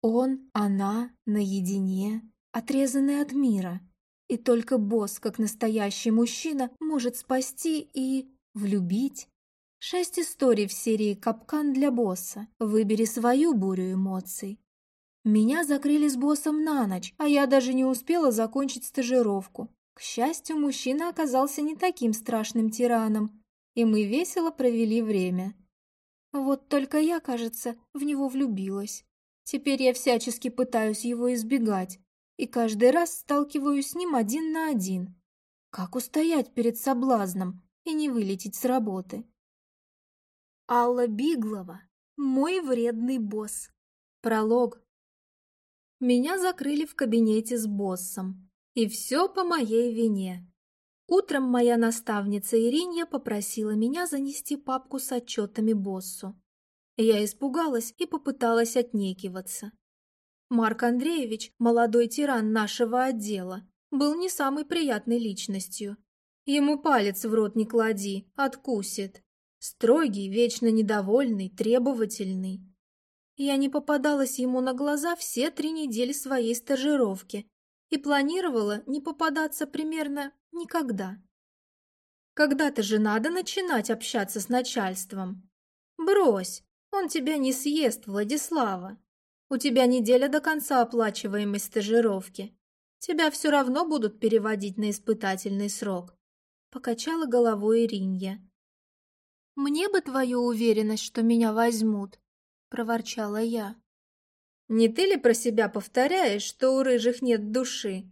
Он, она, наедине, отрезанные от мира. И только босс, как настоящий мужчина, может спасти и... влюбить. Шесть историй в серии «Капкан для босса». Выбери свою бурю эмоций. Меня закрыли с боссом на ночь, а я даже не успела закончить стажировку. К счастью, мужчина оказался не таким страшным тираном, и мы весело провели время. Вот только я, кажется, в него влюбилась. Теперь я всячески пытаюсь его избегать, и каждый раз сталкиваюсь с ним один на один. Как устоять перед соблазном и не вылететь с работы? Алла Биглова. Мой вредный босс. Пролог. Меня закрыли в кабинете с боссом. И все по моей вине. Утром моя наставница Иринья попросила меня занести папку с отчетами боссу. Я испугалась и попыталась отнекиваться. Марк Андреевич, молодой тиран нашего отдела, был не самой приятной личностью. Ему палец в рот не клади, откусит. Строгий, вечно недовольный, требовательный. Я не попадалась ему на глаза все три недели своей стажировки и планировала не попадаться примерно никогда. Когда-то же надо начинать общаться с начальством. Брось, он тебя не съест, Владислава. У тебя неделя до конца оплачиваемой стажировки. Тебя все равно будут переводить на испытательный срок. Покачала головой Иринья. Мне бы твою уверенность, что меня возьмут, проворчала я. «Не ты ли про себя повторяешь, что у рыжих нет души?»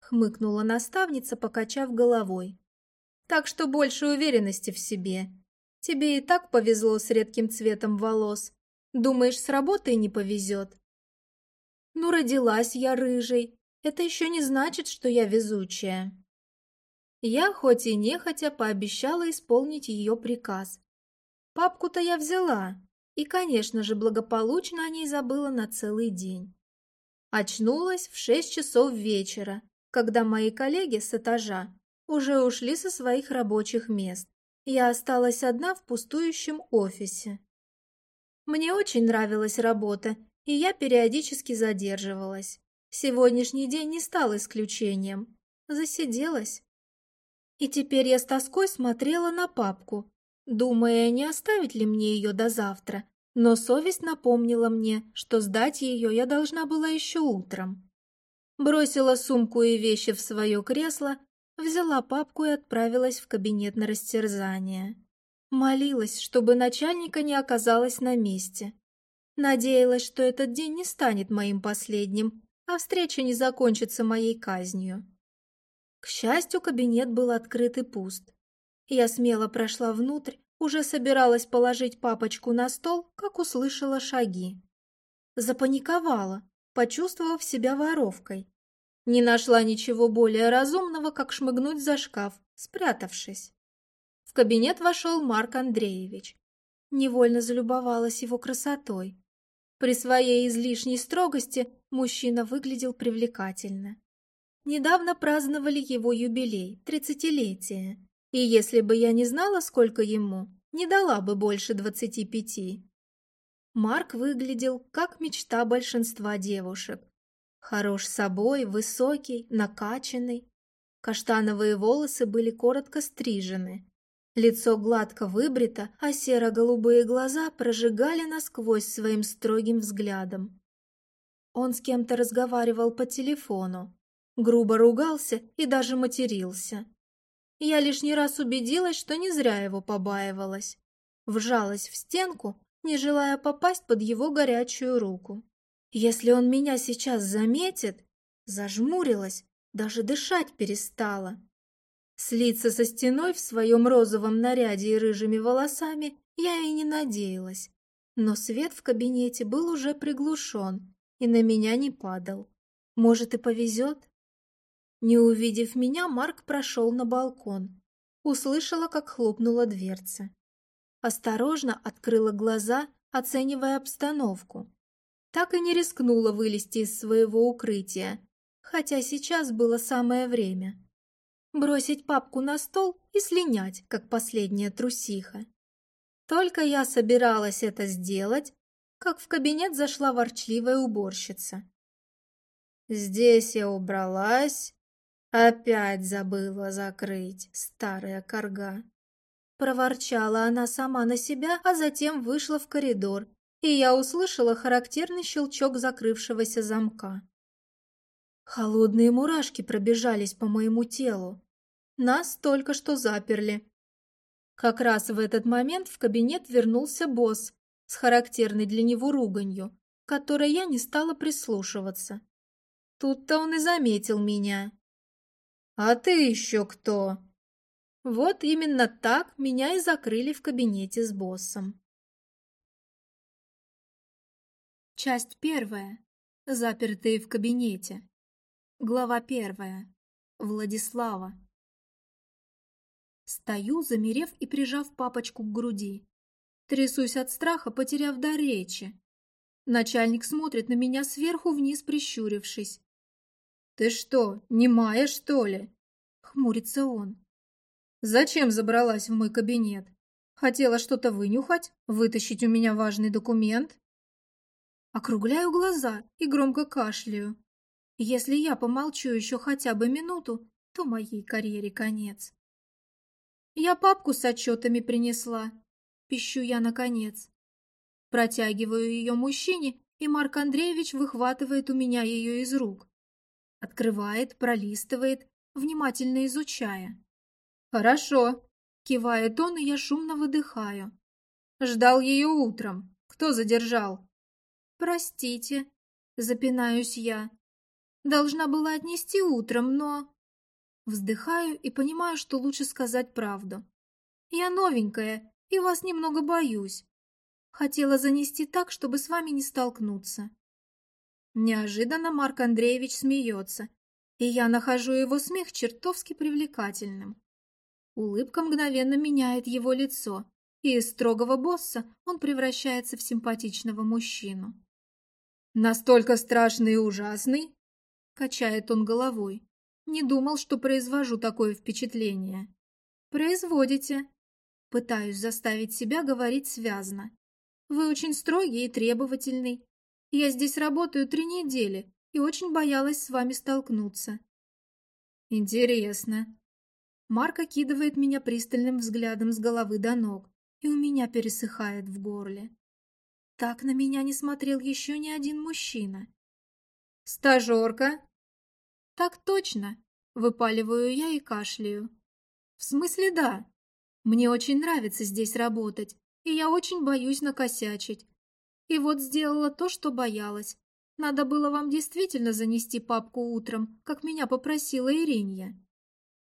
хмыкнула наставница, покачав головой. «Так что больше уверенности в себе. Тебе и так повезло с редким цветом волос. Думаешь, с работой не повезет?» «Ну, родилась я рыжей. Это еще не значит, что я везучая». Я, хоть и нехотя, пообещала исполнить ее приказ. Папку-то я взяла, и, конечно же, благополучно о ней забыла на целый день. Очнулась в шесть часов вечера, когда мои коллеги с этажа уже ушли со своих рабочих мест. Я осталась одна в пустующем офисе. Мне очень нравилась работа, и я периодически задерживалась. Сегодняшний день не стал исключением. Засиделась. И теперь я с тоской смотрела на папку, думая, не оставить ли мне ее до завтра, но совесть напомнила мне, что сдать ее я должна была еще утром. Бросила сумку и вещи в свое кресло, взяла папку и отправилась в кабинет на растерзание. Молилась, чтобы начальника не оказалось на месте. Надеялась, что этот день не станет моим последним, а встреча не закончится моей казнью. К счастью, кабинет был открыт и пуст. Я смело прошла внутрь, уже собиралась положить папочку на стол, как услышала шаги. Запаниковала, почувствовав себя воровкой. Не нашла ничего более разумного, как шмыгнуть за шкаф, спрятавшись. В кабинет вошел Марк Андреевич. Невольно залюбовалась его красотой. При своей излишней строгости мужчина выглядел привлекательно. Недавно праздновали его юбилей, тридцатилетие. И если бы я не знала, сколько ему, не дала бы больше двадцати пяти. Марк выглядел как мечта большинства девушек. Хорош собой, высокий, накачанный. Каштановые волосы были коротко стрижены. Лицо гладко выбрито, а серо-голубые глаза прожигали насквозь своим строгим взглядом. Он с кем-то разговаривал по телефону, грубо ругался и даже матерился. Я лишний раз убедилась, что не зря его побаивалась. Вжалась в стенку, не желая попасть под его горячую руку. Если он меня сейчас заметит, зажмурилась, даже дышать перестала. Слиться со стеной в своем розовом наряде и рыжими волосами я и не надеялась. Но свет в кабинете был уже приглушен и на меня не падал. Может, и повезет? Не увидев меня, Марк прошел на балкон. Услышала, как хлопнула дверца. Осторожно открыла глаза, оценивая обстановку. Так и не рискнула вылезти из своего укрытия, хотя сейчас было самое время. Бросить папку на стол и слинять, как последняя трусиха. Только я собиралась это сделать, как в кабинет зашла ворчливая уборщица. «Здесь я убралась, опять забыла закрыть, старая корга». Проворчала она сама на себя, а затем вышла в коридор, и я услышала характерный щелчок закрывшегося замка. Холодные мурашки пробежались по моему телу. Нас только что заперли. Как раз в этот момент в кабинет вернулся босс с характерной для него руганью, которой я не стала прислушиваться. Тут-то он и заметил меня. «А ты еще кто?» Вот именно так меня и закрыли в кабинете с боссом. Часть первая. Запертые в кабинете. Глава первая. Владислава. Стою, замерев и прижав папочку к груди. Трясусь от страха, потеряв дар речи. Начальник смотрит на меня сверху вниз, прищурившись. «Ты что, немая, что ли?» — хмурится он. «Зачем забралась в мой кабинет? Хотела что-то вынюхать? Вытащить у меня важный документ?» Округляю глаза и громко кашляю. Если я помолчу еще хотя бы минуту, то моей карьере конец. Я папку с отчетами принесла. Пищу я наконец. Протягиваю ее мужчине, и Марк Андреевич выхватывает у меня ее из рук. Открывает, пролистывает, внимательно изучая. «Хорошо», — кивает он, и я шумно выдыхаю. «Ждал ее утром. Кто задержал?» «Простите», — запинаюсь я. Должна была отнести утром, но... Вздыхаю и понимаю, что лучше сказать правду. Я новенькая и вас немного боюсь. Хотела занести так, чтобы с вами не столкнуться. Неожиданно Марк Андреевич смеется, и я нахожу его смех чертовски привлекательным. Улыбка мгновенно меняет его лицо, и из строгого босса он превращается в симпатичного мужчину. «Настолько страшный и ужасный?» Качает он головой. Не думал, что произвожу такое впечатление. Производите. Пытаюсь заставить себя говорить связно. Вы очень строгий и требовательный. Я здесь работаю три недели и очень боялась с вами столкнуться. Интересно. Марк окидывает меня пристальным взглядом с головы до ног, и у меня пересыхает в горле. Так на меня не смотрел еще ни один мужчина. «Стажерка?» «Так точно!» — выпаливаю я и кашляю. «В смысле, да. Мне очень нравится здесь работать, и я очень боюсь накосячить. И вот сделала то, что боялась. Надо было вам действительно занести папку утром, как меня попросила Иринья».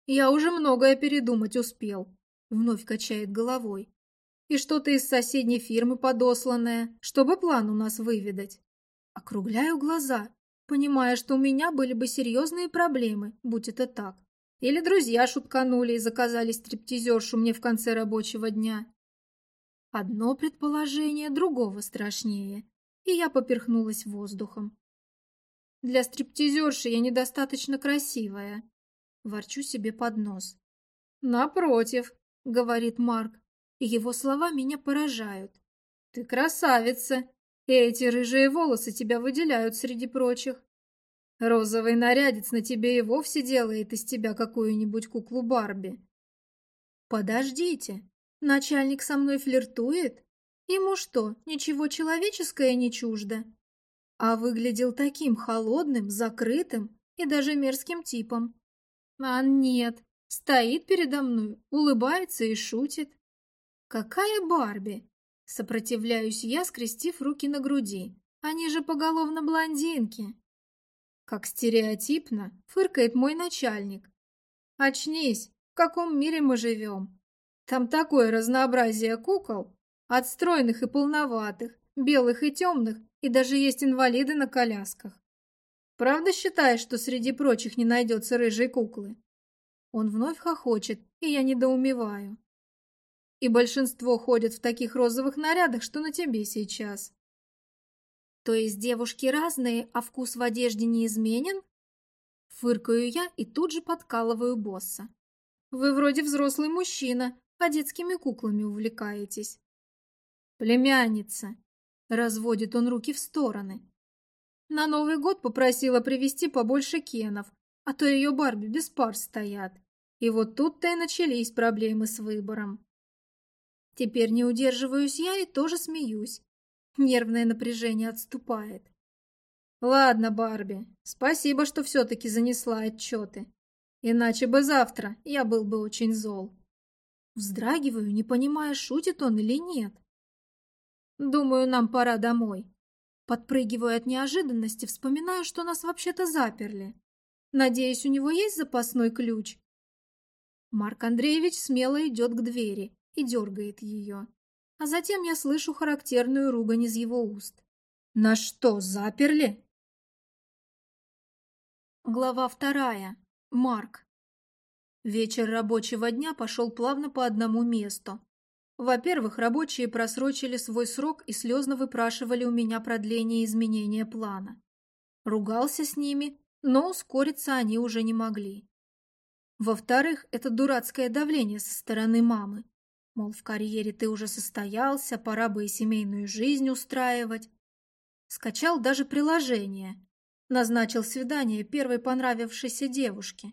«Я уже многое передумать успел», — вновь качает головой. «И что-то из соседней фирмы подосланное, чтобы план у нас выведать». Округляю глаза понимая, что у меня были бы серьезные проблемы, будь это так. Или друзья шутканули и заказали стриптизершу мне в конце рабочего дня. Одно предположение другого страшнее, и я поперхнулась воздухом. Для стриптизерши я недостаточно красивая. Ворчу себе под нос. «Напротив», — говорит Марк, его слова меня поражают. «Ты красавица, эти рыжие волосы тебя выделяют среди прочих. Розовый нарядец на тебе и вовсе делает из тебя какую-нибудь куклу Барби. Подождите, начальник со мной флиртует? Ему что, ничего человеческое не чуждо? А выглядел таким холодным, закрытым и даже мерзким типом. А нет, стоит передо мной, улыбается и шутит. Какая Барби? Сопротивляюсь я, скрестив руки на груди. Они же поголовно блондинки. Как стереотипно фыркает мой начальник. Очнись, в каком мире мы живем? Там такое разнообразие кукол, от стройных и полноватых, белых и темных, и даже есть инвалиды на колясках. Правда считаешь, что среди прочих не найдется рыжей куклы? Он вновь хохочет, и я недоумеваю. И большинство ходят в таких розовых нарядах, что на тебе сейчас. То есть девушки разные, а вкус в одежде не изменен? Фыркаю я и тут же подкалываю босса. Вы вроде взрослый мужчина, а детскими куклами увлекаетесь. Племянница. Разводит он руки в стороны. На Новый год попросила привезти побольше кенов, а то ее Барби без пар стоят. И вот тут-то и начались проблемы с выбором. Теперь не удерживаюсь я и тоже смеюсь. Нервное напряжение отступает. Ладно, Барби, спасибо, что все-таки занесла отчеты. Иначе бы завтра я был бы очень зол. Вздрагиваю, не понимая, шутит он или нет. Думаю, нам пора домой. Подпрыгиваю от неожиданности, вспоминаю, что нас вообще-то заперли. Надеюсь, у него есть запасной ключ. Марк Андреевич смело идет к двери и дергает ее. А затем я слышу характерную ругань из его уст. «На что, заперли?» Глава вторая. Марк. Вечер рабочего дня пошел плавно по одному месту. Во-первых, рабочие просрочили свой срок и слезно выпрашивали у меня продление изменения плана. Ругался с ними, но ускориться они уже не могли. Во-вторых, это дурацкое давление со стороны мамы. Мол, в карьере ты уже состоялся, пора бы и семейную жизнь устраивать. Скачал даже приложение. Назначил свидание первой понравившейся девушке.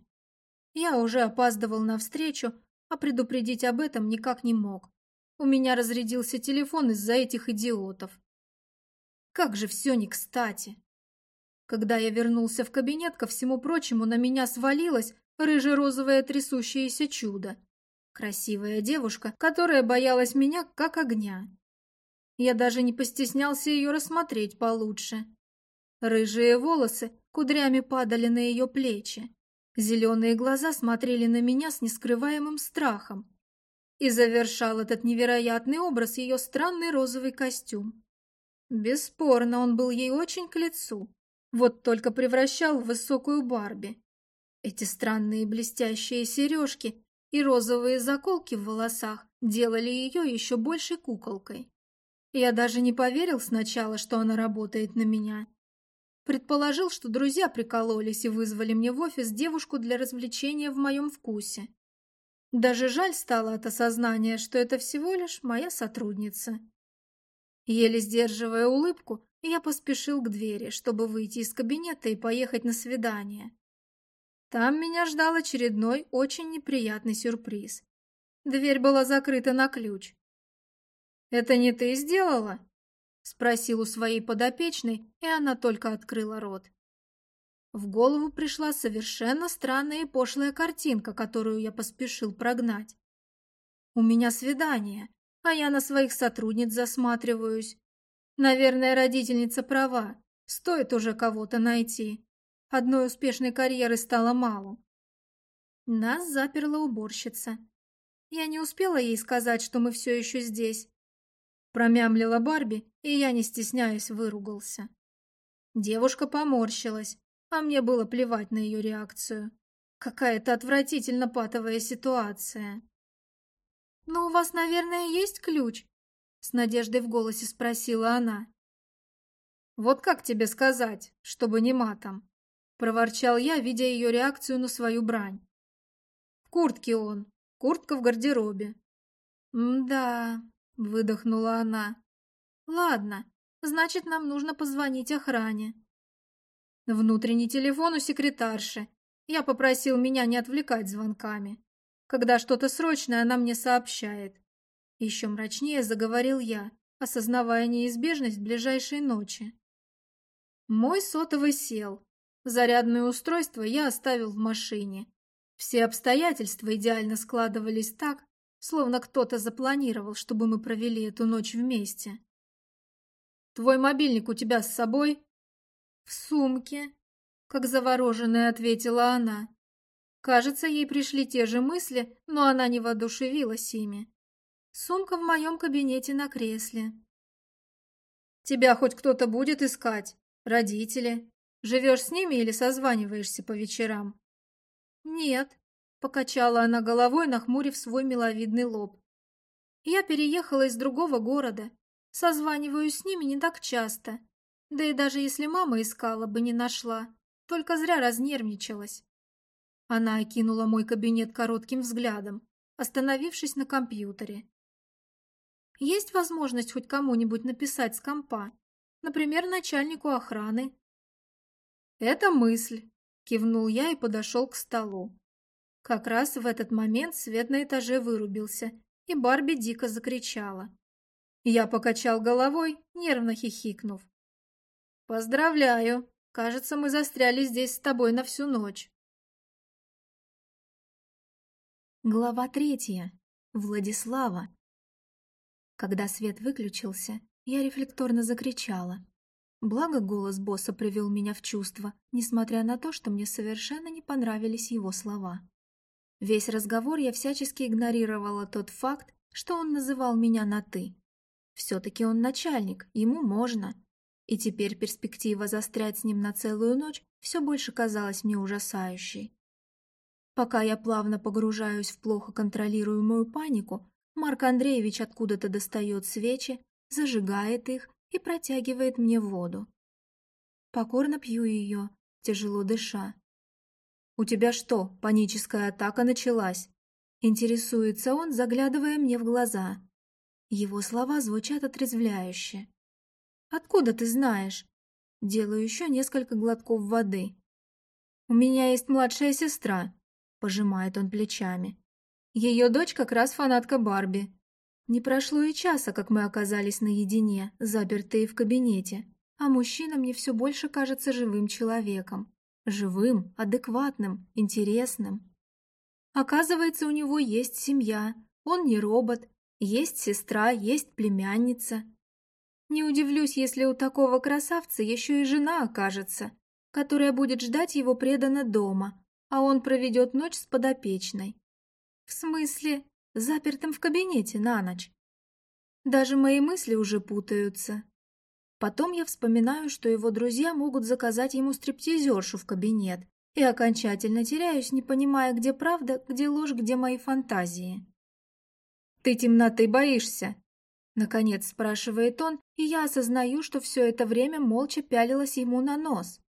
Я уже опаздывал на встречу, а предупредить об этом никак не мог. У меня разрядился телефон из-за этих идиотов. Как же все не кстати. Когда я вернулся в кабинет, ко всему прочему, на меня свалилось рыже-розовое трясущееся чудо. Красивая девушка, которая боялась меня как огня. Я даже не постеснялся ее рассмотреть получше. Рыжие волосы кудрями падали на ее плечи. Зеленые глаза смотрели на меня с нескрываемым страхом. И завершал этот невероятный образ ее странный розовый костюм. Бесспорно, он был ей очень к лицу. Вот только превращал в высокую Барби. Эти странные блестящие сережки и розовые заколки в волосах делали ее еще большей куколкой. Я даже не поверил сначала, что она работает на меня. Предположил, что друзья прикололись и вызвали мне в офис девушку для развлечения в моем вкусе. Даже жаль стало от осознания, что это всего лишь моя сотрудница. Еле сдерживая улыбку, я поспешил к двери, чтобы выйти из кабинета и поехать на свидание. Там меня ждал очередной очень неприятный сюрприз. Дверь была закрыта на ключ. «Это не ты сделала?» — спросил у своей подопечной, и она только открыла рот. В голову пришла совершенно странная и пошлая картинка, которую я поспешил прогнать. «У меня свидание, а я на своих сотрудниц засматриваюсь. Наверное, родительница права, стоит уже кого-то найти». Одной успешной карьеры стало мало. Нас заперла уборщица. Я не успела ей сказать, что мы все еще здесь. Промямлила Барби, и я, не стесняясь, выругался. Девушка поморщилась, а мне было плевать на ее реакцию. Какая-то отвратительно патовая ситуация. «Но у вас, наверное, есть ключ?» С надеждой в голосе спросила она. «Вот как тебе сказать, чтобы не матом?» Проворчал я, видя ее реакцию на свою брань. В куртке он, куртка в гардеробе. «Да», — выдохнула она. «Ладно, значит, нам нужно позвонить охране». Внутренний телефон у секретарши. Я попросил меня не отвлекать звонками. Когда что-то срочное, она мне сообщает. Еще мрачнее заговорил я, осознавая неизбежность ближайшей ночи. Мой сотовый сел, Зарядное устройство я оставил в машине. Все обстоятельства идеально складывались так, словно кто-то запланировал, чтобы мы провели эту ночь вместе. «Твой мобильник у тебя с собой?» «В сумке», — как завороженная ответила она. Кажется, ей пришли те же мысли, но она не воодушевилась ими. Сумка в моем кабинете на кресле. «Тебя хоть кто-то будет искать? Родители?» Живешь с ними или созваниваешься по вечерам?» «Нет», — покачала она головой, нахмурив свой миловидный лоб. «Я переехала из другого города. Созваниваюсь с ними не так часто. Да и даже если мама искала бы, не нашла. Только зря разнервничалась». Она окинула мой кабинет коротким взглядом, остановившись на компьютере. есть возможность хоть кому-нибудь написать с компа? Например, начальнику охраны?» «Это мысль», — кивнул я и подошел к столу. Как раз в этот момент свет на этаже вырубился, и Барби дико закричала. Я покачал головой, нервно хихикнув. «Поздравляю! Кажется, мы застряли здесь с тобой на всю ночь». Глава третья. Владислава. Когда свет выключился, я рефлекторно закричала. Благо голос босса привел меня в чувство, несмотря на то, что мне совершенно не понравились его слова. Весь разговор я всячески игнорировала тот факт, что он называл меня на «ты». Все-таки он начальник, ему можно. И теперь перспектива застрять с ним на целую ночь все больше казалась мне ужасающей. Пока я плавно погружаюсь в плохо контролируемую панику, Марк Андреевич откуда-то достает свечи, зажигает их и протягивает мне воду. Покорно пью ее, тяжело дыша. «У тебя что, паническая атака началась?» Интересуется он, заглядывая мне в глаза. Его слова звучат отрезвляюще. «Откуда ты знаешь?» Делаю еще несколько глотков воды. «У меня есть младшая сестра», — пожимает он плечами. «Ее дочь как раз фанатка Барби. Не прошло и часа, как мы оказались наедине, запертые в кабинете, а мужчина мне все больше кажется живым человеком. Живым, адекватным, интересным. Оказывается, у него есть семья, он не робот, есть сестра, есть племянница. Не удивлюсь, если у такого красавца еще и жена окажется, которая будет ждать его преданно дома, а он проведет ночь с подопечной. В смысле, запертым в кабинете на ночь. Даже мои мысли уже путаются. Потом я вспоминаю, что его друзья могут заказать ему стриптизершу в кабинет, и окончательно теряюсь, не понимая, где правда, где ложь, где мои фантазии. «Ты темноты боишься?» Наконец спрашивает он, и я осознаю, что все это время молча пялилась ему на нос.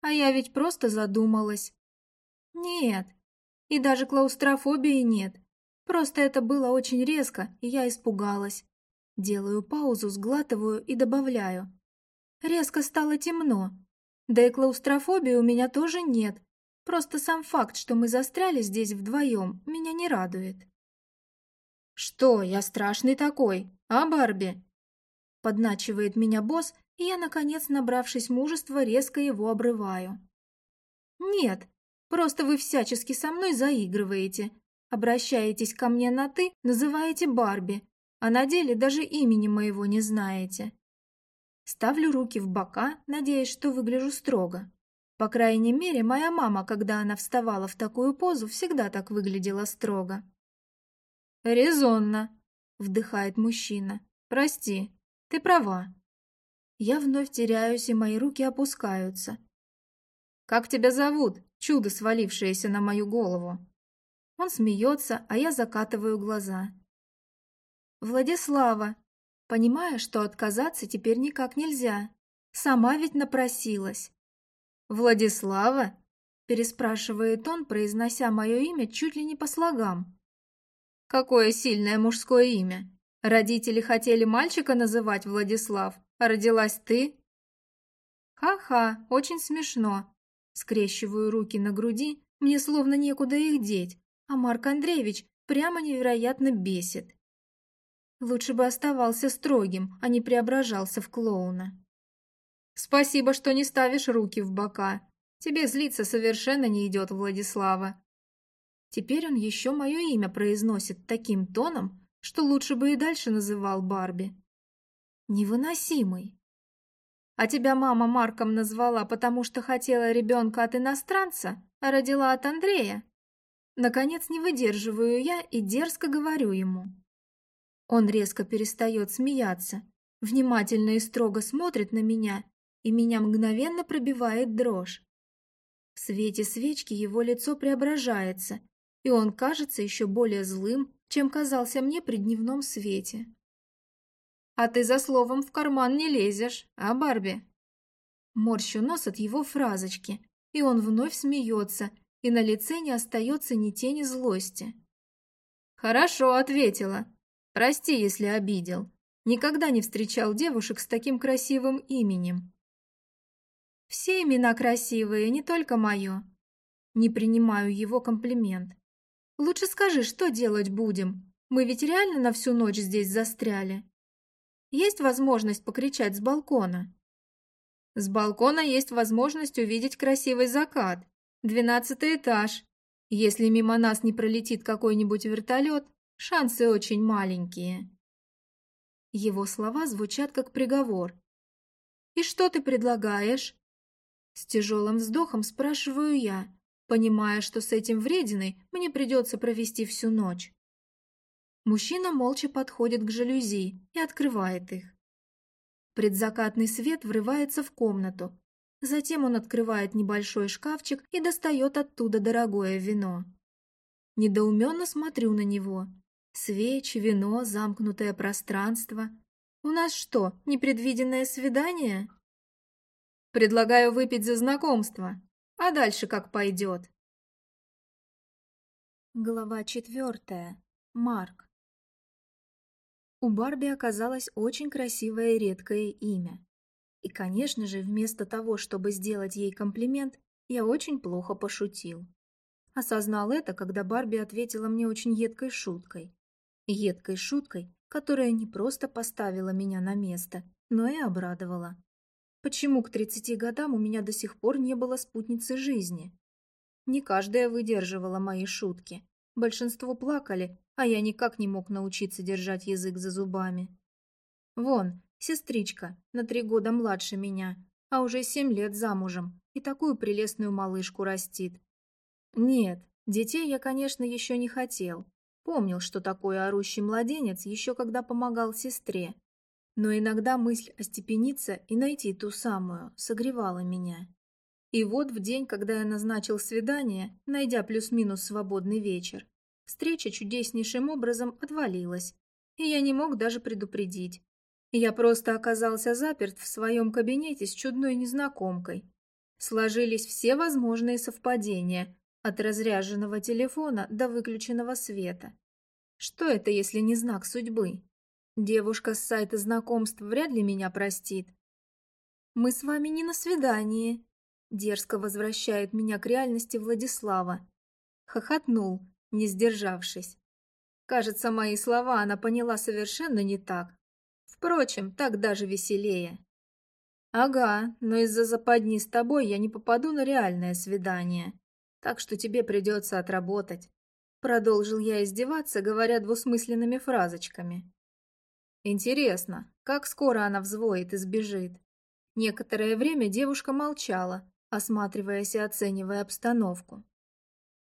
А я ведь просто задумалась. Нет, и даже клаустрофобии нет. Просто это было очень резко, и я испугалась. Делаю паузу, сглатываю и добавляю. Резко стало темно. Да и клаустрофобии у меня тоже нет. Просто сам факт, что мы застряли здесь вдвоем, меня не радует. «Что, я страшный такой, а, Барби?» Подначивает меня босс, и я, наконец, набравшись мужества, резко его обрываю. «Нет, просто вы всячески со мной заигрываете. Обращаетесь ко мне на «ты», называете Барби, а на деле даже имени моего не знаете». Ставлю руки в бока, надеясь, что выгляжу строго. По крайней мере, моя мама, когда она вставала в такую позу, всегда так выглядела строго. «Резонно», — вдыхает мужчина. «Прости, ты права». Я вновь теряюсь, и мои руки опускаются. «Как тебя зовут, чудо, свалившееся на мою голову?» Он смеется, а я закатываю глаза. «Владислава, понимая, что отказаться теперь никак нельзя. Сама ведь напросилась». «Владислава?» – переспрашивает он, произнося мое имя чуть ли не по слогам. Какое сильное мужское имя. Родители хотели мальчика называть Владислав, а родилась ты? Ха-ха, очень смешно. Скрещиваю руки на груди, мне словно некуда их деть, а Марк Андреевич прямо невероятно бесит. Лучше бы оставался строгим, а не преображался в клоуна. Спасибо, что не ставишь руки в бока. Тебе злиться совершенно не идет, Владислава. Теперь он еще мое имя произносит таким тоном, что лучше бы и дальше называл Барби. Невыносимый. А тебя мама Марком назвала, потому что хотела ребенка от иностранца, а родила от Андрея? Наконец не выдерживаю я и дерзко говорю ему. Он резко перестает смеяться, внимательно и строго смотрит на меня, и меня мгновенно пробивает дрожь. В свете свечки его лицо преображается, и он кажется еще более злым, чем казался мне при дневном свете. «А ты за словом в карман не лезешь, а, Барби?» Морщу нос от его фразочки, и он вновь смеется, и на лице не остается ни тени злости. «Хорошо», — ответила. Прости, если обидел. Никогда не встречал девушек с таким красивым именем. Все имена красивые, не только мое. Не принимаю его комплимент. Лучше скажи, что делать будем? Мы ведь реально на всю ночь здесь застряли. Есть возможность покричать с балкона? С балкона есть возможность увидеть красивый закат. Двенадцатый этаж. Если мимо нас не пролетит какой-нибудь вертолет, шансы очень маленькие. Его слова звучат как приговор. «И что ты предлагаешь?» С тяжелым вздохом спрашиваю я, понимая, что с этим врединой мне придется провести всю ночь. Мужчина молча подходит к жалюзи и открывает их. Предзакатный свет врывается в комнату. Затем он открывает небольшой шкафчик и достает оттуда дорогое вино. Недоуменно смотрю на него. Свечи, вино, замкнутое пространство. У нас что, непредвиденное свидание? Предлагаю выпить за знакомство, а дальше как пойдет. Глава четвертая. Марк. У Барби оказалось очень красивое и редкое имя. И, конечно же, вместо того, чтобы сделать ей комплимент, я очень плохо пошутил. Осознал это, когда Барби ответила мне очень едкой шуткой. Едкой шуткой, которая не просто поставила меня на место, но и обрадовала. Почему к 30 годам у меня до сих пор не было спутницы жизни? Не каждая выдерживала мои шутки. Большинство плакали, а я никак не мог научиться держать язык за зубами. Вон, сестричка, на три года младше меня, а уже семь лет замужем, и такую прелестную малышку растит. Нет, детей я, конечно, еще не хотел. Помнил, что такое орущий младенец, еще когда помогал сестре. Но иногда мысль остепениться и найти ту самую согревала меня. И вот в день, когда я назначил свидание, найдя плюс-минус свободный вечер, встреча чудеснейшим образом отвалилась, и я не мог даже предупредить. Я просто оказался заперт в своем кабинете с чудной незнакомкой. Сложились все возможные совпадения, от разряженного телефона до выключенного света. Что это, если не знак судьбы? Девушка с сайта знакомств вряд ли меня простит. «Мы с вами не на свидании», — дерзко возвращает меня к реальности Владислава. Хохотнул, не сдержавшись. Кажется, мои слова она поняла совершенно не так. Впрочем, так даже веселее. Ага, но из-за западни с тобой я не попаду на реальное свидание. Так что тебе придется отработать. Продолжил я издеваться, говоря двусмысленными фразочками. Интересно, как скоро она взвоет и сбежит? Некоторое время девушка молчала, осматриваясь и оценивая обстановку.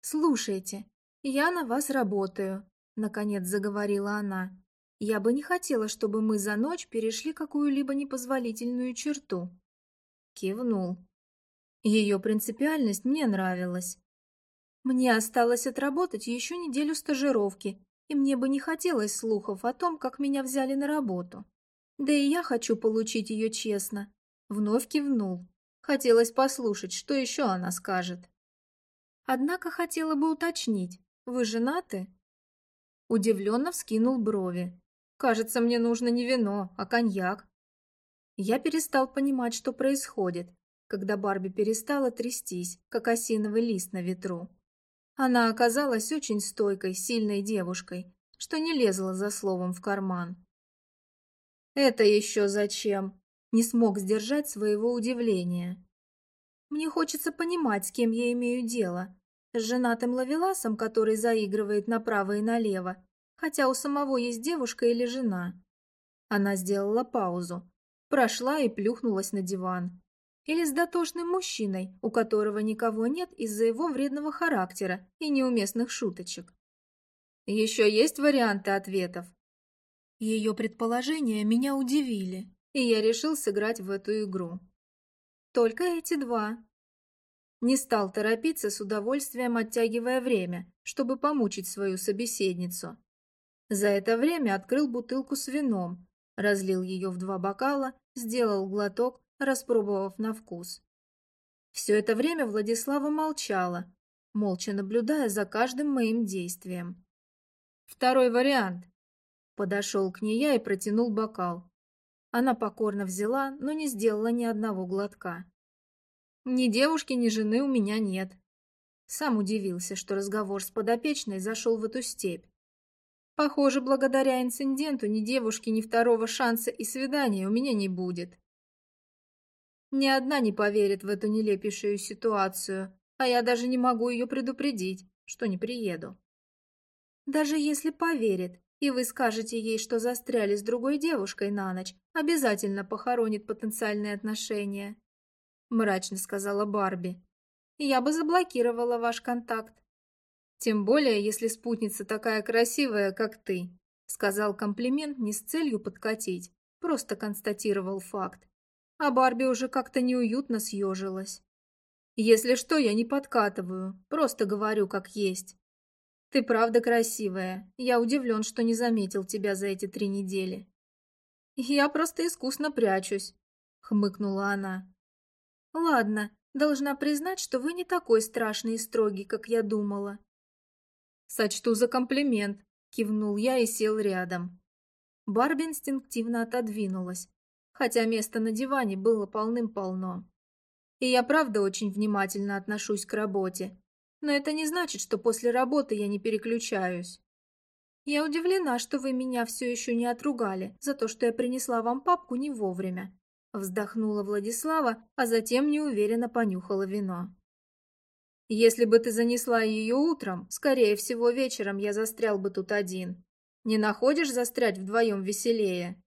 «Слушайте, я на вас работаю», — наконец заговорила она. «Я бы не хотела, чтобы мы за ночь перешли какую-либо непозволительную черту». Кивнул. Ее принципиальность мне нравилась. Мне осталось отработать еще неделю стажировки, и мне бы не хотелось слухов о том, как меня взяли на работу. Да и я хочу получить ее честно. Вновь кивнул. Хотелось послушать, что еще она скажет. Однако хотела бы уточнить, вы женаты? Удивленно вскинул брови. Кажется, мне нужно не вино, а коньяк. Я перестал понимать, что происходит, когда Барби перестала трястись, как осиновый лист на ветру. Она оказалась очень стойкой, сильной девушкой, что не лезла за словом в карман. «Это еще зачем?» Не смог сдержать своего удивления. «Мне хочется понимать, с кем я имею дело. С женатым лавеласом, который заигрывает направо и налево, хотя у самого есть девушка или жена». Она сделала паузу, прошла и плюхнулась на диван. Или с дотошным мужчиной, у которого никого нет из-за его вредного характера и неуместных шуточек. Еще есть варианты ответов. Ее предположения меня удивили, и я решил сыграть в эту игру. Только эти два. Не стал торопиться с удовольствием оттягивая время, чтобы помучить свою собеседницу. За это время открыл бутылку с вином, разлил ее в два бокала, сделал глоток распробовав на вкус. Все это время Владислава молчала, молча наблюдая за каждым моим действием. Второй вариант. Подошел к ней я и протянул бокал. Она покорно взяла, но не сделала ни одного глотка. Ни девушки, ни жены у меня нет. Сам удивился, что разговор с подопечной зашел в эту степь. Похоже, благодаря инциденту ни девушки, ни второго шанса и свидания у меня не будет. Ни одна не поверит в эту нелепейшую ситуацию, а я даже не могу ее предупредить, что не приеду. Даже если поверит, и вы скажете ей, что застряли с другой девушкой на ночь, обязательно похоронит потенциальные отношения», — мрачно сказала Барби. «Я бы заблокировала ваш контакт». «Тем более, если спутница такая красивая, как ты», — сказал комплимент не с целью подкатить, просто констатировал факт. А Барби уже как-то неуютно съежилась. «Если что, я не подкатываю, просто говорю как есть. Ты правда красивая. Я удивлен, что не заметил тебя за эти три недели. Я просто искусно прячусь, хмыкнула она. Ладно, должна признать, что вы не такой страшный и строгий, как я думала. Сочту за комплимент, кивнул я и сел рядом. Барби инстинктивно отодвинулась, хотя места на диване было полным-полно. И я правда очень внимательно отношусь к работе, но это не значит, что после работы я не переключаюсь. Я удивлена, что вы меня все еще не отругали за то, что я принесла вам папку не вовремя. Вздохнула Владислава, а затем неуверенно понюхала вино. Если бы ты занесла ее утром, скорее всего, вечером я застрял бы тут один. Не находишь застрять вдвоем веселее?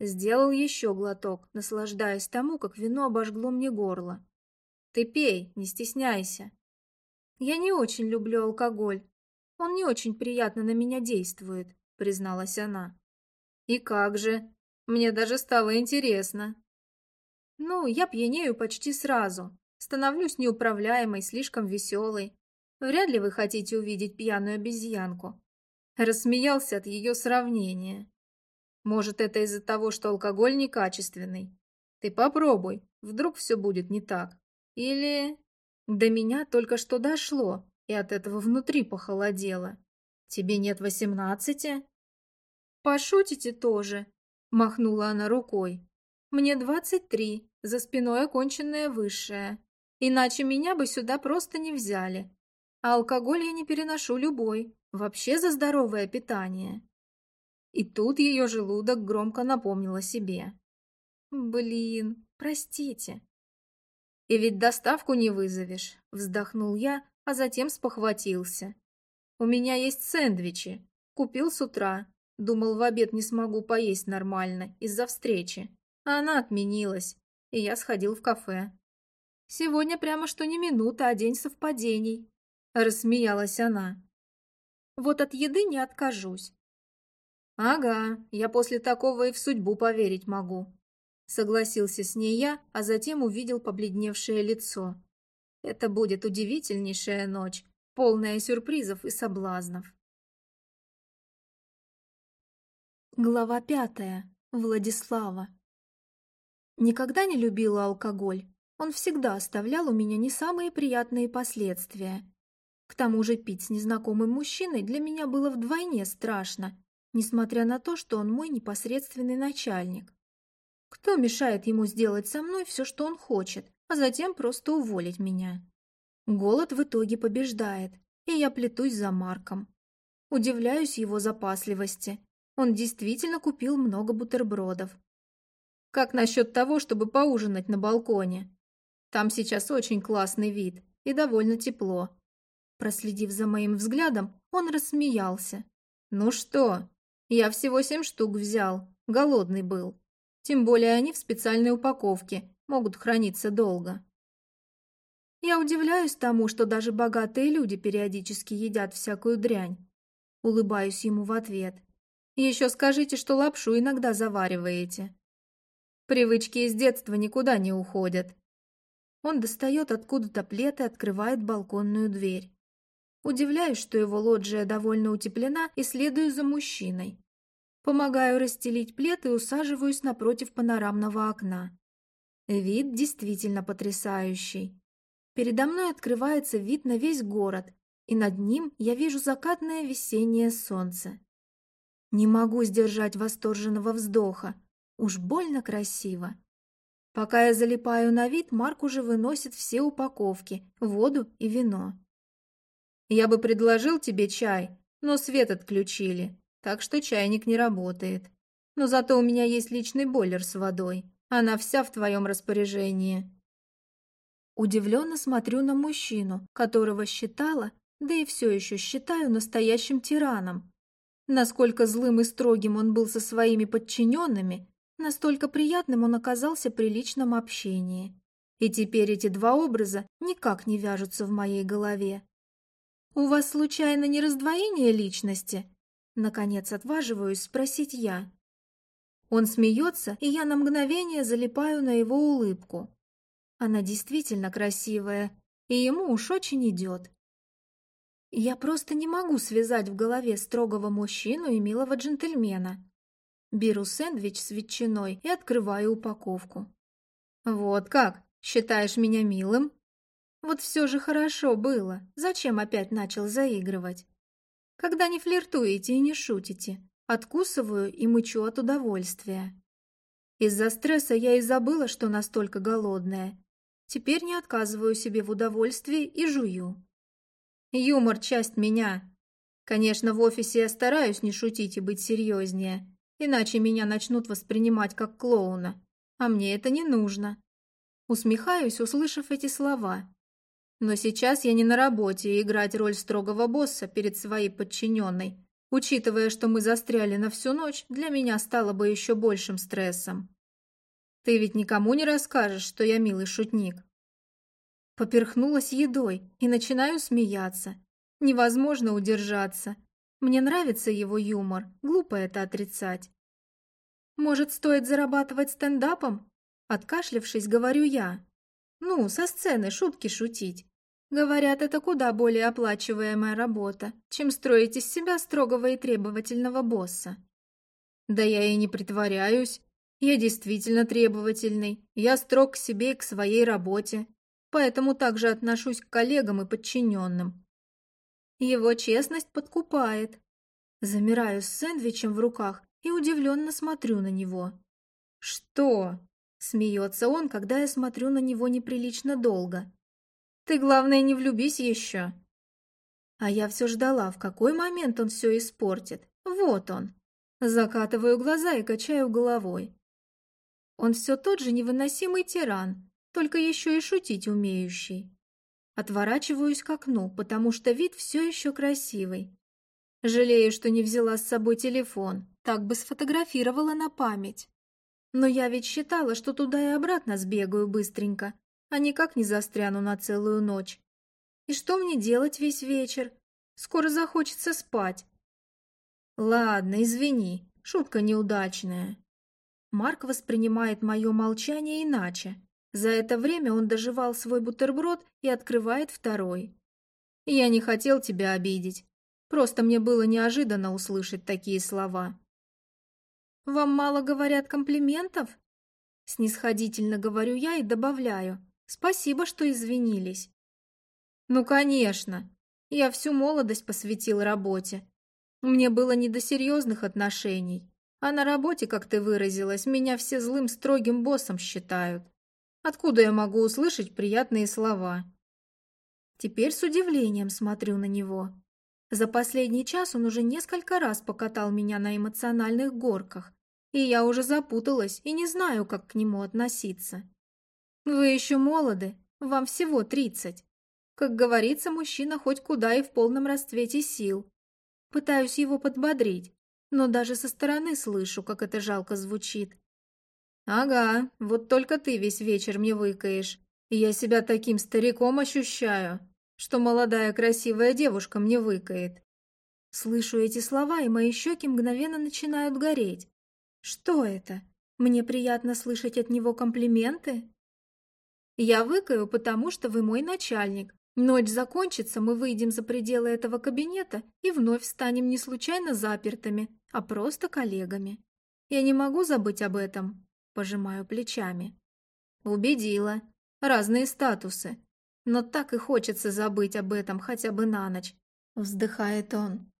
Сделал еще глоток, наслаждаясь тому, как вино обожгло мне горло. Ты пей, не стесняйся. «Я не очень люблю алкоголь. Он не очень приятно на меня действует», — призналась она. «И как же? Мне даже стало интересно». «Ну, я пьянею почти сразу. Становлюсь неуправляемой, слишком веселой. Вряд ли вы хотите увидеть пьяную обезьянку». Рассмеялся от ее сравнения. «Может, это из-за того, что алкоголь некачественный? Ты попробуй, вдруг все будет не так. Или до меня только что дошло, и от этого внутри похолодело. Тебе нет восемнадцати? Пошутите тоже, махнула она рукой. Мне двадцать три, за спиной оконченное высшее. Иначе меня бы сюда просто не взяли. А алкоголь я не переношу любой, вообще за здоровое питание. И тут ее желудок громко напомнил о себе. Блин, простите. «И ведь доставку не вызовешь», — вздохнул я, а затем спохватился. «У меня есть сэндвичи. Купил с утра. Думал, в обед не смогу поесть нормально из-за встречи. А она отменилась, и я сходил в кафе. Сегодня прямо что не минута, а день совпадений», — рассмеялась она. «Вот от еды не откажусь». «Ага, я после такого и в судьбу поверить могу», Согласился с ней я, а затем увидел побледневшее лицо. Это будет удивительнейшая ночь, полная сюрпризов и соблазнов. Глава пятая. Владислава. Никогда не любила алкоголь. Он всегда оставлял у меня не самые приятные последствия. К тому же пить с незнакомым мужчиной для меня было вдвойне страшно, несмотря на то, что он мой непосредственный начальник. Кто мешает ему сделать со мной все, что он хочет, а затем просто уволить меня? Голод в итоге побеждает, и я плетусь за Марком. Удивляюсь его запасливости. Он действительно купил много бутербродов. Как насчет того, чтобы поужинать на балконе? Там сейчас очень классный вид и довольно тепло. Проследив за моим взглядом, он рассмеялся. «Ну что, я всего семь штук взял, голодный был. Тем более они в специальной упаковке, могут храниться долго. Я удивляюсь тому, что даже богатые люди периодически едят всякую дрянь. Улыбаюсь ему в ответ. Еще скажите, что лапшу иногда завариваете. Привычки из детства никуда не уходят. Он достает откуда-то плед и открывает балконную дверь. Удивляюсь, что его лоджия довольно утеплена, и следую за мужчиной. Помогаю расстелить плед и усаживаюсь напротив панорамного окна. Вид действительно потрясающий. Передо мной открывается вид на весь город, и над ним я вижу закатное весеннее солнце. Не могу сдержать восторженного вздоха. Уж больно красиво. Пока я залипаю на вид, Марк уже выносит все упаковки, воду и вино. Я бы предложил тебе чай, но свет отключили, так что чайник не работает. Но зато у меня есть личный бойлер с водой. Она вся в твоем распоряжении. Удивленно смотрю на мужчину, которого считала, да и все еще считаю настоящим тираном. Насколько злым и строгим он был со своими подчиненными, Настолько приятным он оказался при личном общении. И теперь эти два образа никак не вяжутся в моей голове. «У вас, случайно, не раздвоение личности?» Наконец отваживаюсь спросить я. Он смеется, и я на мгновение залипаю на его улыбку. Она действительно красивая, и ему уж очень идет. Я просто не могу связать в голове строгого мужчину и милого джентльмена. Беру сэндвич с ветчиной и открываю упаковку. «Вот как? Считаешь меня милым?» Вот все же хорошо было. Зачем опять начал заигрывать? Когда не флиртуете и не шутите, откусываю и мычу от удовольствия. Из-за стресса я и забыла, что настолько голодная. Теперь не отказываю себе в удовольствии и жую. Юмор – часть меня. Конечно, в офисе я стараюсь не шутить и быть серьезнее, иначе меня начнут воспринимать как клоуна, а мне это не нужно. Усмехаюсь, услышав эти слова. Но сейчас я не на работе, и играть роль строгого босса перед своей подчиненной, учитывая, что мы застряли на всю ночь, для меня стало бы еще большим стрессом. Ты ведь никому не расскажешь, что я милый шутник. Поперхнулась едой и начинаю смеяться. Невозможно удержаться. Мне нравится его юмор, глупо это отрицать. Может, стоит зарабатывать стендапом? Откашлившись, говорю я. Ну, со сцены шутки шутить. Говорят, это куда более оплачиваемая работа, чем строить из себя строгого и требовательного босса. Да я и не притворяюсь. Я действительно требовательный. Я строг к себе и к своей работе. Поэтому также отношусь к коллегам и подчиненным. Его честность подкупает. Замираю с сэндвичем в руках и удивленно смотрю на него. «Что?» — смеется он, когда я смотрю на него неприлично долго. «Ты, главное, не влюбись еще!» А я все ждала, в какой момент он все испортит. Вот он. Закатываю глаза и качаю головой. Он все тот же невыносимый тиран, только еще и шутить умеющий. Отворачиваюсь к окну, потому что вид все еще красивый. Жалею, что не взяла с собой телефон, так бы сфотографировала на память. Но я ведь считала, что туда и обратно сбегаю быстренько, а никак не застряну на целую ночь. И что мне делать весь вечер? Скоро захочется спать. Ладно, извини, шутка неудачная. Марк воспринимает мое молчание иначе. За это время он доживал свой бутерброд и открывает второй. «Я не хотел тебя обидеть. Просто мне было неожиданно услышать такие слова». «Вам мало говорят комплиментов?» Снисходительно говорю я и добавляю. «Спасибо, что извинились». «Ну, конечно. Я всю молодость посвятил работе. Мне было не до серьезных отношений. А на работе, как ты выразилась, меня все злым строгим боссом считают. Откуда я могу услышать приятные слова? Теперь с удивлением смотрю на него. За последний час он уже несколько раз покатал меня на эмоциональных горках, и я уже запуталась и не знаю, как к нему относиться. Вы еще молоды, вам всего тридцать. Как говорится, мужчина хоть куда и в полном расцвете сил. Пытаюсь его подбодрить, но даже со стороны слышу, как это жалко звучит. «Ага, вот только ты весь вечер мне выкаешь. И я себя таким стариком ощущаю, что молодая красивая девушка мне выкает». Слышу эти слова, и мои щеки мгновенно начинают гореть. Что это? Мне приятно слышать от него комплименты? Я выкаю, потому что вы мой начальник. Ночь закончится, мы выйдем за пределы этого кабинета и вновь станем не случайно запертыми, а просто коллегами. Я не могу забыть об этом. Пожимаю плечами. Убедила. Разные статусы. Но так и хочется забыть об этом хотя бы на ночь. Вздыхает он.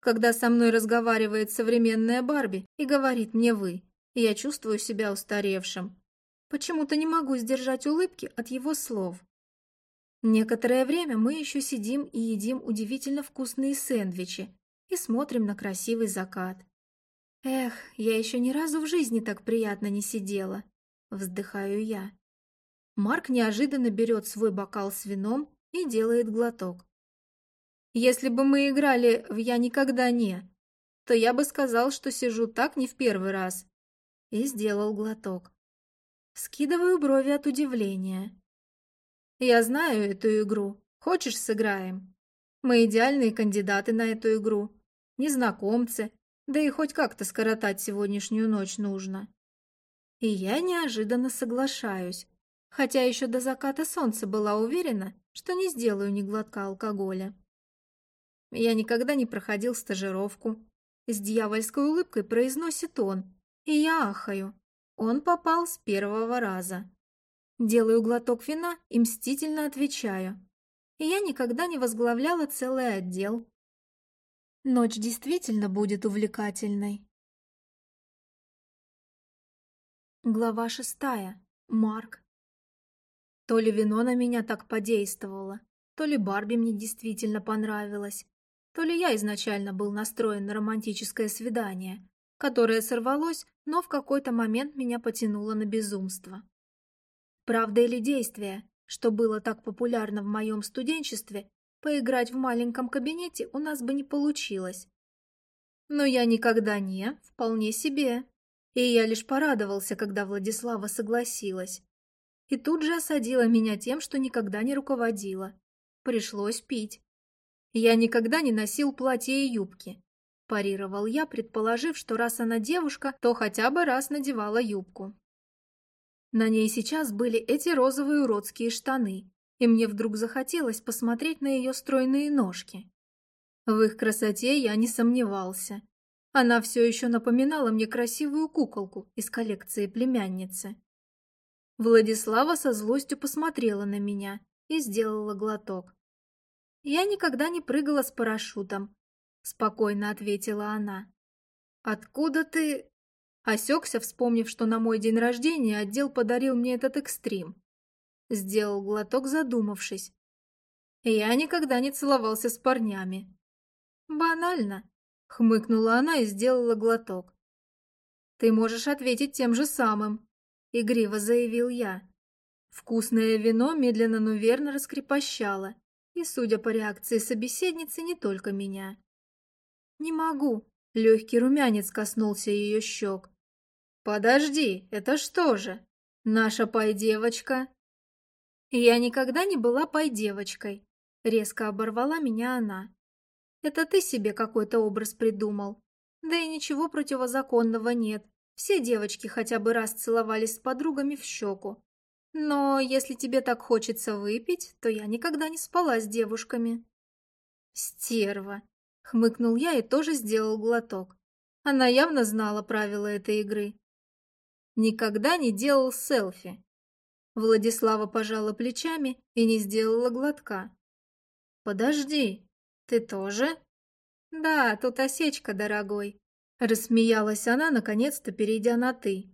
Когда со мной разговаривает современная Барби и говорит мне «вы», я чувствую себя устаревшим. Почему-то не могу сдержать улыбки от его слов. Некоторое время мы еще сидим и едим удивительно вкусные сэндвичи и смотрим на красивый закат. Эх, я еще ни разу в жизни так приятно не сидела. Вздыхаю я. Марк неожиданно берет свой бокал с вином и делает глоток. Если бы мы играли в «Я никогда не», то я бы сказал, что сижу так не в первый раз. И сделал глоток. Скидываю брови от удивления. Я знаю эту игру. Хочешь, сыграем? Мы идеальные кандидаты на эту игру. Незнакомцы, да и хоть как-то скоротать сегодняшнюю ночь нужно. И я неожиданно соглашаюсь, хотя еще до заката солнца была уверена, что не сделаю ни глотка алкоголя. Я никогда не проходил стажировку. С дьявольской улыбкой произносит он, и я ахаю. Он попал с первого раза. Делаю глоток вина и мстительно отвечаю. Я никогда не возглавляла целый отдел. Ночь действительно будет увлекательной. Глава шестая. Марк. То ли вино на меня так подействовало, то ли Барби мне действительно понравилась, то ли я изначально был настроен на романтическое свидание, которое сорвалось, но в какой-то момент меня потянуло на безумство. Правда или действие, что было так популярно в моем студенчестве, Поиграть в маленьком кабинете у нас бы не получилось. Но я никогда не, вполне себе. И я лишь порадовался, когда Владислава согласилась. И тут же осадила меня тем, что никогда не руководила. Пришлось пить. Я никогда не носил платья и юбки. Парировал я, предположив, что раз она девушка, то хотя бы раз надевала юбку. На ней сейчас были эти розовые уродские штаны, и мне вдруг захотелось посмотреть на ее стройные ножки. В их красоте я не сомневался. Она все еще напоминала мне красивую куколку из коллекции племянницы. Владислава со злостью посмотрела на меня и сделала глоток. «Я никогда не прыгала с парашютом», — спокойно ответила она. «Откуда ты...» Осекся, вспомнив, что на мой день рождения отдел подарил мне этот экстрим. Сделал глоток, задумавшись. Я никогда не целовался с парнями. Банально, хмыкнула она и сделала глоток. Ты можешь ответить тем же самым, игриво заявил я. Вкусное вино медленно, но верно раскрепощало, и, судя по реакции собеседницы, не только меня. «Не могу», — легкий румянец коснулся ее щек. «Подожди, это что же? Наша пай-девочка «Я никогда не была пай-девочкой», — резко оборвала меня она. «Это ты себе какой-то образ придумал. Да и ничего противозаконного нет. Все девочки хотя бы раз целовались с подругами в щеку. Но если тебе так хочется выпить, то я никогда не спала с девушками». «Стерва!» — хмыкнул я и тоже сделал глоток. Она явно знала правила этой игры. Никогда не делал селфи. Владислава пожала плечами и не сделала глотка. «Подожди, ты тоже?» «Да, тут осечка, дорогой», — рассмеялась она, наконец-то перейдя на «ты».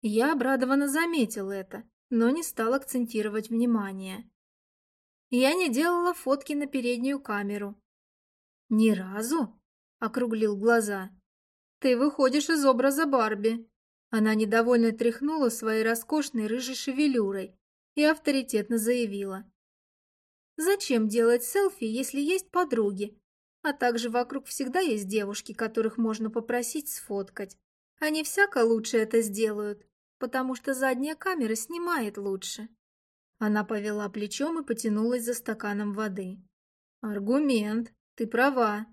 Я обрадованно заметил это, но не стал акцентировать внимание. Я не делала фотки на переднюю камеру. «Ни разу?» — округлил глаза. «Ты выходишь из образа Барби», она недовольно тряхнула своей роскошной рыжей шевелюрой и авторитетно заявила. «Зачем делать селфи, если есть подруги? А также вокруг всегда есть девушки, которых можно попросить сфоткать. Они всяко лучше это сделают, потому что задняя камера снимает лучше». Она повела плечом и потянулась за стаканом воды. «Аргумент, ты права.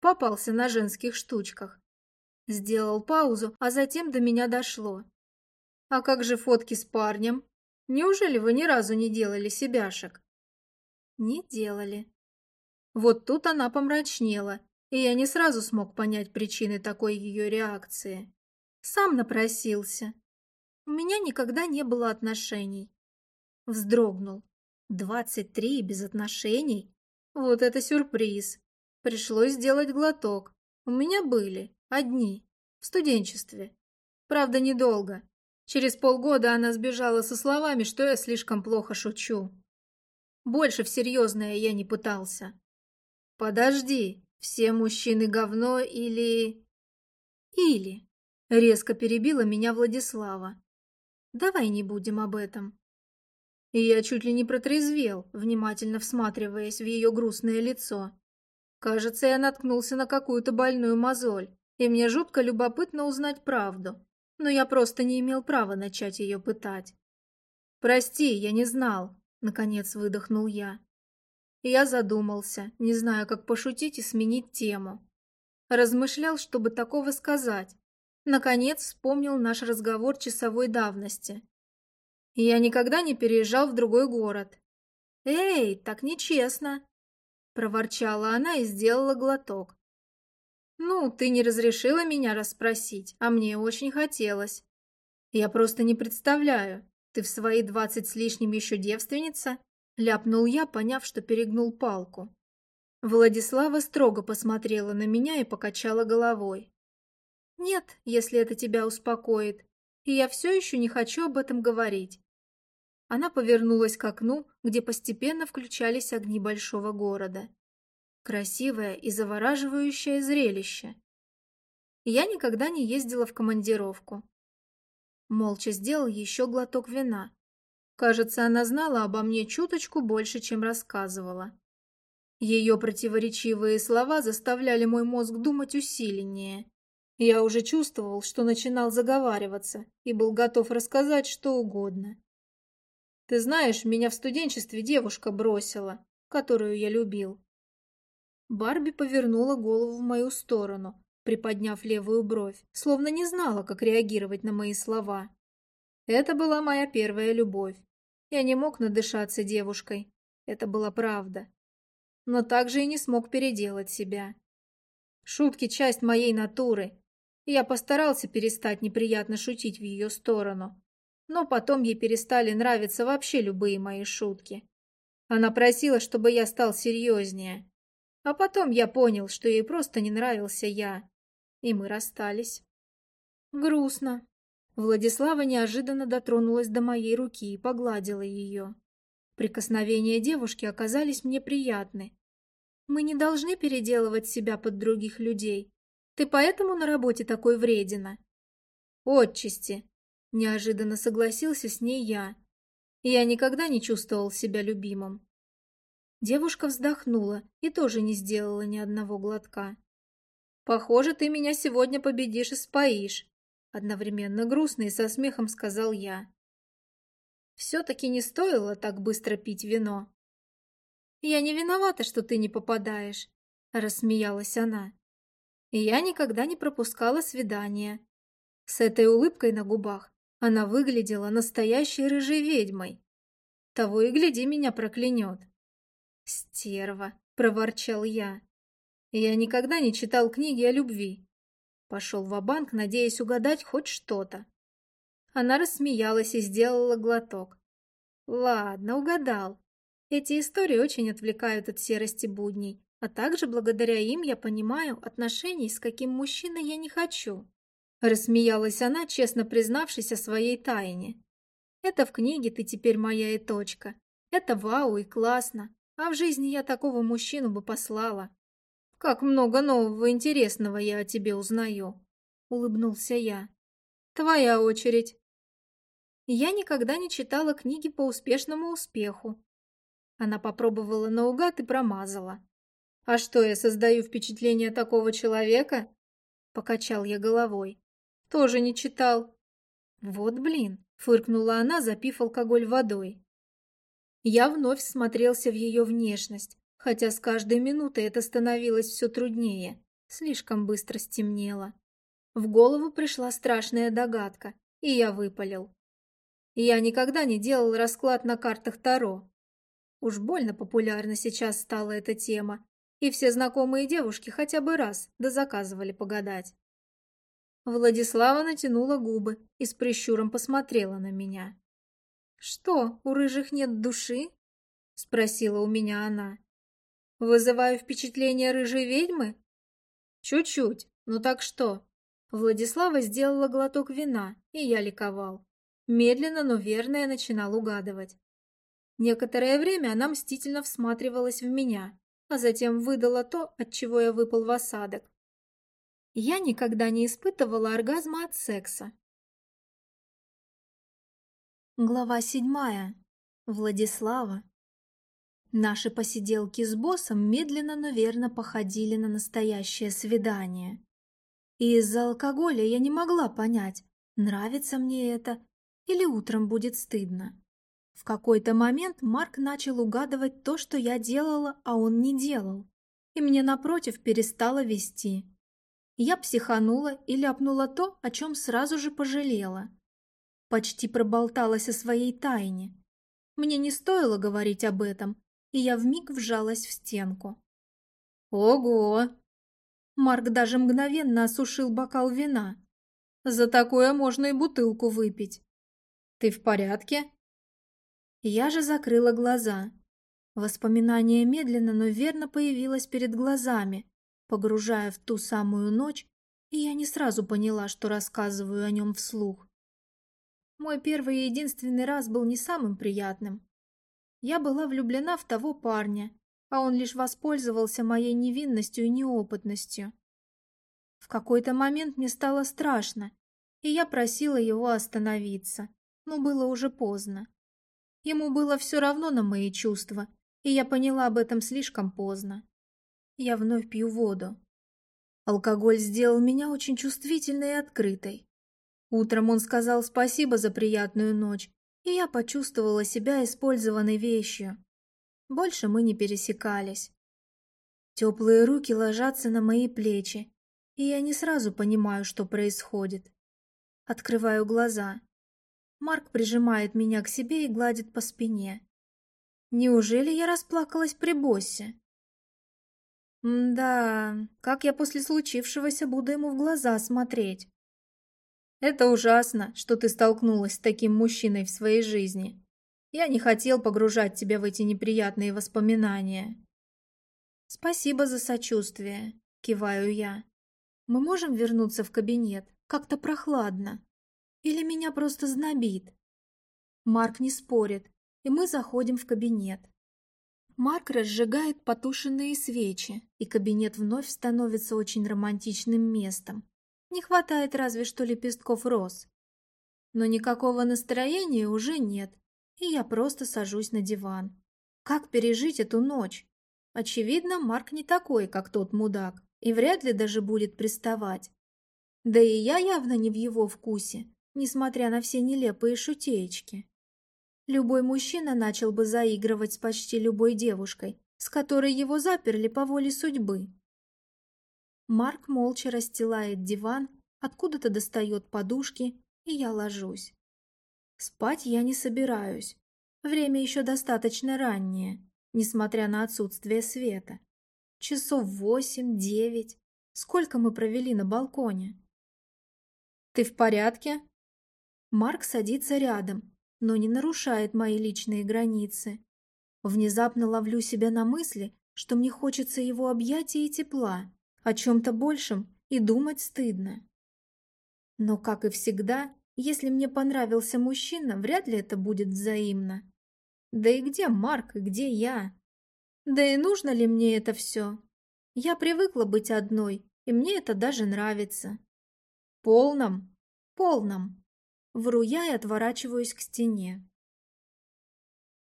Попался на женских штучках. Сделал паузу, а затем до меня дошло. «А как же фотки с парнем? Неужели вы ни разу не делали себяшек?» «Не делали». Вот тут она помрачнела, и я не сразу смог понять причины такой ее реакции. Сам напросился. У меня никогда не было отношений. Вздрогнул. Двадцать три без отношений? Вот это сюрприз. Пришлось сделать глоток. У меня были. Одни. В студенчестве. Правда, недолго. Через полгода она сбежала со словами, что я слишком плохо шучу. Больше в серьезное я не пытался. Подожди, все мужчины говно или... Или... Резко перебила меня Владислава. Давай не будем об этом. И я чуть ли не протрезвел, внимательно всматриваясь в ее грустное лицо. Кажется, я наткнулся на какую-то больную мозоль, и мне жутко любопытно узнать правду, но я просто не имел права начать ее пытать. «Прости, я не знал», — наконец выдохнул я. Я задумался, не зная, как пошутить и сменить тему. Размышлял, чтобы такого сказать. Наконец вспомнил наш разговор часовой давности. Я никогда не переезжал в другой город. «Эй, так нечестно!» Проворчала она и сделала глоток. «Ну, ты не разрешила меня расспросить, а мне очень хотелось. Я просто не представляю, ты в свои двадцать с лишним еще девственница?» Ляпнул я, поняв, что перегнул палку. Владислава строго посмотрела на меня и покачала головой. «Нет, если это тебя успокоит, и я все еще не хочу об этом говорить. Она повернулась к окну, где постепенно включались огни большого города. Красивое и завораживающее зрелище. Я никогда не ездила в командировку. Молча сделал еще глоток вина. Кажется, она знала обо мне чуточку больше, чем рассказывала. Ее противоречивые слова заставляли мой мозг думать усиленнее. Я уже чувствовал, что начинал заговариваться и был готов рассказать что угодно. Ты знаешь, меня в студенчестве девушка бросила, которую я любил. Барби повернула голову в мою сторону, приподняв левую бровь, словно не знала, как реагировать на мои слова. Это была моя первая любовь. Я не мог надышаться девушкой. Это была правда. Но также и не смог переделать себя. Шутки – часть моей натуры. Я постарался перестать неприятно шутить в ее сторону, но потом ей перестали нравиться вообще любые мои шутки. Она просила, чтобы я стал серьезнее. А потом я понял, что ей просто не нравился я. И мы расстались. Грустно. Владислава неожиданно дотронулась до моей руки и погладила ее. Прикосновения девушки оказались мне приятны. Мы не должны переделывать себя под других людей. Ты поэтому на работе такой вредина? Отчасти, Неожиданно согласился с ней я. Я никогда не чувствовал себя любимым. Девушка вздохнула и тоже не сделала ни одного глотка. «Похоже, ты меня сегодня победишь и споишь», одновременно грустно и со смехом сказал я. «Все-таки не стоило так быстро пить вино». «Я не виновата, что ты не попадаешь», — рассмеялась она. И я никогда не пропускала свидания. С этой улыбкой на губах она выглядела настоящей рыжей ведьмой. Того и гляди, меня проклянет. «Стерва!» — проворчал я. Я никогда не читал книги о любви. Пошел в банк надеясь угадать хоть что-то. Она рассмеялась и сделала глоток. Ладно, угадал. Эти истории очень отвлекают от серости будней, а также благодаря им я понимаю отношений, с каким мужчиной я не хочу. Рассмеялась она, честно признавшись о своей тайне. Это в книге ты теперь моя и точка. Это вау и классно. А в жизни я такого мужчину бы послала. Как много нового интересного я о тебе узнаю. Улыбнулся я. Твоя очередь. Я никогда не читала книги по успешному успеху. Она попробовала наугад и промазала. А что, я создаю впечатление такого человека? Покачал я головой. Тоже не читал. Вот блин, фыркнула она, запив алкоголь водой. Я вновь смотрелся в ее внешность, хотя с каждой минутой это становилось все труднее. Слишком быстро стемнело. В голову пришла страшная догадка, и я выпалил. Я никогда не делал расклад на картах Таро. Уж больно популярна сейчас стала эта тема, и все знакомые девушки хотя бы раз да заказывали погадать. Владислава натянула губы и с прищуром посмотрела на меня. «Что, у рыжих нет души?» — спросила у меня она. Вызываю впечатление рыжей ведьмы? Чуть-чуть, ну так что? Владислава сделала глоток вина, и я ликовал. Медленно, но верно я начинал угадывать. Некоторое время она мстительно всматривалась в меня, а затем выдала то, от чего я выпал в осадок. Я никогда не испытывала оргазма от секса. Глава седьмая. Владислава. Наши посиделки с боссом медленно, но верно походили на настоящее свидание. И из-за алкоголя я не могла понять, нравится мне это или утром будет стыдно. В какой-то момент Марк начал угадывать то, что я делала, а он не делал, и мне напротив перестало вести. Я психанула и ляпнула то, о чем сразу же пожалела. Почти проболталась о своей тайне. Мне не стоило говорить об этом, и я вмиг вжалась в стенку. «Ого!» Марк даже мгновенно осушил бокал вина. «За такое можно и бутылку выпить. Ты в порядке?» Я же закрыла глаза. Воспоминание медленно, но верно появилось перед глазами, погружая в ту самую ночь, и я не сразу поняла, что рассказываю о нем вслух. Мой первый и единственный раз был не самым приятным. Я была влюблена в того парня, а он лишь воспользовался моей невинностью и неопытностью. В какой-то момент мне стало страшно, и я просила его остановиться, но было уже поздно. Ему было все равно на мои чувства, и я поняла об этом слишком поздно. Я вновь пью воду. Алкоголь сделал меня очень чувствительной и открытой. Утром он сказал спасибо за приятную ночь, и я почувствовала себя использованной вещью. Больше мы не пересекались. Теплые руки ложатся на мои плечи, и я не сразу понимаю, что происходит. Открываю глаза. Марк прижимает меня к себе и гладит по спине. Неужели я расплакалась при боссе? да, как я после случившегося буду ему в глаза смотреть? Это ужасно, что ты столкнулась с таким мужчиной в своей жизни. Я не хотел погружать тебя в эти неприятные воспоминания. Спасибо за сочувствие, киваю я. Мы можем вернуться в кабинет? Как-то прохладно. Или меня просто знобит? Марк не спорит, и мы заходим в кабинет. Марк разжигает потушенные свечи, и кабинет вновь становится очень романтичным местом. Не хватает разве что лепестков роз. Но никакого настроения уже нет, и я просто сажусь на диван. Как пережить эту ночь? Очевидно, Марк не такой, как тот мудак, и вряд ли даже будет приставать. Да и я явно не в его вкусе, несмотря на все нелепые шутеечки. Любой мужчина начал бы заигрывать с почти любой девушкой, с которой его заперли по воле судьбы. Марк молча расстилает диван, откуда-то достает подушки, и я ложусь. Спать я не собираюсь. Время еще достаточно раннее, несмотря на отсутствие света. Часов восемь-девять. Сколько мы провели на балконе? «Ты в порядке?» Марк садится рядом, но не нарушает мои личные границы. Внезапно ловлю себя на мысли, что мне хочется его объятия и тепла, о чем-то большем и думать стыдно. Но, как и всегда, если мне понравился мужчина, вряд ли это будет взаимно. Да и где Марк, где я? Да и нужно ли мне это все? Я привыкла быть одной, и мне это даже нравится. Полном? Полном. Вру я и отворачиваюсь к стене.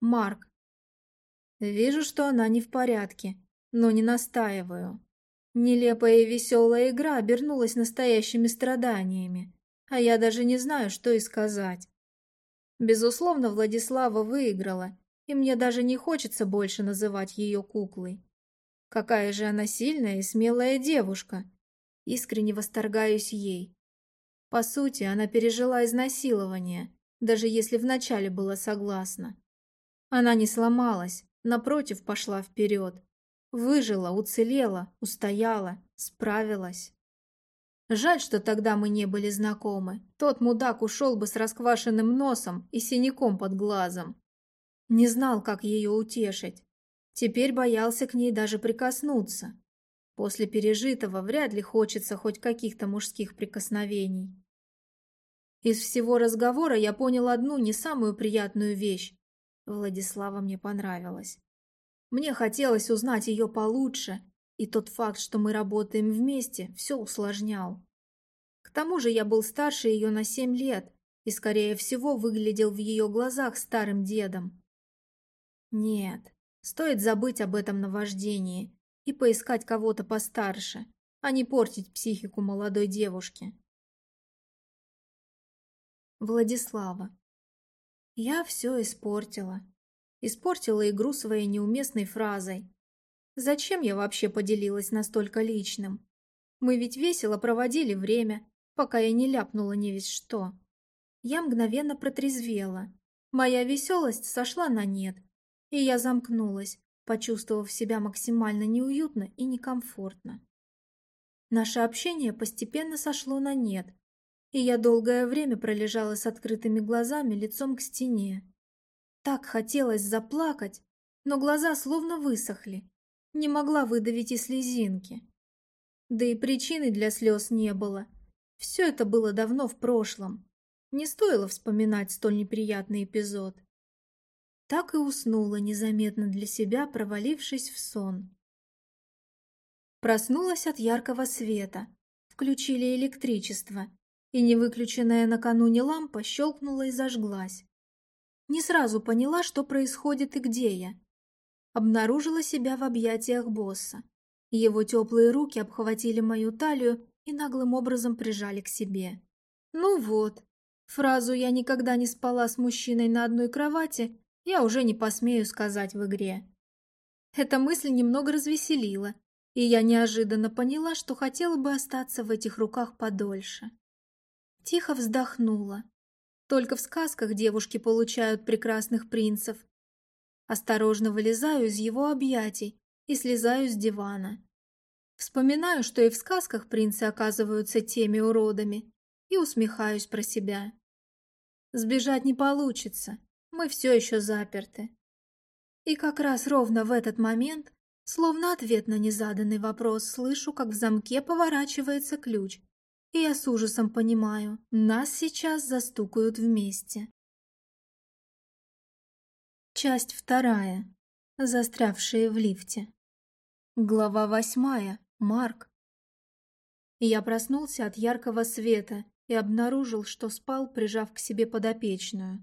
Марк. Вижу, что она не в порядке, но не настаиваю. Нелепая и веселая игра обернулась настоящими страданиями, а я даже не знаю, что и сказать. Безусловно, Владислава выиграла, и мне даже не хочется больше называть ее куклой. Какая же она сильная и смелая девушка. Искренне восторгаюсь ей. По сути, она пережила изнасилование, даже если вначале была согласна. Она не сломалась, напротив, пошла вперед. Выжила, уцелела, устояла, справилась. Жаль, что тогда мы не были знакомы. Тот мудак ушел бы с расквашенным носом и синяком под глазом. Не знал, как ее утешить. Теперь боялся к ней даже прикоснуться. После пережитого вряд ли хочется хоть каких-то мужских прикосновений. Из всего разговора я понял одну не самую приятную вещь. Владислава мне понравилась. Мне хотелось узнать ее получше, и тот факт, что мы работаем вместе, все усложнял. К тому же я был старше ее на семь лет и, скорее всего, выглядел в ее глазах старым дедом. Нет, стоит забыть об этом наваждении и поискать кого-то постарше, а не портить психику молодой девушки. Владислава. Я все испортила. Испортила игру своей неуместной фразой. Зачем я вообще поделилась настолько личным? Мы ведь весело проводили время, пока я не ляпнула не весь что. Я мгновенно протрезвела. Моя веселость сошла на нет, и я замкнулась, почувствовав себя максимально неуютно и некомфортно. Наше общение постепенно сошло на нет, и я долгое время пролежала с открытыми глазами лицом к стене. Так хотелось заплакать, но глаза словно высохли, не могла выдавить и слезинки. Да и причины для слез не было. Все это было давно в прошлом. Не стоило вспоминать столь неприятный эпизод. Так и уснула незаметно для себя, провалившись в сон. Проснулась от яркого света. Включили электричество и невыключенная накануне лампа щелкнула и зажглась. Не сразу поняла, что происходит и где я. Обнаружила себя в объятиях босса. Его теплые руки обхватили мою талию и наглым образом прижали к себе. Ну вот, фразу «я никогда не спала с мужчиной на одной кровати» я уже не посмею сказать в игре. Эта мысль немного развеселила, и я неожиданно поняла, что хотела бы остаться в этих руках подольше. Тихо вздохнула. Только в сказках девушки получают прекрасных принцев. Осторожно вылезаю из его объятий и слезаю с дивана. Вспоминаю, что и в сказках принцы оказываются теми уродами, и усмехаюсь про себя. Сбежать не получится, мы все еще заперты. И как раз ровно в этот момент, словно ответ на незаданный вопрос, слышу, как в замке поворачивается ключ, и я с ужасом понимаю, нас сейчас застукают вместе. Часть вторая. Застрявшие в лифте. Глава восьмая. Марк. Я проснулся от яркого света и обнаружил, что спал, прижав к себе подопечную.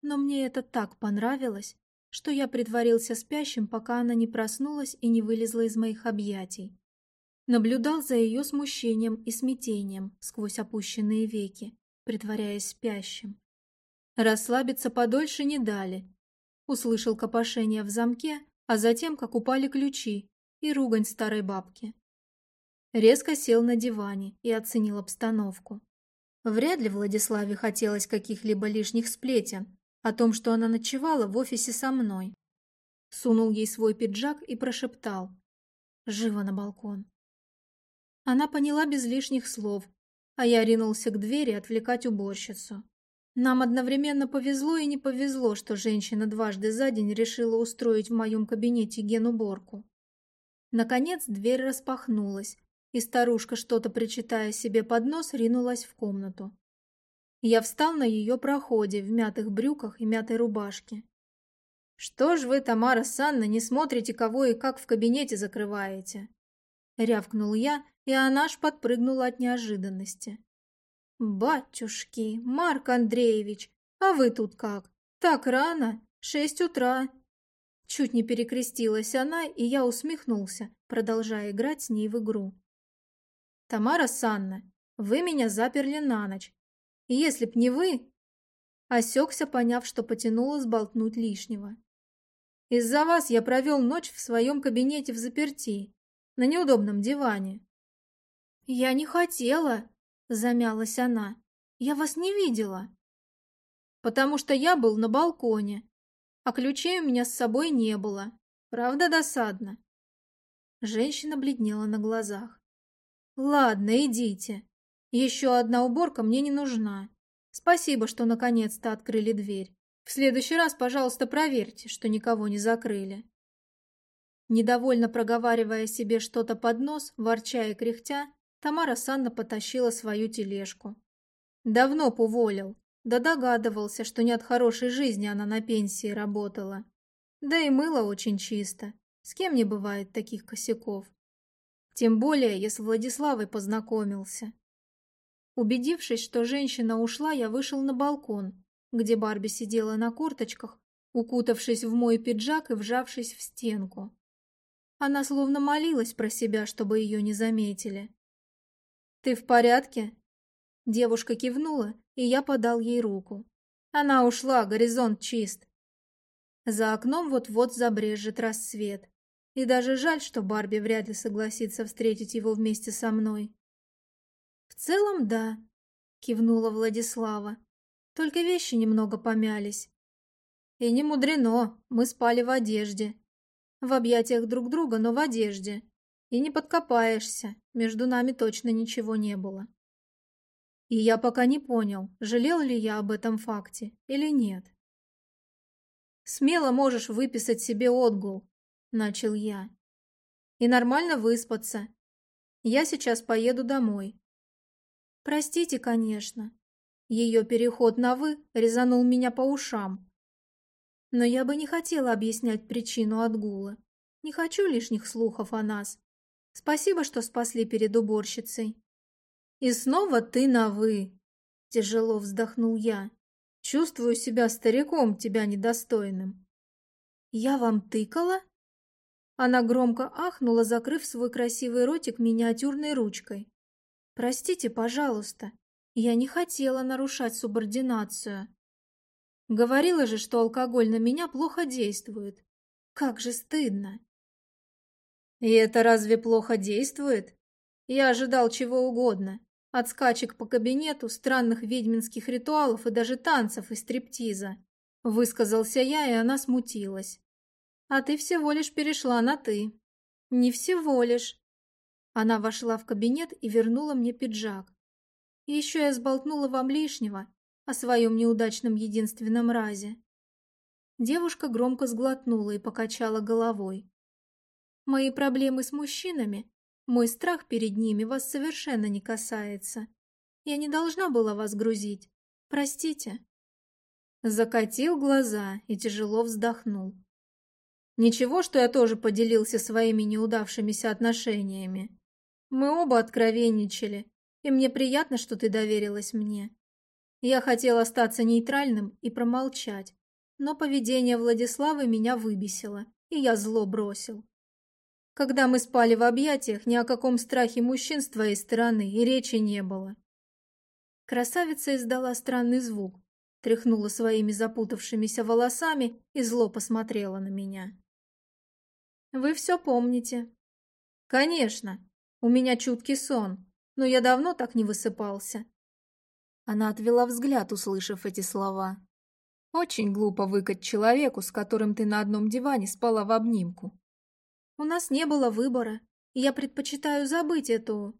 Но мне это так понравилось, что я притворился спящим, пока она не проснулась и не вылезла из моих объятий. Наблюдал за ее смущением и смятением сквозь опущенные веки, притворяясь спящим. Расслабиться подольше не дали. Услышал копошение в замке, а затем, как упали ключи и ругань старой бабки. Резко сел на диване и оценил обстановку. Вряд ли Владиславе хотелось каких-либо лишних сплетен о том, что она ночевала в офисе со мной. Сунул ей свой пиджак и прошептал. «Живо на балкон». Она поняла без лишних слов, а я ринулся к двери отвлекать уборщицу. Нам одновременно повезло и не повезло, что женщина дважды за день решила устроить в моем кабинете генуборку. Наконец дверь распахнулась, и старушка, что-то причитая себе под нос, ринулась в комнату. Я встал на ее проходе в мятых брюках и мятой рубашке. «Что ж вы, Тамара Санна, не смотрите, кого и как в кабинете закрываете?» Рявкнул я, и она аж подпрыгнула от неожиданности. «Батюшки, Марк Андреевич, а вы тут как? Так рано? Шесть утра!» Чуть не перекрестилась она, и я усмехнулся, продолжая играть с ней в игру. «Тамара Санна, вы меня заперли на ночь. Если б не вы...» Осекся, поняв, что потянуло сболтнуть лишнего. «Из-за вас я провел ночь в своем кабинете в заперти, на неудобном диване. «Я не хотела», — замялась она. «Я вас не видела». «Потому что я был на балконе, а ключей у меня с собой не было. Правда досадно?» Женщина бледнела на глазах. «Ладно, идите. Еще одна уборка мне не нужна. Спасибо, что наконец-то открыли дверь. В следующий раз, пожалуйста, проверьте, что никого не закрыли». Недовольно проговаривая себе что-то под нос, ворча и кряхтя, Тамара Санна потащила свою тележку. Давно поволил, да догадывался, что не от хорошей жизни она на пенсии работала. Да и мыло очень чисто. С кем не бывает таких косяков. Тем более, если Владиславой познакомился. Убедившись, что женщина ушла, я вышел на балкон, где Барби сидела на корточках, укутавшись в мой пиджак и вжавшись в стенку. Она словно молилась про себя, чтобы ее не заметили. «Ты в порядке?» Девушка кивнула, и я подал ей руку. Она ушла, горизонт чист. За окном вот-вот забрежет рассвет. И даже жаль, что Барби вряд ли согласится встретить его вместе со мной. «В целом, да», — кивнула Владислава. «Только вещи немного помялись». «И не мудрено, мы спали в одежде. В объятиях друг друга, но в одежде. И не подкопаешься, между нами точно ничего не было». И я пока не понял, жалел ли я об этом факте или нет. «Смело можешь выписать себе отгул», — начал я. «И нормально выспаться. Я сейчас поеду домой». «Простите, конечно». Ее переход на «вы» резанул меня по ушам. Но я бы не хотела объяснять причину отгула. Не хочу лишних слухов о нас. Спасибо, что спасли перед уборщицей. «И снова ты на «вы», — тяжело вздохнул я. «Чувствую себя стариком, тебя недостойным». «Я вам тыкала?» Она громко ахнула, закрыв свой красивый ротик миниатюрной ручкой. «Простите, пожалуйста, я не хотела нарушать субординацию. Говорила же, что алкоголь на меня плохо действует. Как же стыдно!» «И это разве плохо действует? Я ожидал чего угодно. От скачек по кабинету, странных ведьминских ритуалов и даже танцев и стриптиза. Высказался я, и она смутилась. А ты всего лишь перешла на «ты». Не всего лишь. Она вошла в кабинет и вернула мне пиджак. еще я сболтнула вам лишнего о своем неудачном единственном разе. Девушка громко сглотнула и покачала головой. Мои проблемы с мужчинами мой страх перед ними вас совершенно не касается. Я не должна была вас грузить. Простите. Закатил глаза и тяжело вздохнул. Ничего, что я тоже поделился своими неудавшимися отношениями. Мы оба откровенничали, и мне приятно, что ты доверилась мне. Я хотел остаться нейтральным и промолчать, но поведение Владиславы меня выбесило, и я зло бросил. Когда мы спали в объятиях, ни о каком страхе мужчин с твоей стороны и речи не было. Красавица издала странный звук, тряхнула своими запутавшимися волосами и зло посмотрела на меня. «Вы все помните?» «Конечно. У меня чуткий сон, но я давно так не высыпался». Она отвела взгляд, услышав эти слова. «Очень глупо выкать человеку, с которым ты на одном диване спала в обнимку. У нас не было выбора, я предпочитаю забыть эту...»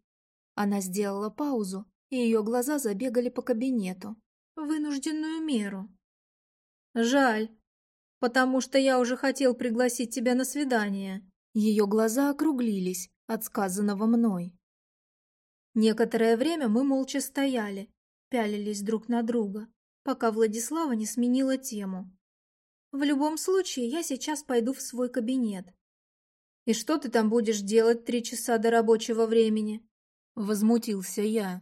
Она сделала паузу, и ее глаза забегали по кабинету. «Вынужденную меру». «Жаль, потому что я уже хотел пригласить тебя на свидание». Ее глаза округлились от сказанного мной. Некоторое время мы молча стояли, пялились друг на друга, пока Владислава не сменила тему. «В любом случае, я сейчас пойду в свой кабинет. «И что ты там будешь делать три часа до рабочего времени?» Возмутился я.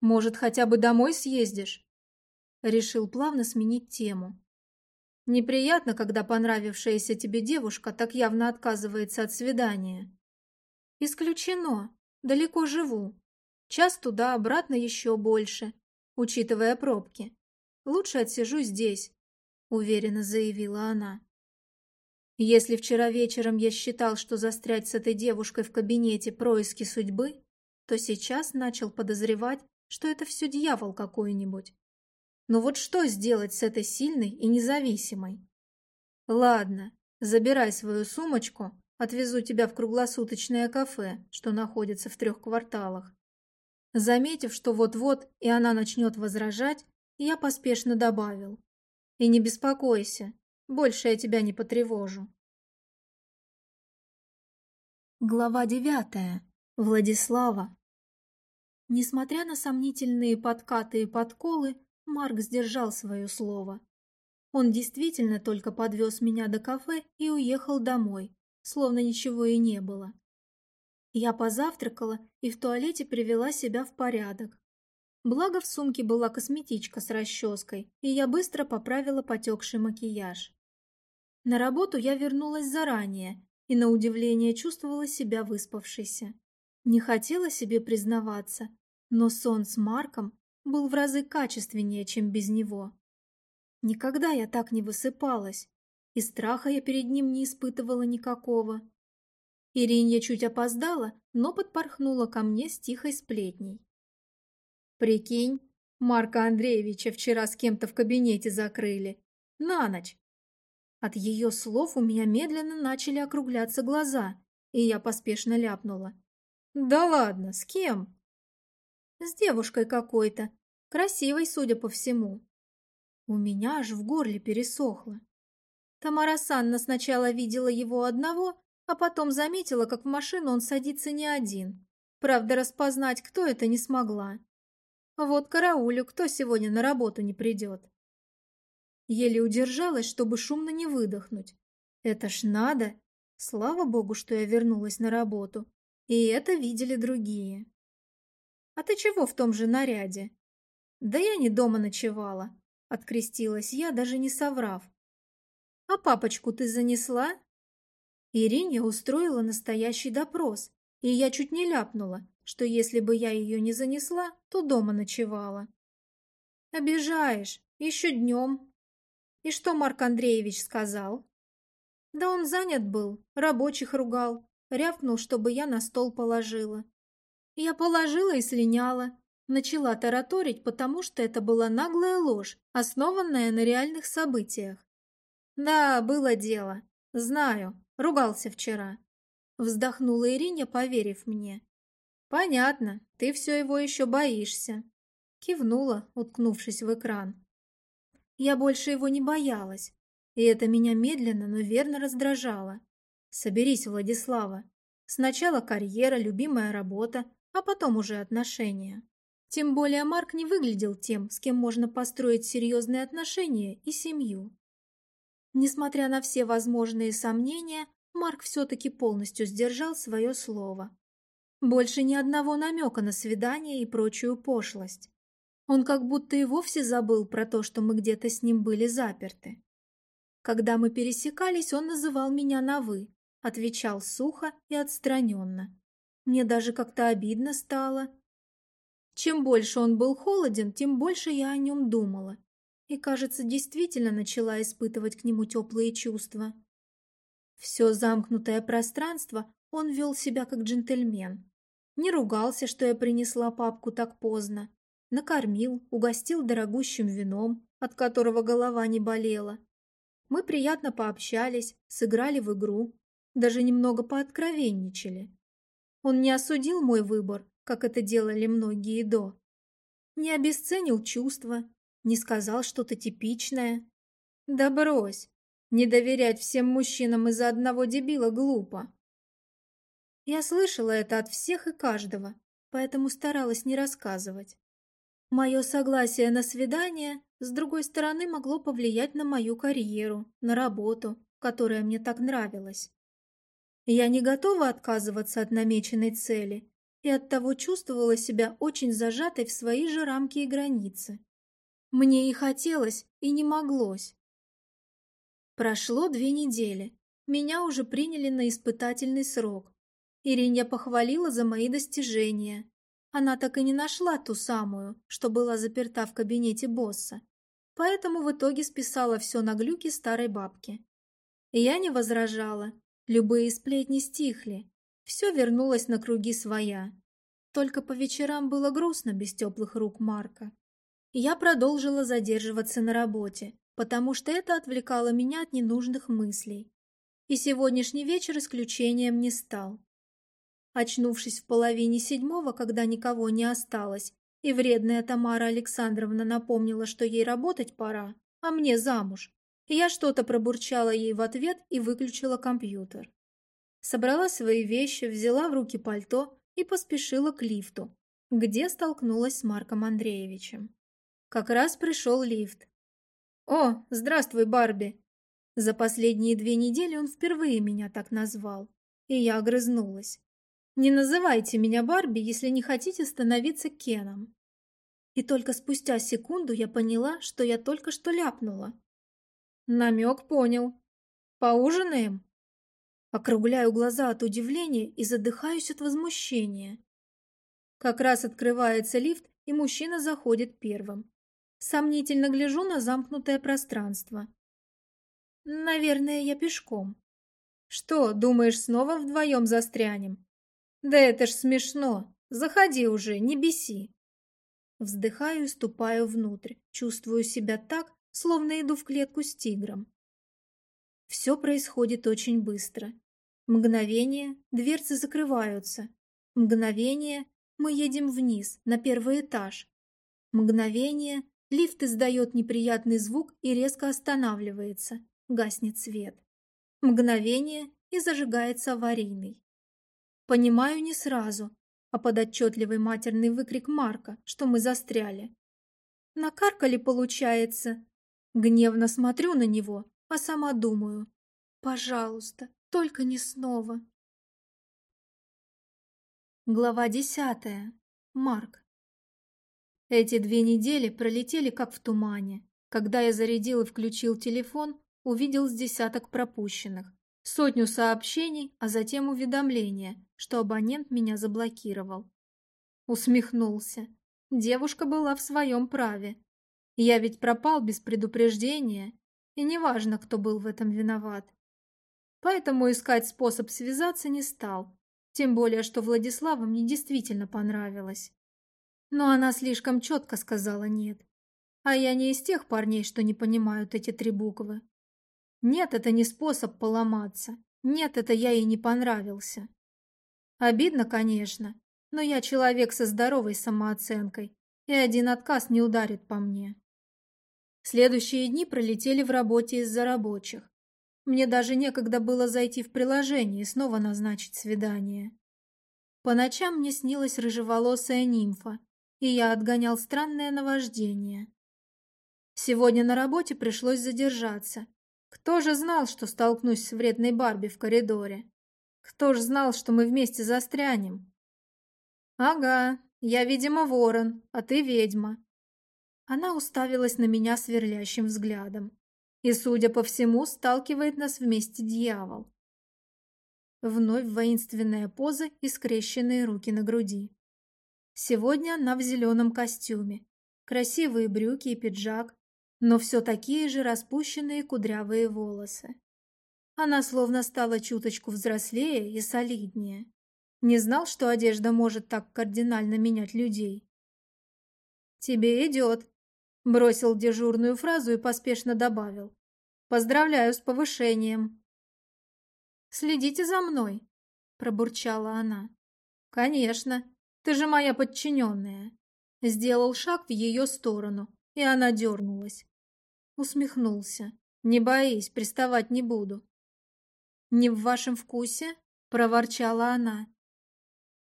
«Может, хотя бы домой съездишь?» Решил плавно сменить тему. Неприятно, когда понравившаяся тебе девушка так явно отказывается от свидания. Исключено. Далеко живу. Час туда, обратно еще больше, учитывая пробки. Лучше отсижу здесь, уверенно заявила она. Если вчера вечером я считал, что застрять с этой девушкой в кабинете происки судьбы, то сейчас начал подозревать, что это все дьявол какой-нибудь. Но вот что сделать с этой сильной и независимой? Ладно, забирай свою сумочку, отвезу тебя в круглосуточное кафе, что находится в трех кварталах. Заметив, что вот-вот и она начнет возражать, я поспешно добавил. И не беспокойся, больше я тебя не потревожу. Глава девятая. Владислава. Несмотря на сомнительные подкаты и подколы, Марк сдержал свое слово. Он действительно только подвез меня до кафе и уехал домой, словно ничего и не было. Я позавтракала и в туалете привела себя в порядок. Благо в сумке была косметичка с расческой, и я быстро поправила потекший макияж. На работу я вернулась заранее и на удивление чувствовала себя выспавшейся. Не хотела себе признаваться, но сон с Марком был в разы качественнее, чем без него. Никогда я так не высыпалась, и страха я перед ним не испытывала никакого. Иринья чуть опоздала, но подпорхнула ко мне с тихой сплетней. «Прикинь, Марка Андреевича вчера с кем-то в кабинете закрыли. На ночь. От ее слов у меня медленно начали округляться глаза, и я поспешно ляпнула. «Да ладно, с кем?» «С девушкой какой-то, красивой, судя по всему». У меня аж в горле пересохло. Тамара Санна сначала видела его одного, а потом заметила, как в машину он садится не один. Правда, распознать, кто это, не смогла. Вот караулю, кто сегодня на работу не придет. Еле удержалась, чтобы шумно не выдохнуть. Это ж надо! Слава богу, что я вернулась на работу. И это видели другие. А ты чего в том же наряде? Да я не дома ночевала. Открестилась я, даже не соврав. А папочку ты занесла? Ирине устроила настоящий допрос, и я чуть не ляпнула, что если бы я ее не занесла, то дома ночевала. Обижаешь, еще днем, и что Марк Андреевич сказал? Да он занят был, рабочих ругал, рявкнул, чтобы я на стол положила. Я положила и слиняла. Начала тараторить, потому что это была наглая ложь, основанная на реальных событиях. Да, было дело. Знаю, ругался вчера. Вздохнула Ириня, поверив мне. Понятно, ты все его еще боишься. Кивнула, уткнувшись в экран. Я больше его не боялась, и это меня медленно, но верно раздражало. Соберись, Владислава. Сначала карьера, любимая работа, а потом уже отношения. Тем более Марк не выглядел тем, с кем можно построить серьезные отношения и семью. Несмотря на все возможные сомнения, Марк все-таки полностью сдержал свое слово. Больше ни одного намека на свидание и прочую пошлость. Он как будто и вовсе забыл про то, что мы где-то с ним были заперты. Когда мы пересекались, он называл меня на «вы», отвечал сухо и отстраненно. Мне даже как-то обидно стало. Чем больше он был холоден, тем больше я о нем думала. И, кажется, действительно начала испытывать к нему теплые чувства. Все замкнутое пространство он вел себя как джентльмен. Не ругался, что я принесла папку так поздно, накормил, угостил дорогущим вином, от которого голова не болела. Мы приятно пообщались, сыграли в игру, даже немного пооткровенничали. Он не осудил мой выбор, как это делали многие до. Не обесценил чувства, не сказал что-то типичное. Да брось, не доверять всем мужчинам из-за одного дебила глупо. Я слышала это от всех и каждого, поэтому старалась не рассказывать. Мое согласие на свидание, с другой стороны, могло повлиять на мою карьеру, на работу, которая мне так нравилась. Я не готова отказываться от намеченной цели и оттого чувствовала себя очень зажатой в свои же рамки и границы. Мне и хотелось, и не моглось. Прошло две недели. Меня уже приняли на испытательный срок. Ириня похвалила за мои достижения, она так и не нашла ту самую, что была заперта в кабинете босса, поэтому в итоге списала все на глюки старой бабки. Я не возражала, любые сплетни стихли, все вернулось на круги своя. Только по вечерам было грустно без теплых рук Марка. Я продолжила задерживаться на работе, потому что это отвлекало меня от ненужных мыслей. И сегодняшний вечер исключением не стал. Очнувшись в половине седьмого, когда никого не осталось, и вредная Тамара Александровна напомнила, что ей работать пора, а мне замуж, я что-то пробурчала ей в ответ и выключила компьютер. Собрала свои вещи, взяла в руки пальто и поспешила к лифту, где столкнулась с Марком Андреевичем. Как раз пришел лифт. «О, здравствуй, Барби!» За последние две недели он впервые меня так назвал, и я огрызнулась. «Не называйте меня Барби, если не хотите становиться Кеном». И только спустя секунду я поняла, что я только что ляпнула. Намек понял. Поужинаем? Округляю глаза от удивления и задыхаюсь от возмущения. Как раз открывается лифт, и мужчина заходит первым. Сомнительно гляжу на замкнутое пространство. Наверное, я пешком. Что, думаешь, снова вдвоем застрянем? Да это ж смешно. Заходи уже, не беси. Вздыхаю и ступаю внутрь, чувствую себя так, словно иду в клетку с тигром. Все происходит очень быстро. Мгновение, дверцы закрываются. Мгновение, мы едем вниз, на первый этаж. Мгновение, лифт издает неприятный звук и резко останавливается, гаснет свет. Мгновение, и зажигается аварийный. Понимаю не сразу, а под отчетливый матерный выкрик Марка, что мы застряли. Накаркали, получается. Гневно смотрю на него, а сама думаю. Пожалуйста, только не снова. Глава десятая. Марк. Эти две недели пролетели как в тумане. Когда я зарядил и включил телефон, увидел с десяток пропущенных сотню сообщений, а затем уведомление, что абонент меня заблокировал. Усмехнулся. Девушка была в своем праве. Я ведь пропал без предупреждения, и неважно, кто был в этом виноват. Поэтому искать способ связаться не стал, тем более, что Владислава мне действительно понравилась. Но она слишком четко сказала «нет». А я не из тех парней, что не понимают эти три буквы. Нет, это не способ поломаться. Нет, это я ей не понравился. Обидно, конечно, но я человек со здоровой самооценкой, и один отказ не ударит по мне. Следующие дни пролетели в работе из-за рабочих. Мне даже некогда было зайти в приложение и снова назначить свидание. По ночам мне снилась рыжеволосая нимфа, и я отгонял странное наваждение. Сегодня на работе пришлось задержаться, кто же знал, что столкнусь с вредной Барби в коридоре? Кто же знал, что мы вместе застрянем? Ага, я, видимо, ворон, а ты ведьма. Она уставилась на меня сверлящим взглядом. И, судя по всему, сталкивает нас вместе дьявол. Вновь воинственная поза и скрещенные руки на груди. Сегодня она в зеленом костюме. Красивые брюки и пиджак, но все такие же распущенные кудрявые волосы. Она словно стала чуточку взрослее и солиднее. Не знал, что одежда может так кардинально менять людей. «Тебе идет», – бросил дежурную фразу и поспешно добавил. «Поздравляю с повышением». «Следите за мной», – пробурчала она. «Конечно, ты же моя подчиненная». Сделал шаг в ее сторону, и она дернулась. Усмехнулся. «Не боись, приставать не буду». «Не в вашем вкусе?» – проворчала она.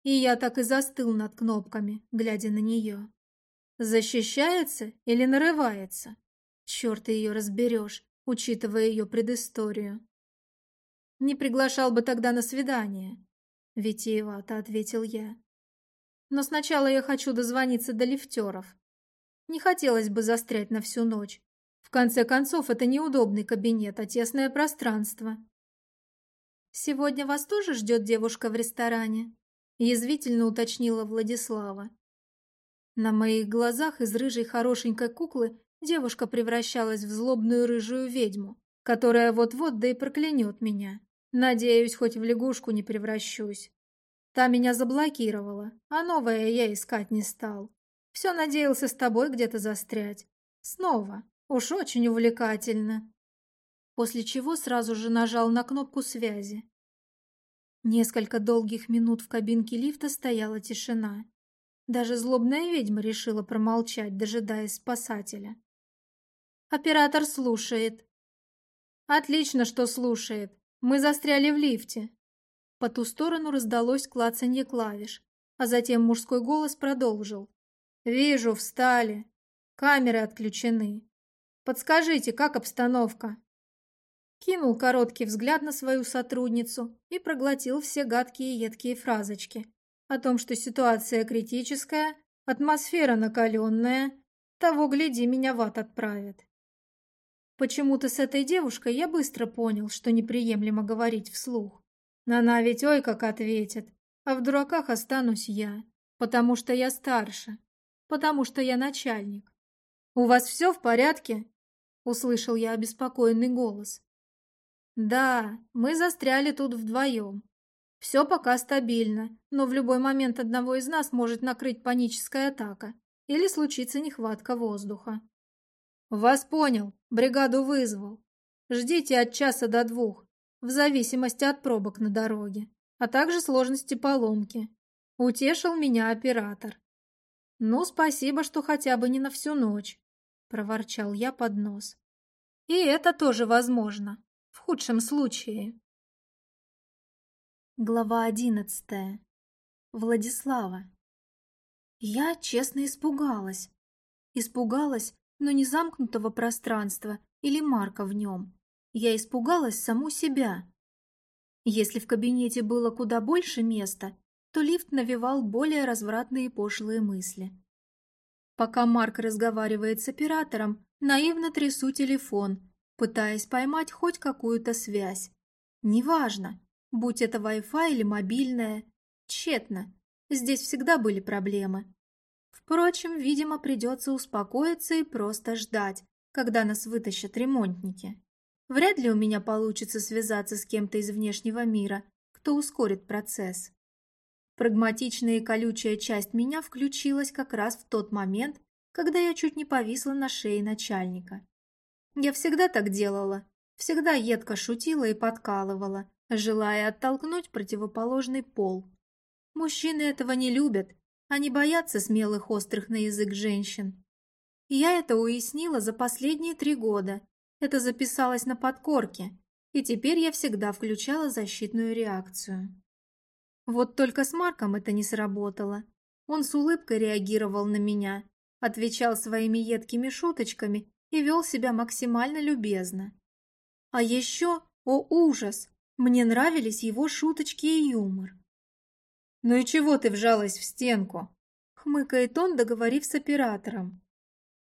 И я так и застыл над кнопками, глядя на нее. Защищается или нарывается? Черт ее разберешь, учитывая ее предысторию. Не приглашал бы тогда на свидание, витиевато ответил я. Но сначала я хочу дозвониться до лифтеров. Не хотелось бы застрять на всю ночь, в конце концов, это неудобный кабинет, а тесное пространство. «Сегодня вас тоже ждет девушка в ресторане?» – язвительно уточнила Владислава. На моих глазах из рыжей хорошенькой куклы девушка превращалась в злобную рыжую ведьму, которая вот-вот да и проклянет меня. Надеюсь, хоть в лягушку не превращусь. Та меня заблокировала, а новое я искать не стал. Все надеялся с тобой где-то застрять. Снова. Уж очень увлекательно. После чего сразу же нажал на кнопку связи. Несколько долгих минут в кабинке лифта стояла тишина. Даже злобная ведьма решила промолчать, дожидаясь спасателя. Оператор слушает. Отлично, что слушает. Мы застряли в лифте. По ту сторону раздалось клацанье клавиш, а затем мужской голос продолжил. «Вижу, встали. Камеры отключены. Подскажите, как обстановка?» Кинул короткий взгляд на свою сотрудницу и проглотил все гадкие и едкие фразочки о том, что ситуация критическая, атмосфера накаленная, того, гляди, меня в ад отправят. Почему-то с этой девушкой я быстро понял, что неприемлемо говорить вслух. Она ведь ой как ответит, а в дураках останусь я, потому что я старше, потому что я начальник. «У вас все в порядке?» — услышал я обеспокоенный голос. «Да, мы застряли тут вдвоем. Все пока стабильно, но в любой момент одного из нас может накрыть паническая атака или случится нехватка воздуха. «Вас понял. Бригаду вызвал. Ждите от часа до двух, в зависимости от пробок на дороге, а также сложности поломки. Утешил меня оператор. Ну, спасибо, что хотя бы не на всю ночь», — проворчал я под нос. «И это тоже возможно, в худшем случае». Глава одиннадцатая. Владислава. Я честно испугалась. Испугалась, но не замкнутого пространства или Марка в нем. Я испугалась саму себя. Если в кабинете было куда больше места, то лифт навевал более развратные пошлые мысли. Пока Марк разговаривает с оператором, наивно трясу телефон, пытаясь поймать хоть какую-то связь. Неважно, будь это Wi-Fi или мобильная. Тщетно. Здесь всегда были проблемы. Впрочем, видимо, придется успокоиться и просто ждать, когда нас вытащат ремонтники. Вряд ли у меня получится связаться с кем-то из внешнего мира, кто ускорит процесс. Прагматичная и колючая часть меня включилась как раз в тот момент, когда я чуть не повисла на шее начальника. Я всегда так делала, всегда едко шутила и подкалывала, желая оттолкнуть противоположный пол. Мужчины этого не любят, они боятся смелых острых на язык женщин. Я это уяснила за последние три года. Это записалось на подкорке, и теперь я всегда включала защитную реакцию. Вот только с Марком это не сработало. Он с улыбкой реагировал на меня, отвечал своими едкими шуточками и вел себя максимально любезно. А еще, о ужас, мне нравились его шуточки и юмор. «Ну и чего ты вжалась в стенку?» — хмыкает он, договорив с оператором.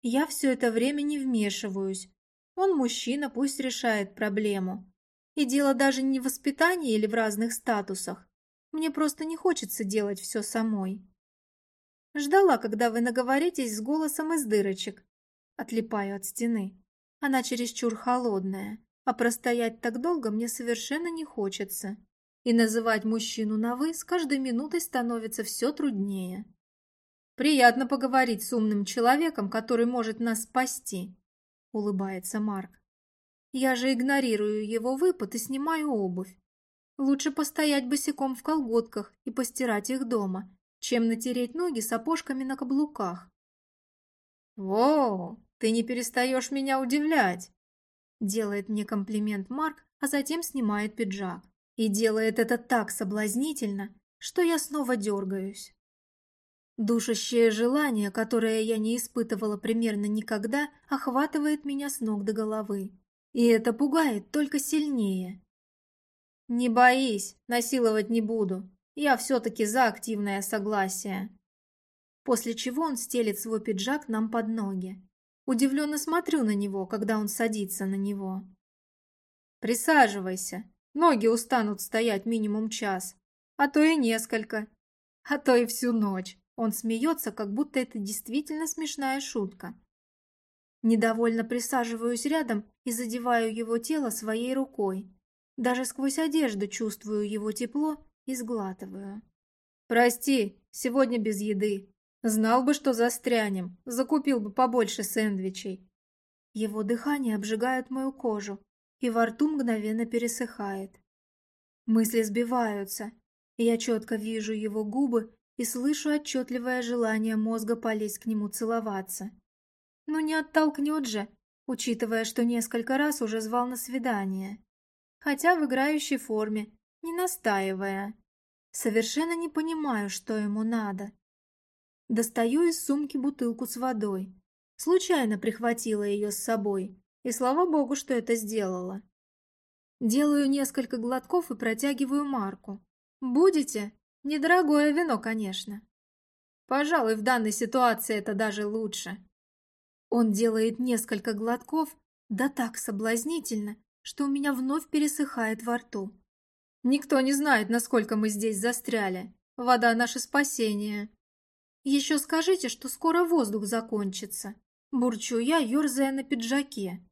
«Я все это время не вмешиваюсь. Он мужчина, пусть решает проблему. И дело даже не в воспитании или в разных статусах. Мне просто не хочется делать все самой». Ждала, когда вы наговоритесь с голосом из дырочек. Отлипаю от стены. Она чересчур холодная, а простоять так долго мне совершенно не хочется и называть мужчину на «вы» с каждой минутой становится все труднее. «Приятно поговорить с умным человеком, который может нас спасти», — улыбается Марк. «Я же игнорирую его выпад и снимаю обувь. Лучше постоять босиком в колготках и постирать их дома, чем натереть ноги сапожками на каблуках». «Воу, ты не перестаешь меня удивлять!» Делает мне комплимент Марк, а затем снимает пиджак. И делает это так соблазнительно, что я снова дергаюсь. Душащее желание, которое я не испытывала примерно никогда, охватывает меня с ног до головы. И это пугает только сильнее. «Не боись, насиловать не буду. Я все-таки за активное согласие». После чего он стелит свой пиджак нам под ноги. Удивленно смотрю на него, когда он садится на него. «Присаживайся», Ноги устанут стоять минимум час, а то и несколько, а то и всю ночь. Он смеется, как будто это действительно смешная шутка. Недовольно присаживаюсь рядом и задеваю его тело своей рукой. Даже сквозь одежду чувствую его тепло и сглатываю. «Прости, сегодня без еды. Знал бы, что застрянем, закупил бы побольше сэндвичей». Его дыхание обжигает мою кожу, и во рту мгновенно пересыхает. Мысли сбиваются, и я четко вижу его губы и слышу отчетливое желание мозга полезть к нему целоваться. Но не оттолкнет же, учитывая, что несколько раз уже звал на свидание. Хотя в играющей форме, не настаивая. Совершенно не понимаю, что ему надо. Достаю из сумки бутылку с водой. Случайно прихватила ее с собой, и слава богу, что это сделала. Делаю несколько глотков и протягиваю Марку. «Будете?» Недорогое вино, конечно. Пожалуй, в данной ситуации это даже лучше. Он делает несколько глотков, да так соблазнительно, что у меня вновь пересыхает во рту. Никто не знает, насколько мы здесь застряли. Вода – наше спасение. Еще скажите, что скоро воздух закончится. Бурчу я, ерзая на пиджаке.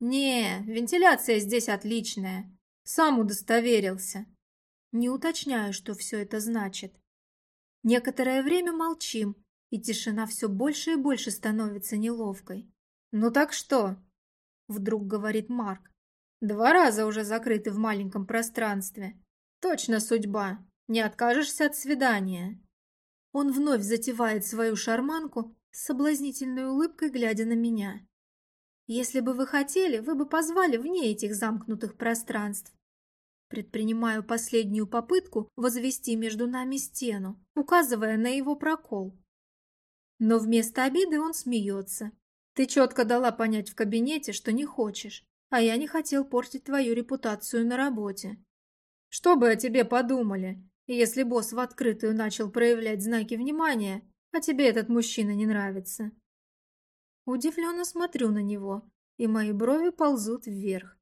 Не, вентиляция здесь отличная. Сам удостоверился. Не уточняю, что все это значит. Некоторое время молчим, и тишина все больше и больше становится неловкой. «Ну так что?» — вдруг говорит Марк. «Два раза уже закрыты в маленьком пространстве. Точно судьба. Не откажешься от свидания». Он вновь затевает свою шарманку с соблазнительной улыбкой, глядя на меня. «Если бы вы хотели, вы бы позвали вне этих замкнутых пространств. Предпринимаю последнюю попытку возвести между нами стену, указывая на его прокол. Но вместо обиды он смеется. Ты четко дала понять в кабинете, что не хочешь, а я не хотел портить твою репутацию на работе. Что бы о тебе подумали, если босс в открытую начал проявлять знаки внимания, а тебе этот мужчина не нравится? Удивленно смотрю на него, и мои брови ползут вверх.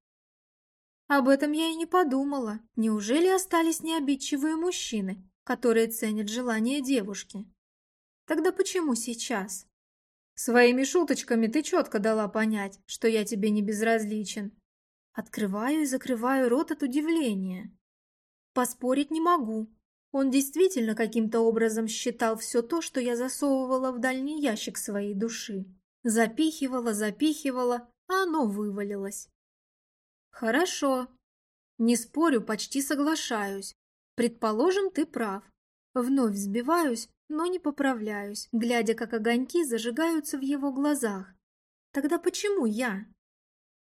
Об этом я и не подумала. Неужели остались необидчивые мужчины, которые ценят желание девушки? Тогда почему сейчас? Своими шуточками ты четко дала понять, что я тебе не безразличен. Открываю и закрываю рот от удивления. Поспорить не могу. Он действительно каким-то образом считал все то, что я засовывала в дальний ящик своей души. Запихивала, запихивала, а оно вывалилось. Хорошо. Не спорю, почти соглашаюсь. Предположим, ты прав. Вновь взбиваюсь, но не поправляюсь, глядя, как огоньки зажигаются в его глазах. Тогда почему я?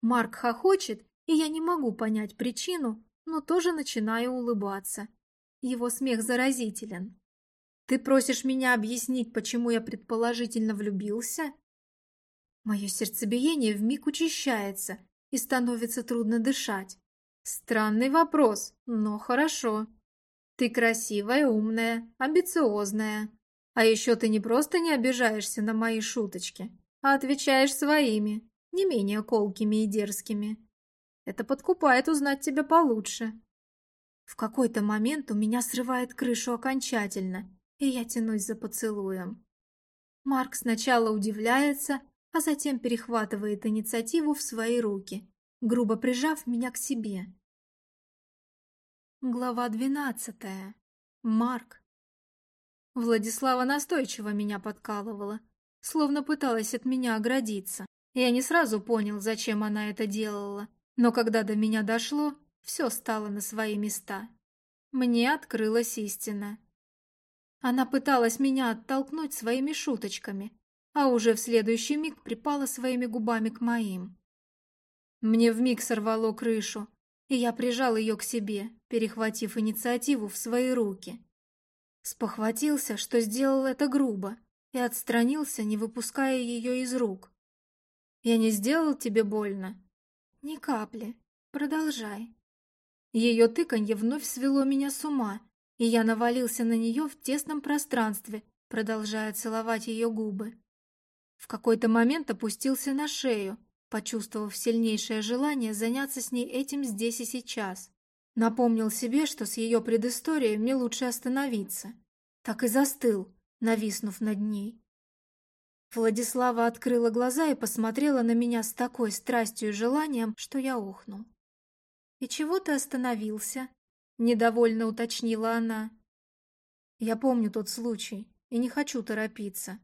Марк хохочет, и я не могу понять причину, но тоже начинаю улыбаться. Его смех заразителен. Ты просишь меня объяснить, почему я предположительно влюбился? Мое сердцебиение вмиг учащается, и становится трудно дышать. Странный вопрос, но хорошо. Ты красивая, умная, амбициозная. А еще ты не просто не обижаешься на мои шуточки, а отвечаешь своими, не менее колкими и дерзкими. Это подкупает узнать тебя получше. В какой-то момент у меня срывает крышу окончательно, и я тянусь за поцелуем. Марк сначала удивляется, а затем перехватывает инициативу в свои руки, грубо прижав меня к себе. Глава двенадцатая. Марк. Владислава настойчиво меня подкалывала, словно пыталась от меня оградиться. Я не сразу понял, зачем она это делала, но когда до меня дошло, все стало на свои места. Мне открылась истина. Она пыталась меня оттолкнуть своими шуточками, а уже в следующий миг припала своими губами к моим. Мне вмиг сорвало крышу, и я прижал ее к себе, перехватив инициативу в свои руки. Спохватился, что сделал это грубо, и отстранился, не выпуская ее из рук. «Я не сделал тебе больно?» «Ни капли. Продолжай». Ее тыканье вновь свело меня с ума, и я навалился на нее в тесном пространстве, продолжая целовать ее губы. В какой-то момент опустился на шею, почувствовав сильнейшее желание заняться с ней этим здесь и сейчас. Напомнил себе, что с ее предысторией мне лучше остановиться. Так и застыл, нависнув над ней. Владислава открыла глаза и посмотрела на меня с такой страстью и желанием, что я ухнул. «И чего ты остановился?» — недовольно уточнила она. «Я помню тот случай и не хочу торопиться.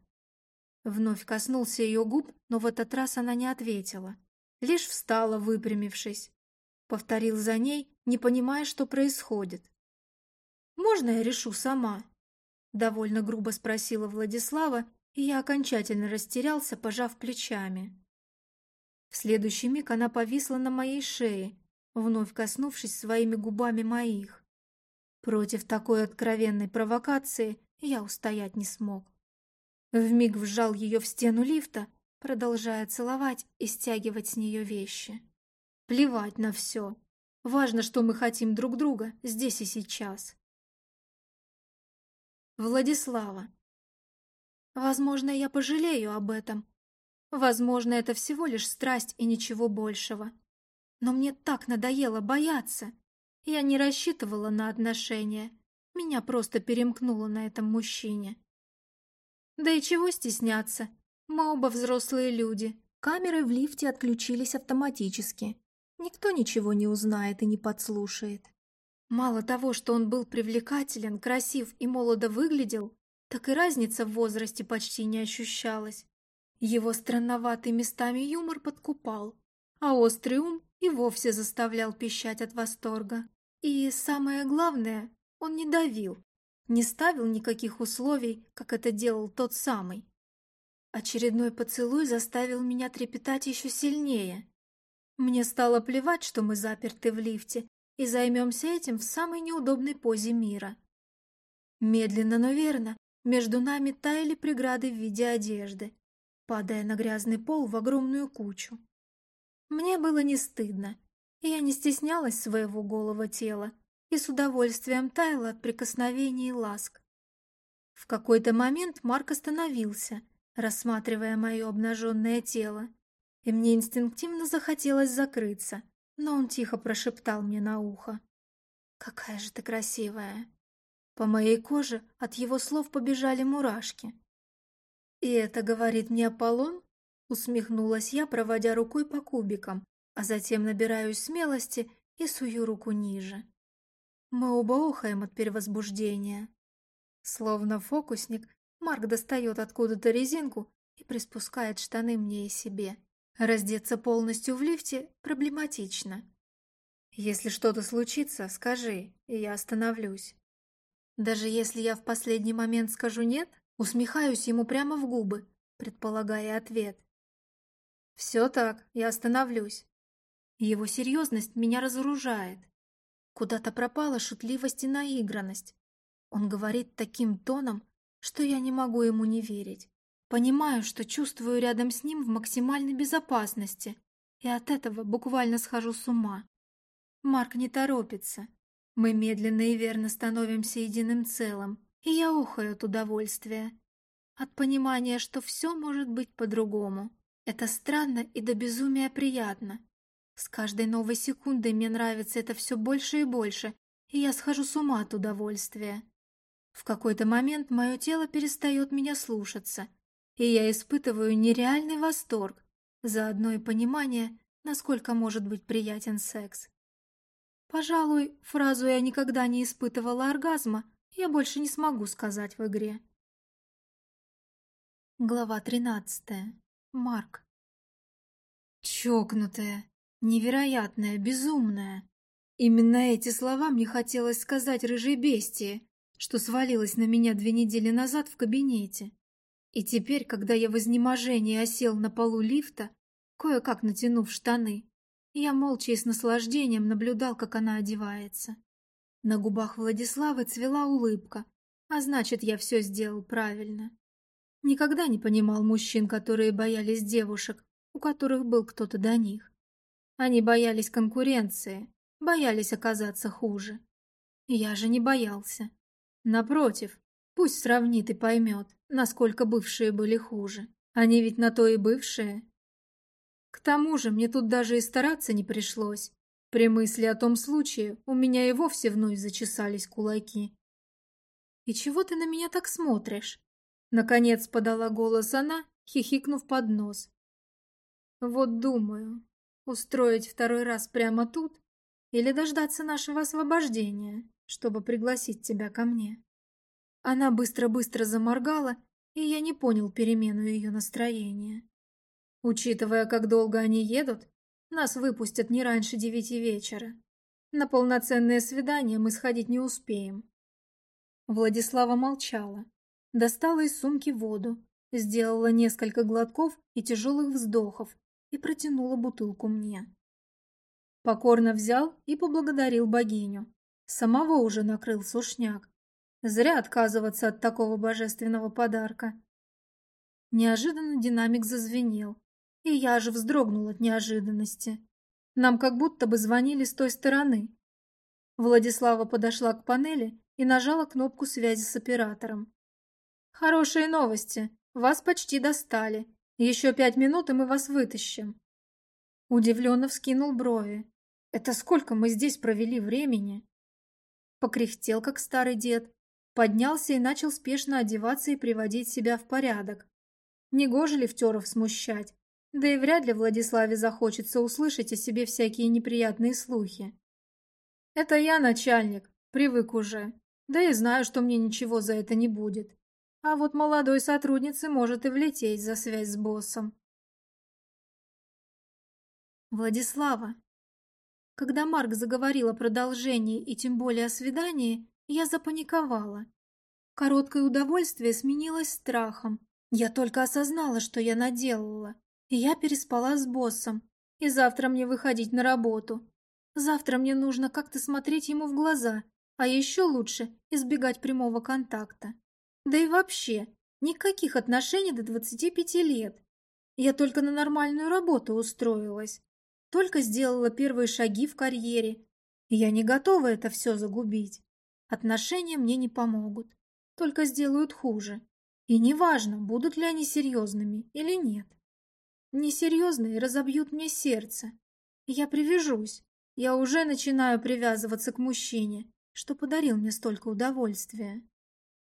Вновь коснулся ее губ, но в этот раз она не ответила. Лишь встала, выпрямившись. Повторил за ней, не понимая, что происходит. «Можно я решу сама?» Довольно грубо спросила Владислава, и я окончательно растерялся, пожав плечами. В следующий миг она повисла на моей шее, вновь коснувшись своими губами моих. Против такой откровенной провокации я устоять не смог. Вмиг вжал ее в стену лифта, продолжая целовать и стягивать с нее вещи. Плевать на все. Важно, что мы хотим друг друга здесь и сейчас. Владислава. Возможно, я пожалею об этом. Возможно, это всего лишь страсть и ничего большего. Но мне так надоело бояться. Я не рассчитывала на отношения. Меня просто перемкнуло на этом мужчине. Да и чего стесняться? Мы оба взрослые люди. Камеры в лифте отключились автоматически. Никто ничего не узнает и не подслушает. Мало того, что он был привлекателен, красив и молодо выглядел, так и разница в возрасте почти не ощущалась. Его странноватый местами юмор подкупал, а острый ум и вовсе заставлял пищать от восторга. И самое главное, он не давил, не ставил никаких условий, как это делал тот самый. Очередной поцелуй заставил меня трепетать еще сильнее. Мне стало плевать, что мы заперты в лифте, и займемся этим в самой неудобной позе мира. Медленно, но верно, между нами таяли преграды в виде одежды, падая на грязный пол в огромную кучу. Мне было не стыдно, и я не стеснялась своего голого тела, и с удовольствием таяла от прикосновений и ласк. В какой-то момент Марк остановился, рассматривая мое обнаженное тело, и мне инстинктивно захотелось закрыться, но он тихо прошептал мне на ухо. «Какая же ты красивая!» По моей коже от его слов побежали мурашки. «И это говорит мне Аполлон?» Усмехнулась я, проводя рукой по кубикам, а затем набираюсь смелости и сую руку ниже. Мы оба охаем от перевозбуждения. Словно фокусник, Марк достает откуда-то резинку и приспускает штаны мне и себе. Раздеться полностью в лифте проблематично. Если что-то случится, скажи, и я остановлюсь. Даже если я в последний момент скажу «нет», усмехаюсь ему прямо в губы, предполагая ответ. Все так, я остановлюсь. Его серьезность меня разоружает. Куда-то пропала шутливость и наигранность. Он говорит таким тоном, что я не могу ему не верить. Понимаю, что чувствую рядом с ним в максимальной безопасности, и от этого буквально схожу с ума. Марк не торопится. Мы медленно и верно становимся единым целым, и я ухаю от удовольствия. От понимания, что все может быть по-другому. Это странно и до безумия приятно. С каждой новой секундой мне нравится это все больше и больше, и я схожу с ума от удовольствия. В какой-то момент мое тело перестает меня слушаться, и я испытываю нереальный восторг, заодно и понимание, насколько может быть приятен секс. Пожалуй, фразу «я никогда не испытывала оргазма» я больше не смогу сказать в игре. Глава тринадцатая. Марк. Чокнутая. Невероятная, безумная. Именно эти слова мне хотелось сказать рыжей бестии, что свалилась на меня две недели назад в кабинете. И теперь, когда я в изнеможении осел на полу лифта, кое-как натянув штаны, я молча и с наслаждением наблюдал, как она одевается. На губах Владиславы цвела улыбка, а значит, я все сделал правильно. Никогда не понимал мужчин, которые боялись девушек, у которых был кто-то до них. Они боялись конкуренции, боялись оказаться хуже. Я же не боялся. Напротив, пусть сравнит и поймет, насколько бывшие были хуже. Они ведь на то и бывшие. К тому же мне тут даже и стараться не пришлось. При мысли о том случае у меня и вовсе вновь зачесались кулаки. «И чего ты на меня так смотришь?» Наконец подала голос она, хихикнув под нос. «Вот думаю, Устроить второй раз прямо тут или дождаться нашего освобождения, чтобы пригласить тебя ко мне?» Она быстро-быстро заморгала, и я не понял перемену ее настроения. Учитывая, как долго они едут, нас выпустят не раньше девяти вечера. На полноценное свидание мы сходить не успеем. Владислава молчала, достала из сумки воду, сделала несколько глотков и тяжелых вздохов и протянула бутылку мне. Покорно взял и поблагодарил богиню. Самого уже накрыл сушняк. Зря отказываться от такого божественного подарка. Неожиданно динамик зазвенел, и я же вздрогнул от неожиданности. Нам как будто бы звонили с той стороны. Владислава подошла к панели и нажала кнопку связи с оператором. «Хорошие новости. Вас почти достали. Еще пять минут, и мы вас вытащим». Удивленно вскинул брови. «Это сколько мы здесь провели времени?» Покряхтел, как старый дед, поднялся и начал спешно одеваться и приводить себя в порядок. Негоже Левтеров смущать, да и вряд ли Владиславе захочется услышать о себе всякие неприятные слухи. «Это я начальник, привык уже, да и знаю, что мне ничего за это не будет. А вот молодой сотруднице может и влететь за связь с боссом. Владислава. Когда Марк заговорил о продолжении и тем более о свидании, я запаниковала. Короткое удовольствие сменилось страхом. Я только осознала, что я наделала. Я переспала с боссом. И завтра мне выходить на работу. Завтра мне нужно как-то смотреть ему в глаза, а еще лучше избегать прямого контакта. Да и вообще, никаких отношений до 25 лет. Я только на нормальную работу устроилась. Только сделала первые шаги в карьере. Я не готова это все загубить. Отношения мне не помогут. Только сделают хуже. И неважно, будут ли они серьезными или нет. Несерьезные разобьют мне сердце. Я привяжусь. Я уже начинаю привязываться к мужчине, что подарил мне столько удовольствия.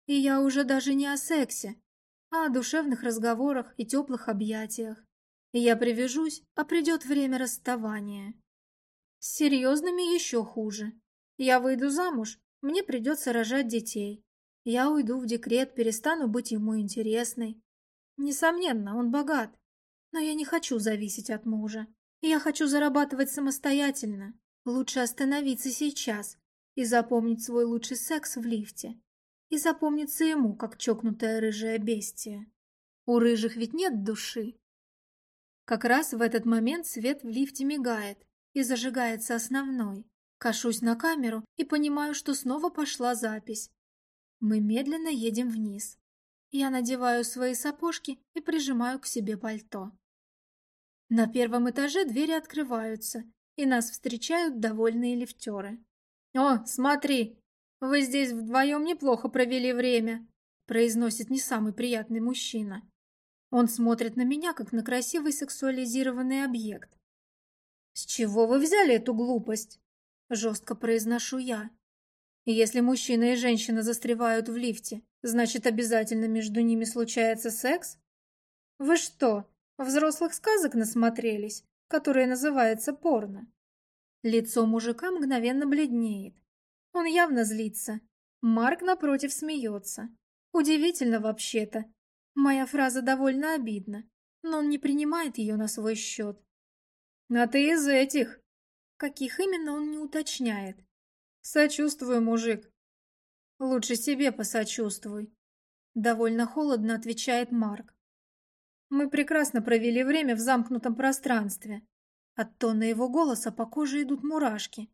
И я уже даже не о сексе, а о душевных разговорах и теплых объятиях. Я привяжусь, а придет время расставания. С серьезными еще хуже. Я выйду замуж, мне придется рожать детей. Я уйду в декрет, перестану быть ему интересной. Несомненно, он богат, но я не хочу зависеть от мужа. Я хочу зарабатывать самостоятельно. Лучше остановиться сейчас и запомнить свой лучший секс в лифте и запомнится ему, как чокнутая рыжая бестия. У рыжих ведь нет души. Как раз в этот момент свет в лифте мигает и зажигается основной. Кашусь на камеру и понимаю, что снова пошла запись. Мы медленно едем вниз. Я надеваю свои сапожки и прижимаю к себе пальто. На первом этаже двери открываются, и нас встречают довольные лифтеры. «О, смотри, «Вы здесь вдвоем неплохо провели время», — произносит не самый приятный мужчина. Он смотрит на меня, как на красивый сексуализированный объект. «С чего вы взяли эту глупость?» — жестко произношу я. «Если мужчина и женщина застревают в лифте, значит, обязательно между ними случается секс? Вы что, взрослых сказок насмотрелись, которые называются порно?» Лицо мужика мгновенно бледнеет. Он явно злится. Марк, напротив, смеется. Удивительно вообще-то. Моя фраза довольно обидна, но он не принимает ее на свой счет. А ты из этих. Каких именно он не уточняет. Сочувствую, мужик. Лучше себе посочувствуй. Довольно холодно отвечает Марк. Мы прекрасно провели время в замкнутом пространстве. От тона его голоса по коже идут мурашки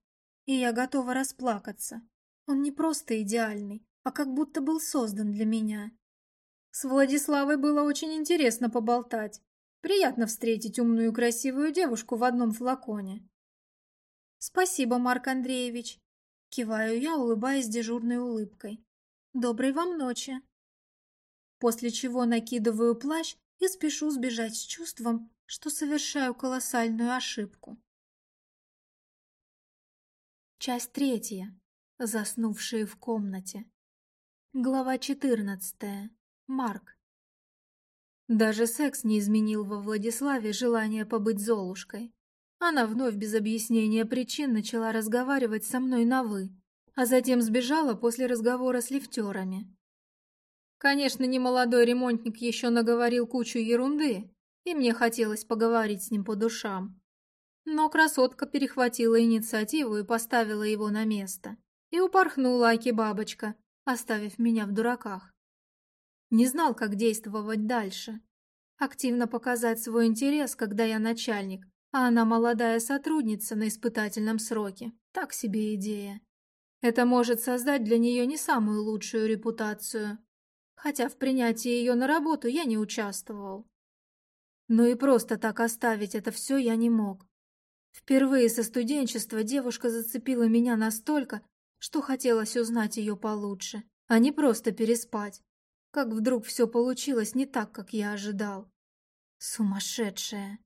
и я готова расплакаться. Он не просто идеальный, а как будто был создан для меня. С Владиславой было очень интересно поболтать. Приятно встретить умную и красивую девушку в одном флаконе. «Спасибо, Марк Андреевич», — киваю я, улыбаясь дежурной улыбкой. «Доброй вам ночи». После чего накидываю плащ и спешу сбежать с чувством, что совершаю колоссальную ошибку. Часть третья. Заснувшие в комнате. Глава четырнадцатая. Марк. Даже секс не изменил во Владиславе желание побыть Золушкой. Она вновь без объяснения причин начала разговаривать со мной на «вы», а затем сбежала после разговора с лифтерами. Конечно, немолодой ремонтник еще наговорил кучу ерунды, и мне хотелось поговорить с ним по душам. Но красотка перехватила инициативу и поставила его на место. И упорхнула Аки-бабочка, оставив меня в дураках. Не знал, как действовать дальше. Активно показать свой интерес, когда я начальник, а она молодая сотрудница на испытательном сроке. Так себе идея. Это может создать для нее не самую лучшую репутацию. Хотя в принятии ее на работу я не участвовал. Но и просто так оставить это все я не мог. Впервые со студенчества девушка зацепила меня настолько, что хотелось узнать ее получше, а не просто переспать. Как вдруг все получилось не так, как я ожидал. Сумасшедшая.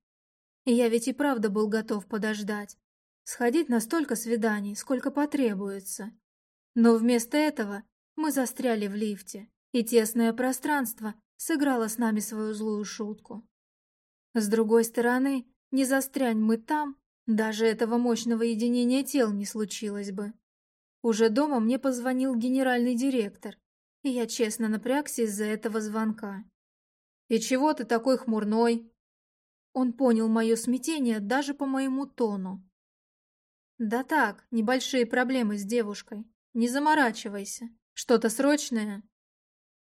Я ведь и правда был готов подождать. Сходить на столько свиданий, сколько потребуется. Но вместо этого мы застряли в лифте, и тесное пространство сыграло с нами свою злую шутку. С другой стороны, не застрянь мы там, даже этого мощного единения тел не случилось бы. Уже дома мне позвонил генеральный директор, и я честно напрягся из-за этого звонка. «И чего ты такой хмурной?» Он понял мое смятение даже по моему тону. «Да так, небольшие проблемы с девушкой. Не заморачивайся. Что-то срочное?»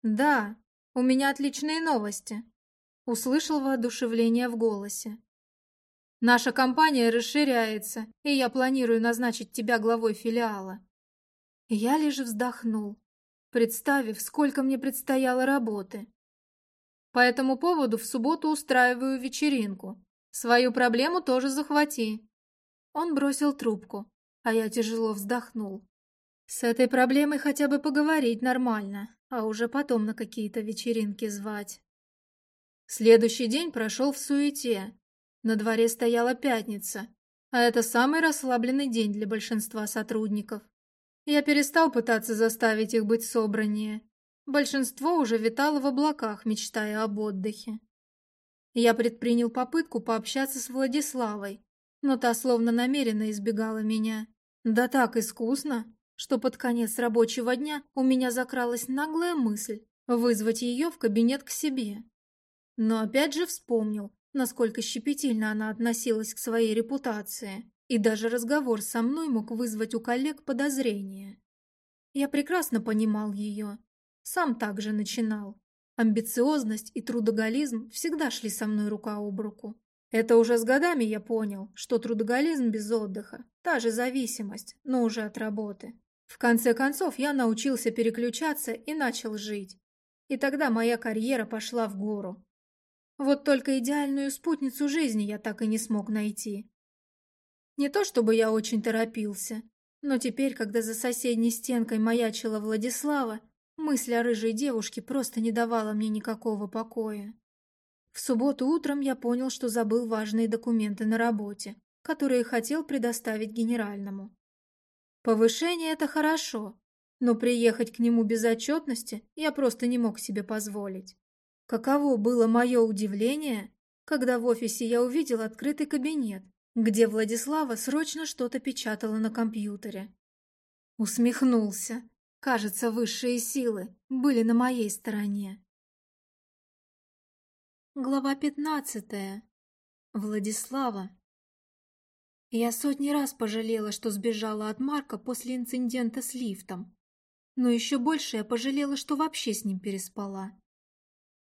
«Да, у меня отличные новости», Услышал воодушевление в голосе. Наша компания расширяется, и я планирую назначить тебя главой филиала. Я лишь вздохнул, представив, сколько мне предстояло работы. По этому поводу в субботу устраиваю вечеринку. Свою проблему тоже захвати. Он бросил трубку, а я тяжело вздохнул. С этой проблемой хотя бы поговорить нормально, а уже потом на какие-то вечеринки звать. Следующий день прошел в суете. На дворе стояла пятница, а это самый расслабленный день для большинства сотрудников. Я перестал пытаться заставить их быть собраннее. Большинство уже витало в облаках, мечтая об отдыхе. Я предпринял попытку пообщаться с Владиславой, но та словно намеренно избегала меня. Да так искусно, что под конец рабочего дня у меня закралась наглая мысль вызвать ее в кабинет к себе. Но опять же вспомнил, насколько щепетильно она относилась к своей репутации, и даже разговор со мной мог вызвать у коллег подозрения. Я прекрасно понимал ее. Сам также начинал. Амбициозность и трудоголизм всегда шли со мной рука об руку. Это уже с годами я понял, что трудоголизм без отдыха – та же зависимость, но уже от работы. В конце концов, я научился переключаться и начал жить. И тогда моя карьера пошла в гору. Вот только идеальную спутницу жизни я так и не смог найти. Не то чтобы я очень торопился, но теперь, когда за соседней стенкой маячила Владислава, мысль о рыжей девушке просто не давала мне никакого покоя. В субботу утром я понял, что забыл важные документы на работе, которые хотел предоставить генеральному. Повышение – это хорошо, но приехать к нему без отчетности я просто не мог себе позволить. Каково было мое удивление, когда в офисе я увидел открытый кабинет, где Владислава срочно что-то печатала на компьютере. Усмехнулся. Кажется, высшие силы были на моей стороне. Глава пятнадцатая. Владислава. Я сотни раз пожалела, что сбежала от Марка после инцидента с лифтом. Но еще больше я пожалела, что вообще с ним переспала.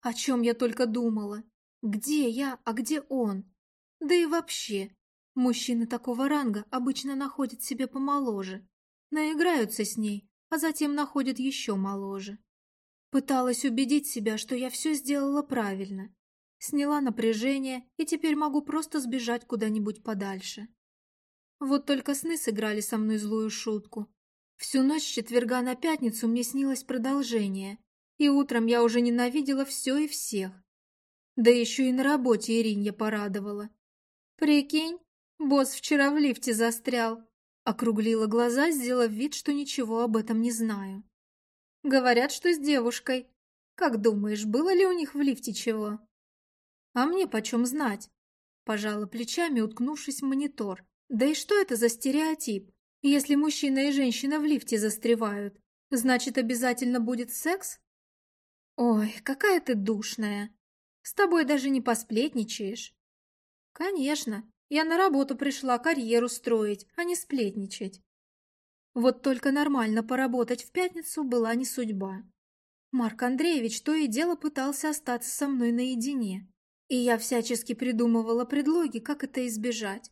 О чем я только думала. Где я, а где он? Да и вообще, мужчины такого ранга обычно находят себе помоложе. Наиграются с ней, а затем находят еще моложе. Пыталась убедить себя, что я все сделала правильно. Сняла напряжение и теперь могу просто сбежать куда-нибудь подальше. Вот только сны сыграли со мной злую шутку. Всю ночь с четверга на пятницу мне снилось продолжение, и утром я уже ненавидела все и всех. Да еще и на работе Иринья порадовала. «Прикинь, босс вчера в лифте застрял», округлила глаза, сделав вид, что ничего об этом не знаю. «Говорят, что с девушкой. Как думаешь, было ли у них в лифте чего?» «А мне почем знать?» Пожала плечами, уткнувшись в монитор. «Да и что это за стереотип? Если мужчина и женщина в лифте застревают, значит, обязательно будет секс?» «Ой, какая ты душная! С тобой даже не посплетничаешь!» «Конечно, я на работу пришла карьеру строить, а не сплетничать. Вот только нормально поработать в пятницу была не судьба. Марк Андреевич то и дело пытался остаться со мной наедине. И я всячески придумывала предлоги, как это избежать.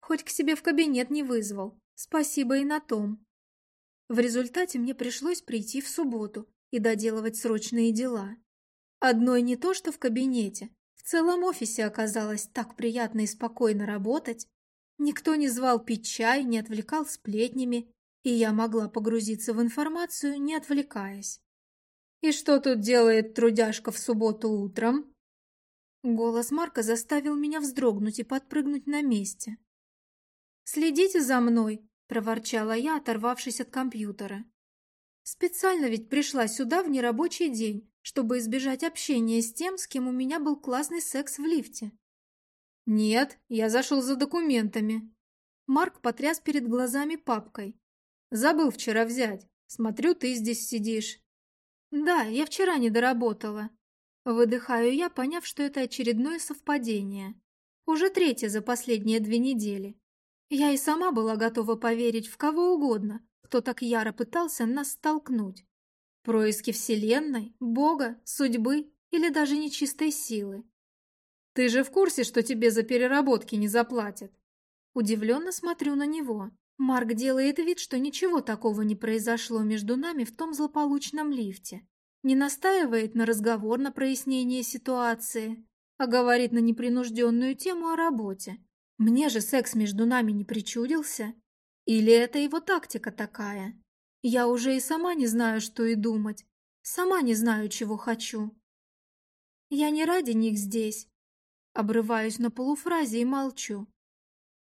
Хоть к себе в кабинет не вызвал. Спасибо и на том. В результате мне пришлось прийти в субботу и доделывать срочные дела. Одной не то, что в кабинете. В целом офисе оказалось так приятно и спокойно работать. Никто не звал пить чай, не отвлекал сплетнями, и я могла погрузиться в информацию, не отвлекаясь. «И что тут делает трудяжка в субботу утром?» Голос Марка заставил меня вздрогнуть и подпрыгнуть на месте. «Следите за мной!» – проворчала я, оторвавшись от компьютера. «Специально ведь пришла сюда в нерабочий день, чтобы избежать общения с тем, с кем у меня был классный секс в лифте». «Нет, я зашел за документами». Марк потряс перед глазами папкой. «Забыл вчера взять. Смотрю, ты здесь сидишь. «Да, я вчера не доработала». Выдыхаю я, поняв, что это очередное совпадение. Уже третье за последние две недели. Я и сама была готова поверить в кого угодно, кто так яро пытался нас столкнуть. Происки Вселенной, Бога, судьбы или даже нечистой силы. «Ты же в курсе, что тебе за переработки не заплатят?» Удивленно смотрю на него. Марк делает вид, что ничего такого не произошло между нами в том злополучном лифте. Не настаивает на разговор на прояснение ситуации, а говорит на непринужденную тему о работе. Мне же секс между нами не причудился. Или это его тактика такая? Я уже и сама не знаю, что и думать. Сама не знаю, чего хочу. Я не ради них здесь. Обрываюсь на полуфразе и молчу.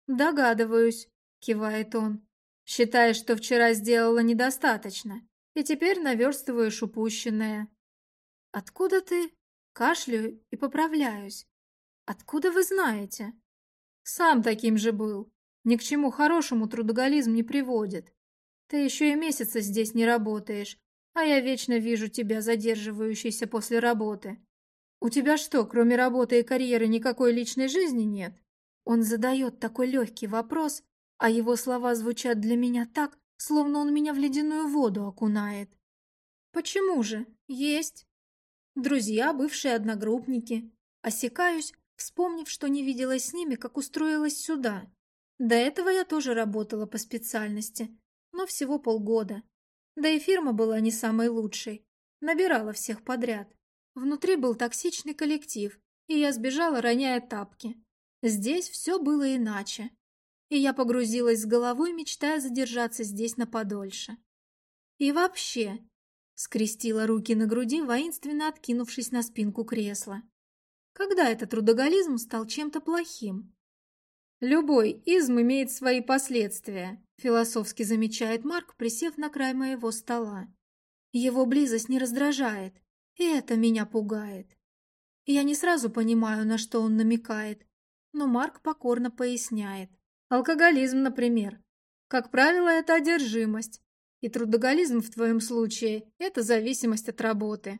Догадываюсь, — кивает он. «Считаешь, что вчера сделала недостаточно, и теперь наверстываешь упущенное». «Откуда ты?» Кашляю и поправляюсь. «Откуда вы знаете?» «Сам таким же был. Ни к чему хорошему трудоголизм не приводит. Ты еще и месяца здесь не работаешь, а я вечно вижу тебя задерживающейся после работы. У тебя что, кроме работы и карьеры, никакой личной жизни нет?» Он задает такой легкий вопрос, а его слова звучат для меня так, словно он меня в ледяную воду окунает. Почему же? Есть. Друзья, бывшие одногруппники. Осекаюсь, вспомнив, что не виделась с ними, как устроилась сюда. До этого я тоже работала по специальности, но всего полгода. Да и фирма была не самой лучшей. Набирала всех подряд. Внутри был токсичный коллектив, и я сбежала, роняя тапки. Здесь все было иначе и я погрузилась с головой, мечтая задержаться здесь на подольше. И вообще, скрестила руки на груди, воинственно откинувшись на спинку кресла. Когда этот трудоголизм стал чем-то плохим? Любой изм имеет свои последствия, философски замечает Марк, присев на край моего стола. Его близость не раздражает, и это меня пугает. Я не сразу понимаю, на что он намекает, но Марк покорно поясняет. Алкоголизм, например. Как правило, это одержимость. И трудоголизм в твоем случае – это зависимость от работы.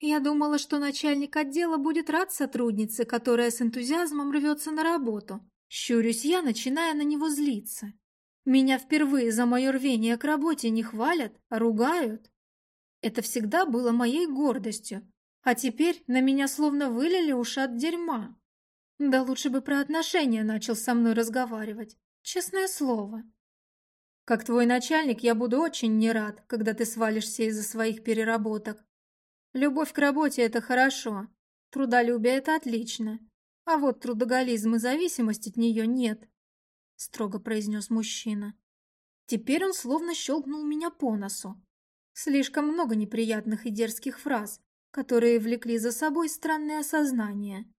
Я думала, что начальник отдела будет рад сотруднице, которая с энтузиазмом рвется на работу. Щурюсь я, начиная на него злиться. Меня впервые за мое рвение к работе не хвалят, а ругают. Это всегда было моей гордостью, а теперь на меня словно вылили ушат дерьма. Да лучше бы про отношения начал со мной разговаривать. Честное слово. Как твой начальник, я буду очень не рад, когда ты свалишься из-за своих переработок. Любовь к работе – это хорошо. Трудолюбие – это отлично. А вот трудоголизм и зависимость от нее нет, – строго произнес мужчина. Теперь он словно щелкнул меня по носу. Слишком много неприятных и дерзких фраз, которые влекли за собой странное осознание.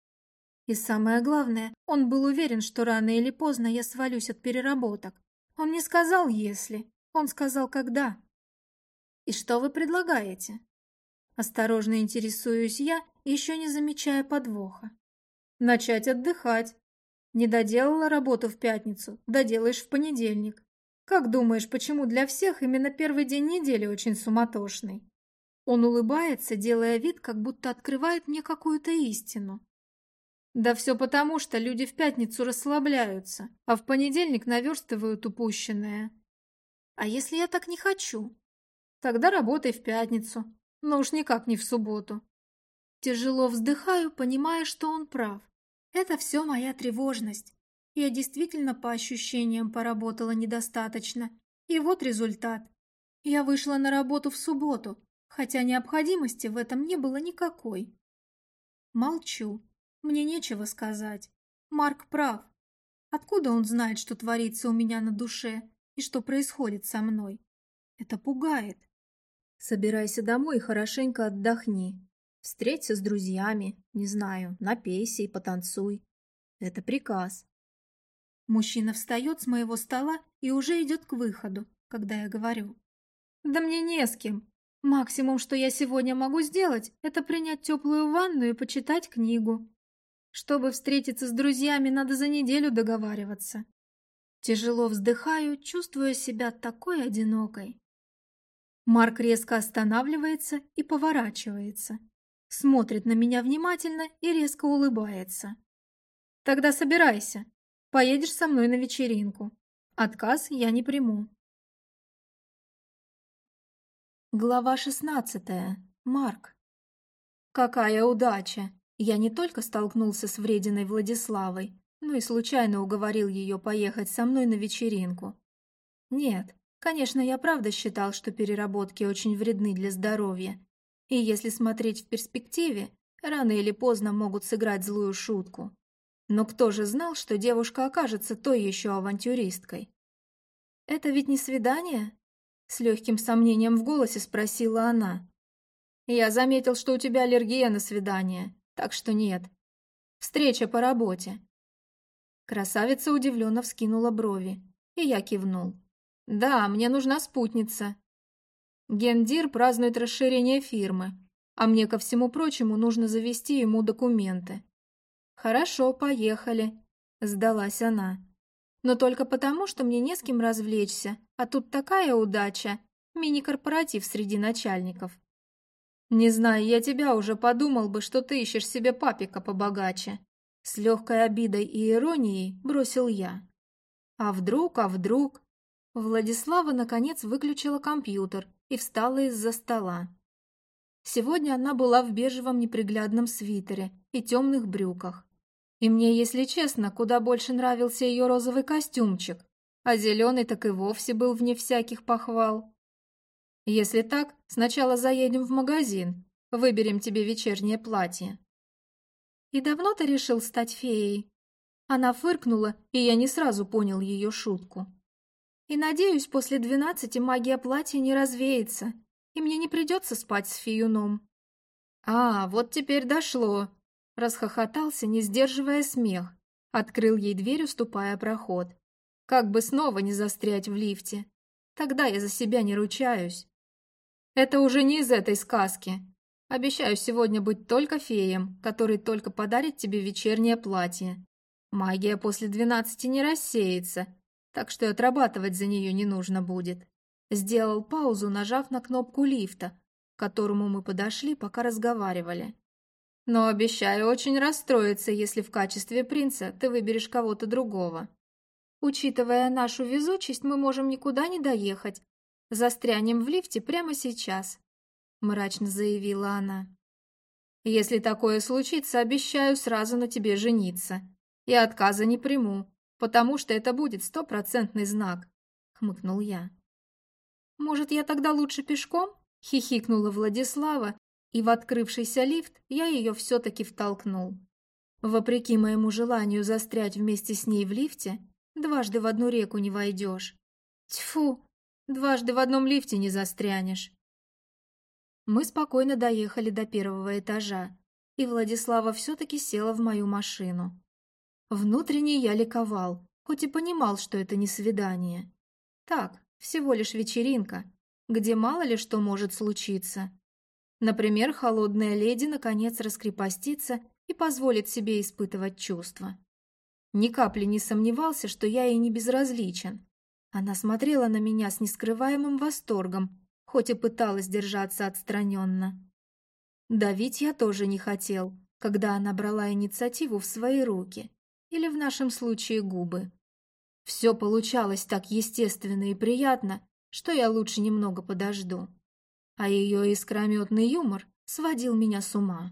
И самое главное, он был уверен, что рано или поздно я свалюсь от переработок. Он не сказал «если», он сказал «когда». «И что вы предлагаете?» Осторожно интересуюсь я, еще не замечая подвоха. «Начать отдыхать. Не доделала работу в пятницу, доделаешь в понедельник. Как думаешь, почему для всех именно первый день недели очень суматошный?» Он улыбается, делая вид, как будто открывает мне какую-то истину. Да все потому, что люди в пятницу расслабляются, а в понедельник наверстывают упущенное. А если я так не хочу? Тогда работай в пятницу, но уж никак не в субботу. Тяжело вздыхаю, понимая, что он прав. Это все моя тревожность. Я действительно по ощущениям поработала недостаточно. И вот результат. Я вышла на работу в субботу, хотя необходимости в этом не было никакой. Молчу. Мне нечего сказать. Марк прав. Откуда он знает, что творится у меня на душе и что происходит со мной? Это пугает. Собирайся домой и хорошенько отдохни. Встреться с друзьями, не знаю, напейся и потанцуй. Это приказ. Мужчина встает с моего стола и уже идет к выходу, когда я говорю. Да мне не с кем. Максимум, что я сегодня могу сделать, это принять теплую ванну и почитать книгу. Чтобы встретиться с друзьями, надо за неделю договариваться. Тяжело вздыхаю, чувствуя себя такой одинокой. Марк резко останавливается и поворачивается смотрит на меня внимательно и резко улыбается. «Тогда собирайся. Поедешь со мной на вечеринку. Отказ я не приму». Глава шестнадцатая. Марк. Какая удача! Я не только столкнулся с врединой Владиславой, но и случайно уговорил ее поехать со мной на вечеринку. Нет, конечно, я правда считал, что переработки очень вредны для здоровья, и если смотреть в перспективе, рано или поздно могут сыграть злую шутку. Но кто же знал, что девушка окажется той еще авантюристкой? «Это ведь не свидание?» С легким сомнением в голосе спросила она. «Я заметил, что у тебя аллергия на свидание, так что нет. Встреча по работе». Красавица удивленно вскинула брови, и я кивнул. «Да, мне нужна спутница. Гендир празднует расширение фирмы, а мне, ко всему прочему, нужно завести ему документы. «Хорошо, поехали», — сдалась она. «Но только потому, что мне не с кем развлечься, а тут такая удача, мини-корпоратив среди начальников». «Не знаю, я тебя уже подумал бы, что ты ищешь себе папика побогаче». С легкой обидой и иронией бросил я. «А вдруг, а вдруг?» Владислава, наконец, выключила компьютер и встала из-за стола. Сегодня она была в бежевом неприглядном свитере и темных брюках. И мне, если честно, куда больше нравился ее розовый костюмчик, а зеленый так и вовсе был вне всяких похвал. Если так, сначала заедем в магазин, выберем тебе вечернее платье. И давно ты решил стать феей? Она фыркнула, и я не сразу понял ее шутку. И надеюсь, после двенадцати магия платья не развеется, и мне не придется спать с фиюном. А, вот теперь дошло. Расхохотался, не сдерживая смех. Открыл ей дверь, уступая проход. Как бы снова не застрять в лифте. Тогда я за себя не ручаюсь. Это уже не из этой сказки. Обещаю сегодня быть только феем, который только подарит тебе вечернее платье. Магия после двенадцати не рассеется, так что отрабатывать за нее не нужно будет. Сделал паузу, нажав на кнопку лифта, к которому мы подошли, пока разговаривали. Но обещаю очень расстроиться, если в качестве принца ты выберешь кого-то другого. Учитывая нашу везучесть, мы можем никуда не доехать. Застрянем в лифте прямо сейчас, мрачно заявила она. Если такое случится, обещаю сразу на тебе жениться. И отказа не приму потому что это будет стопроцентный знак», — хмыкнул я. «Может, я тогда лучше пешком?» — хихикнула Владислава, и в открывшийся лифт я ее все-таки втолкнул. Вопреки моему желанию застрять вместе с ней в лифте, дважды в одну реку не войдешь. Тьфу, дважды в одном лифте не застрянешь. Мы спокойно доехали до первого этажа, и Владислава все-таки села в мою машину. Внутренне я ликовал, хоть и понимал, что это не свидание. Так, всего лишь вечеринка, где мало ли что может случиться. Например, холодная леди наконец раскрепостится и позволит себе испытывать чувства. Ни капли не сомневался, что я ей не безразличен. Она смотрела на меня с нескрываемым восторгом, хоть и пыталась держаться отстраненно. Давить я тоже не хотел, когда она брала инициативу в свои руки или в нашем случае губы. Все получалось так естественно и приятно, что я лучше немного подожду. А ее искрометный юмор сводил меня с ума.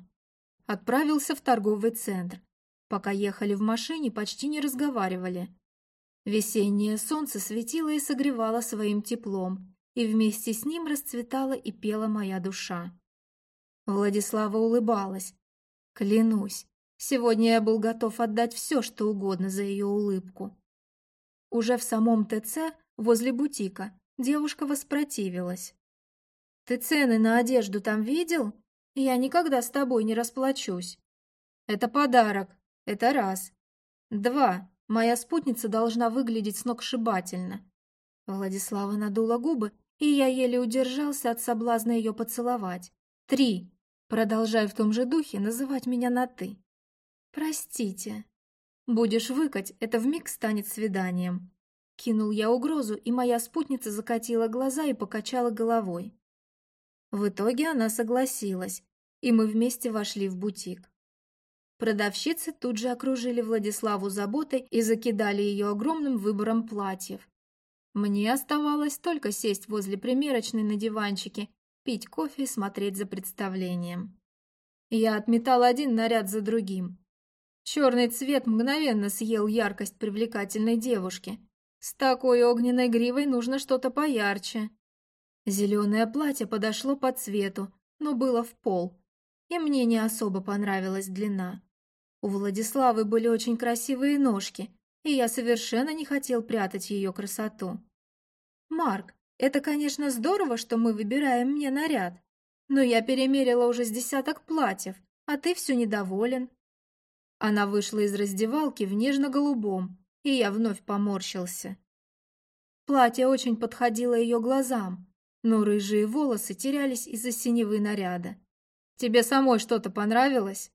Отправился в торговый центр. Пока ехали в машине, почти не разговаривали. Весеннее солнце светило и согревало своим теплом, и вместе с ним расцветала и пела моя душа. Владислава улыбалась. Клянусь, сегодня я был готов отдать все, что угодно за ее улыбку. Уже в самом ТЦ, возле бутика, девушка воспротивилась. «Ты цены на одежду там видел? Я никогда с тобой не расплачусь. Это подарок, это раз. Два. Моя спутница должна выглядеть сногсшибательно. Владислава надула губы, и я еле удержался от соблазна ее поцеловать. Три. Продолжай в том же духе называть меня на «ты». Простите. Будешь выкать, это вмиг станет свиданием. Кинул я угрозу, и моя спутница закатила глаза и покачала головой. В итоге она согласилась, и мы вместе вошли в бутик. Продавщицы тут же окружили Владиславу заботой и закидали ее огромным выбором платьев. Мне оставалось только сесть возле примерочной на диванчике, пить кофе и смотреть за представлением. Я отметал один наряд за другим. Черный цвет мгновенно съел яркость привлекательной девушки. С такой огненной гривой нужно что-то поярче. Зеленое платье подошло по цвету, но было в пол, и мне не особо понравилась длина. У Владиславы были очень красивые ножки, и я совершенно не хотел прятать ее красоту. «Марк, это, конечно, здорово, что мы выбираем мне наряд, но я перемерила уже с десяток платьев, а ты все недоволен». Она вышла из раздевалки в нежно-голубом, и я вновь поморщился. Платье очень подходило ее глазам, но рыжие волосы терялись из-за синевы наряда. «Тебе самой что-то понравилось?»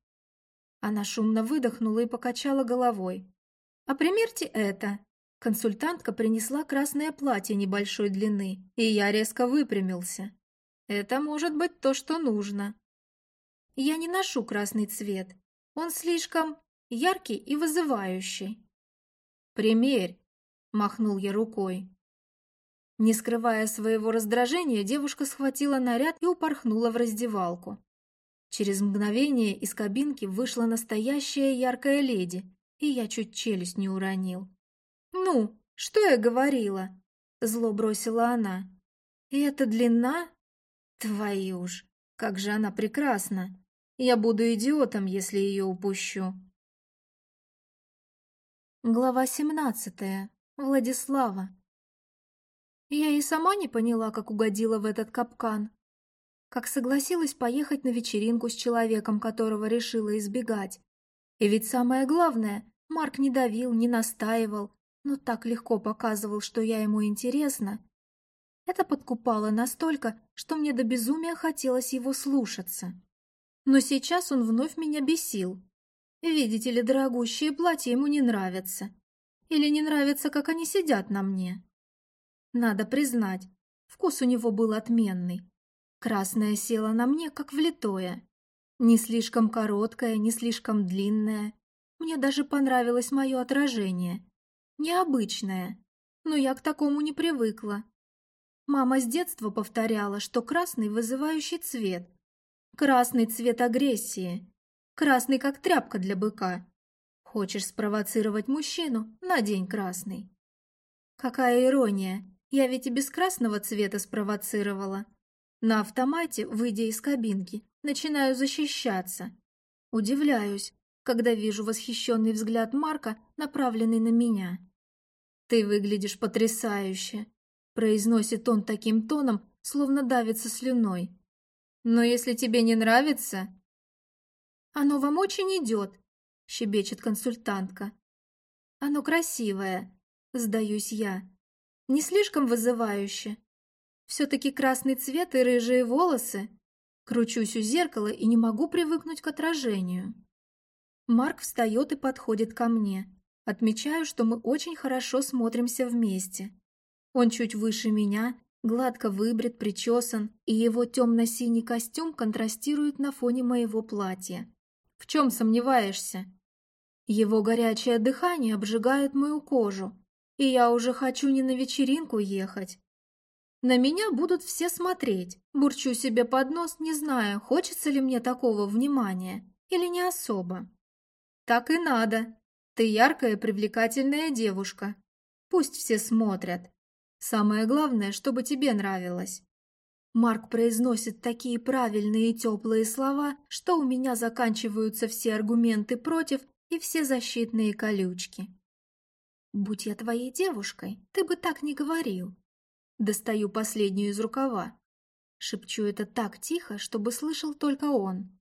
Она шумно выдохнула и покачала головой. «А примерьте это!» Консультантка принесла красное платье небольшой длины, и я резко выпрямился. «Это может быть то, что нужно». «Я не ношу красный цвет. Он слишком яркий и вызывающий». «Примерь!» – махнул я рукой. Не скрывая своего раздражения, девушка схватила наряд и упорхнула в раздевалку. Через мгновение из кабинки вышла настоящая яркая леди, и я чуть челюсть не уронил. «Ну, что я говорила?» — зло бросила она. «И эта длина? Твою ж, как же она прекрасна! Я буду идиотом, если ее упущу!» Глава семнадцатая. Владислава. Я и сама не поняла, как угодила в этот капкан как согласилась поехать на вечеринку с человеком, которого решила избегать. И ведь самое главное, Марк не давил, не настаивал, но так легко показывал, что я ему интересна. Это подкупало настолько, что мне до безумия хотелось его слушаться. Но сейчас он вновь меня бесил. Видите ли, дорогущие платья ему не нравятся. Или не нравится, как они сидят на мне. Надо признать, вкус у него был отменный. Красное село на мне, как влитое. Не слишком короткое, не слишком длинное. Мне даже понравилось мое отражение. Необычное, но я к такому не привыкла. Мама с детства повторяла, что красный вызывающий цвет. Красный цвет агрессии. Красный, как тряпка для быка. Хочешь спровоцировать мужчину? Надень красный. Какая ирония, я ведь и без красного цвета спровоцировала. На автомате, выйдя из кабинки, начинаю защищаться. Удивляюсь, когда вижу восхищенный взгляд Марка, направленный на меня. «Ты выглядишь потрясающе», — произносит он таким тоном, словно давится слюной. «Но если тебе не нравится...» «Оно вам очень идет», — щебечет консультантка. «Оно красивое», — сдаюсь я. «Не слишком вызывающе, все-таки красный цвет и рыжие волосы. Кручусь у зеркала и не могу привыкнуть к отражению. Марк встает и подходит ко мне. Отмечаю, что мы очень хорошо смотримся вместе. Он чуть выше меня, гладко выбрит, причесан, и его темно-синий костюм контрастирует на фоне моего платья. В чем сомневаешься? Его горячее дыхание обжигает мою кожу, и я уже хочу не на вечеринку ехать, на меня будут все смотреть. Бурчу себе под нос, не зная, хочется ли мне такого внимания. или не особо? Так и надо. Ты яркая, привлекательная девушка. Пусть все смотрят. Самое главное, чтобы тебе нравилось. Марк произносит такие правильные и теплые слова, что у меня заканчиваются все аргументы против и все защитные колючки. «Будь я твоей девушкой, ты бы так не говорил». Достаю последнюю из рукава. Шепчу это так тихо, чтобы слышал только он.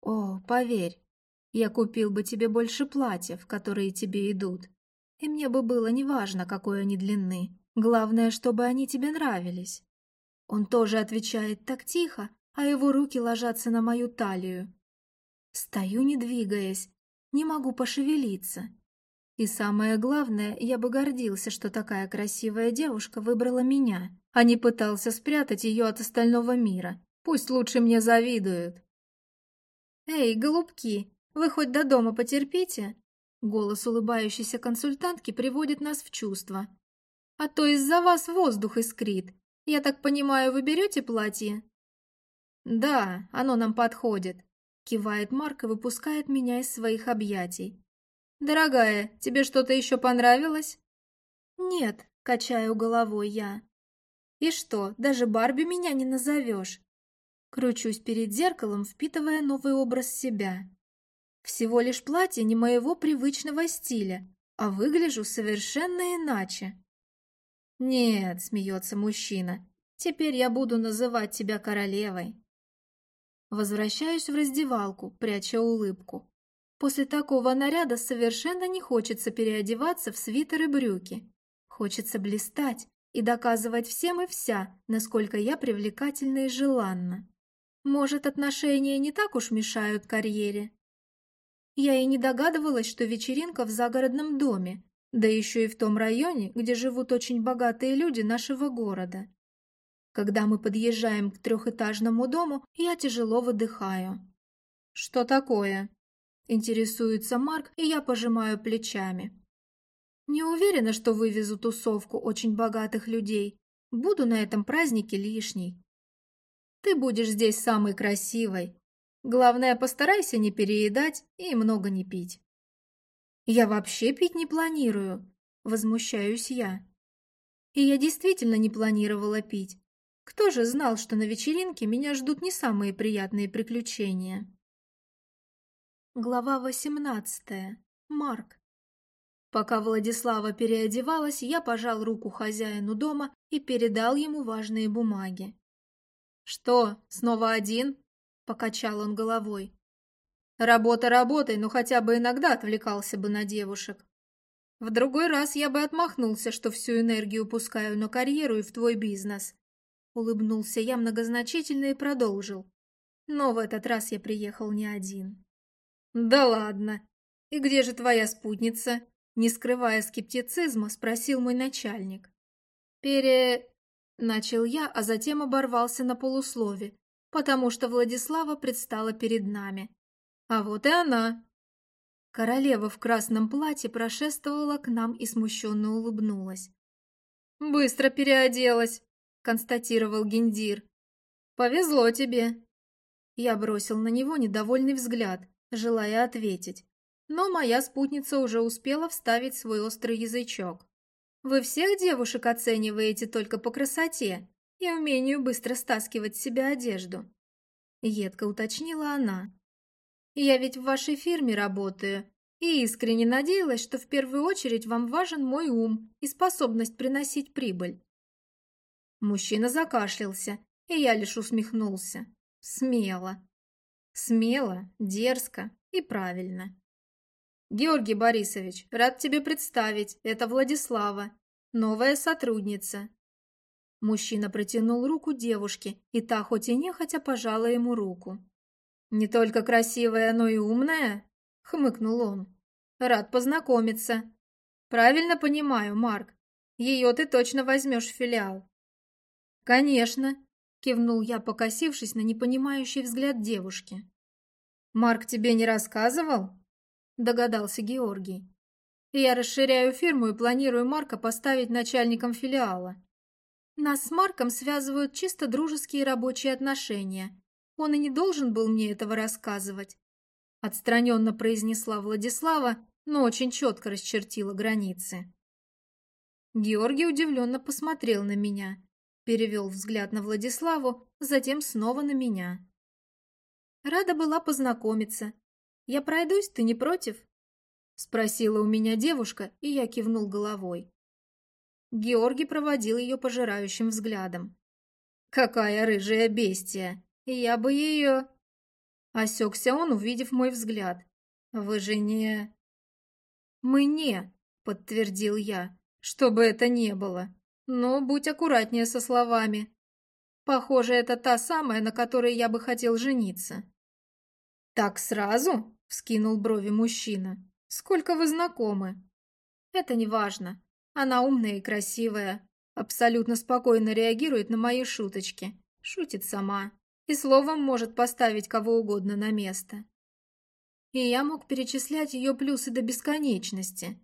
«О, поверь, я купил бы тебе больше платьев, которые тебе идут, и мне бы было неважно, какой они длины. Главное, чтобы они тебе нравились». Он тоже отвечает так тихо, а его руки ложатся на мою талию. Стою, не двигаясь, не могу пошевелиться. И самое главное, я бы гордился, что такая красивая девушка выбрала меня, а не пытался спрятать ее от остального мира. Пусть лучше мне завидуют. «Эй, голубки, вы хоть до дома потерпите?» Голос улыбающейся консультантки приводит нас в чувство. «А то из-за вас воздух искрит. Я так понимаю, вы берете платье?» «Да, оно нам подходит», — кивает Марк и выпускает меня из своих объятий. «Дорогая, тебе что-то еще понравилось?» «Нет», — качаю головой я. «И что, даже Барби меня не назовешь?» Кручусь перед зеркалом, впитывая новый образ себя. Всего лишь платье не моего привычного стиля, а выгляжу совершенно иначе. «Нет», — смеется мужчина, — «теперь я буду называть тебя королевой». Возвращаюсь в раздевалку, пряча улыбку. После такого наряда совершенно не хочется переодеваться в свитер и брюки. Хочется блистать и доказывать всем и вся, насколько я привлекательна и желанна. Может, отношения не так уж мешают карьере? Я и не догадывалась, что вечеринка в загородном доме, да еще и в том районе, где живут очень богатые люди нашего города. Когда мы подъезжаем к трехэтажному дому, я тяжело выдыхаю. «Что такое?» Интересуется Марк, и я пожимаю плечами. Не уверена, что вывезу тусовку очень богатых людей. Буду на этом празднике лишней. Ты будешь здесь самой красивой. Главное, постарайся не переедать и много не пить. Я вообще пить не планирую, возмущаюсь я. И я действительно не планировала пить. Кто же знал, что на вечеринке меня ждут не самые приятные приключения? Глава 18. Марк. Пока Владислава переодевалась, я пожал руку хозяину дома и передал ему важные бумаги. «Что, снова один?» – покачал он головой. «Работа работой, но хотя бы иногда отвлекался бы на девушек. В другой раз я бы отмахнулся, что всю энергию пускаю на карьеру и в твой бизнес». Улыбнулся я многозначительно и продолжил. Но в этот раз я приехал не один. «Да ладно! И где же твоя спутница?» Не скрывая скептицизма, спросил мой начальник. «Пере...» — начал я, а затем оборвался на полуслове, потому что Владислава предстала перед нами. А вот и она. Королева в красном платье прошествовала к нам и смущенно улыбнулась. «Быстро переоделась», — констатировал Гендир. «Повезло тебе». Я бросил на него недовольный взгляд, желая ответить. Но моя спутница уже успела вставить свой острый язычок. «Вы всех девушек оцениваете только по красоте и умению быстро стаскивать с себя одежду?» Едко уточнила она. «Я ведь в вашей фирме работаю и искренне надеялась, что в первую очередь вам важен мой ум и способность приносить прибыль». Мужчина закашлялся, и я лишь усмехнулся. Смело. Смело, дерзко и правильно. «Георгий Борисович, рад тебе представить, это Владислава, новая сотрудница». Мужчина протянул руку девушке, и та хоть и нехотя пожала ему руку. «Не только красивая, но и умная?» — хмыкнул он. «Рад познакомиться. Правильно понимаю, Марк, ее ты точно возьмешь в филиал». «Конечно», Кивнул я, покосившись на непонимающий взгляд девушки. «Марк тебе не рассказывал?» Догадался Георгий. «Я расширяю фирму и планирую Марка поставить начальником филиала. Нас с Марком связывают чисто дружеские рабочие отношения. Он и не должен был мне этого рассказывать. отстраненно произнесла Владислава, но очень четко расчертила границы. Георгий удивленно посмотрел на меня, перевел взгляд на Владиславу, затем снова на меня. Рада была познакомиться. Я пройдусь, ты не против? Спросила у меня девушка, и я кивнул головой. Георгий проводил ее пожирающим взглядом. «Какая рыжая бестия! Я бы ее...» Осекся он, увидев мой взгляд. «Вы же не...» «Мы не», — подтвердил я, — «что бы это ни было. Но будь аккуратнее со словами. Похоже, это та самая, на которой я бы хотел жениться». «Так сразу?» — вскинул брови мужчина. «Сколько вы знакомы?» «Это не важно. Она умная и красивая, абсолютно спокойно реагирует на мои шуточки, шутит сама и словом может поставить кого угодно на место. И я мог перечислять ее плюсы до бесконечности.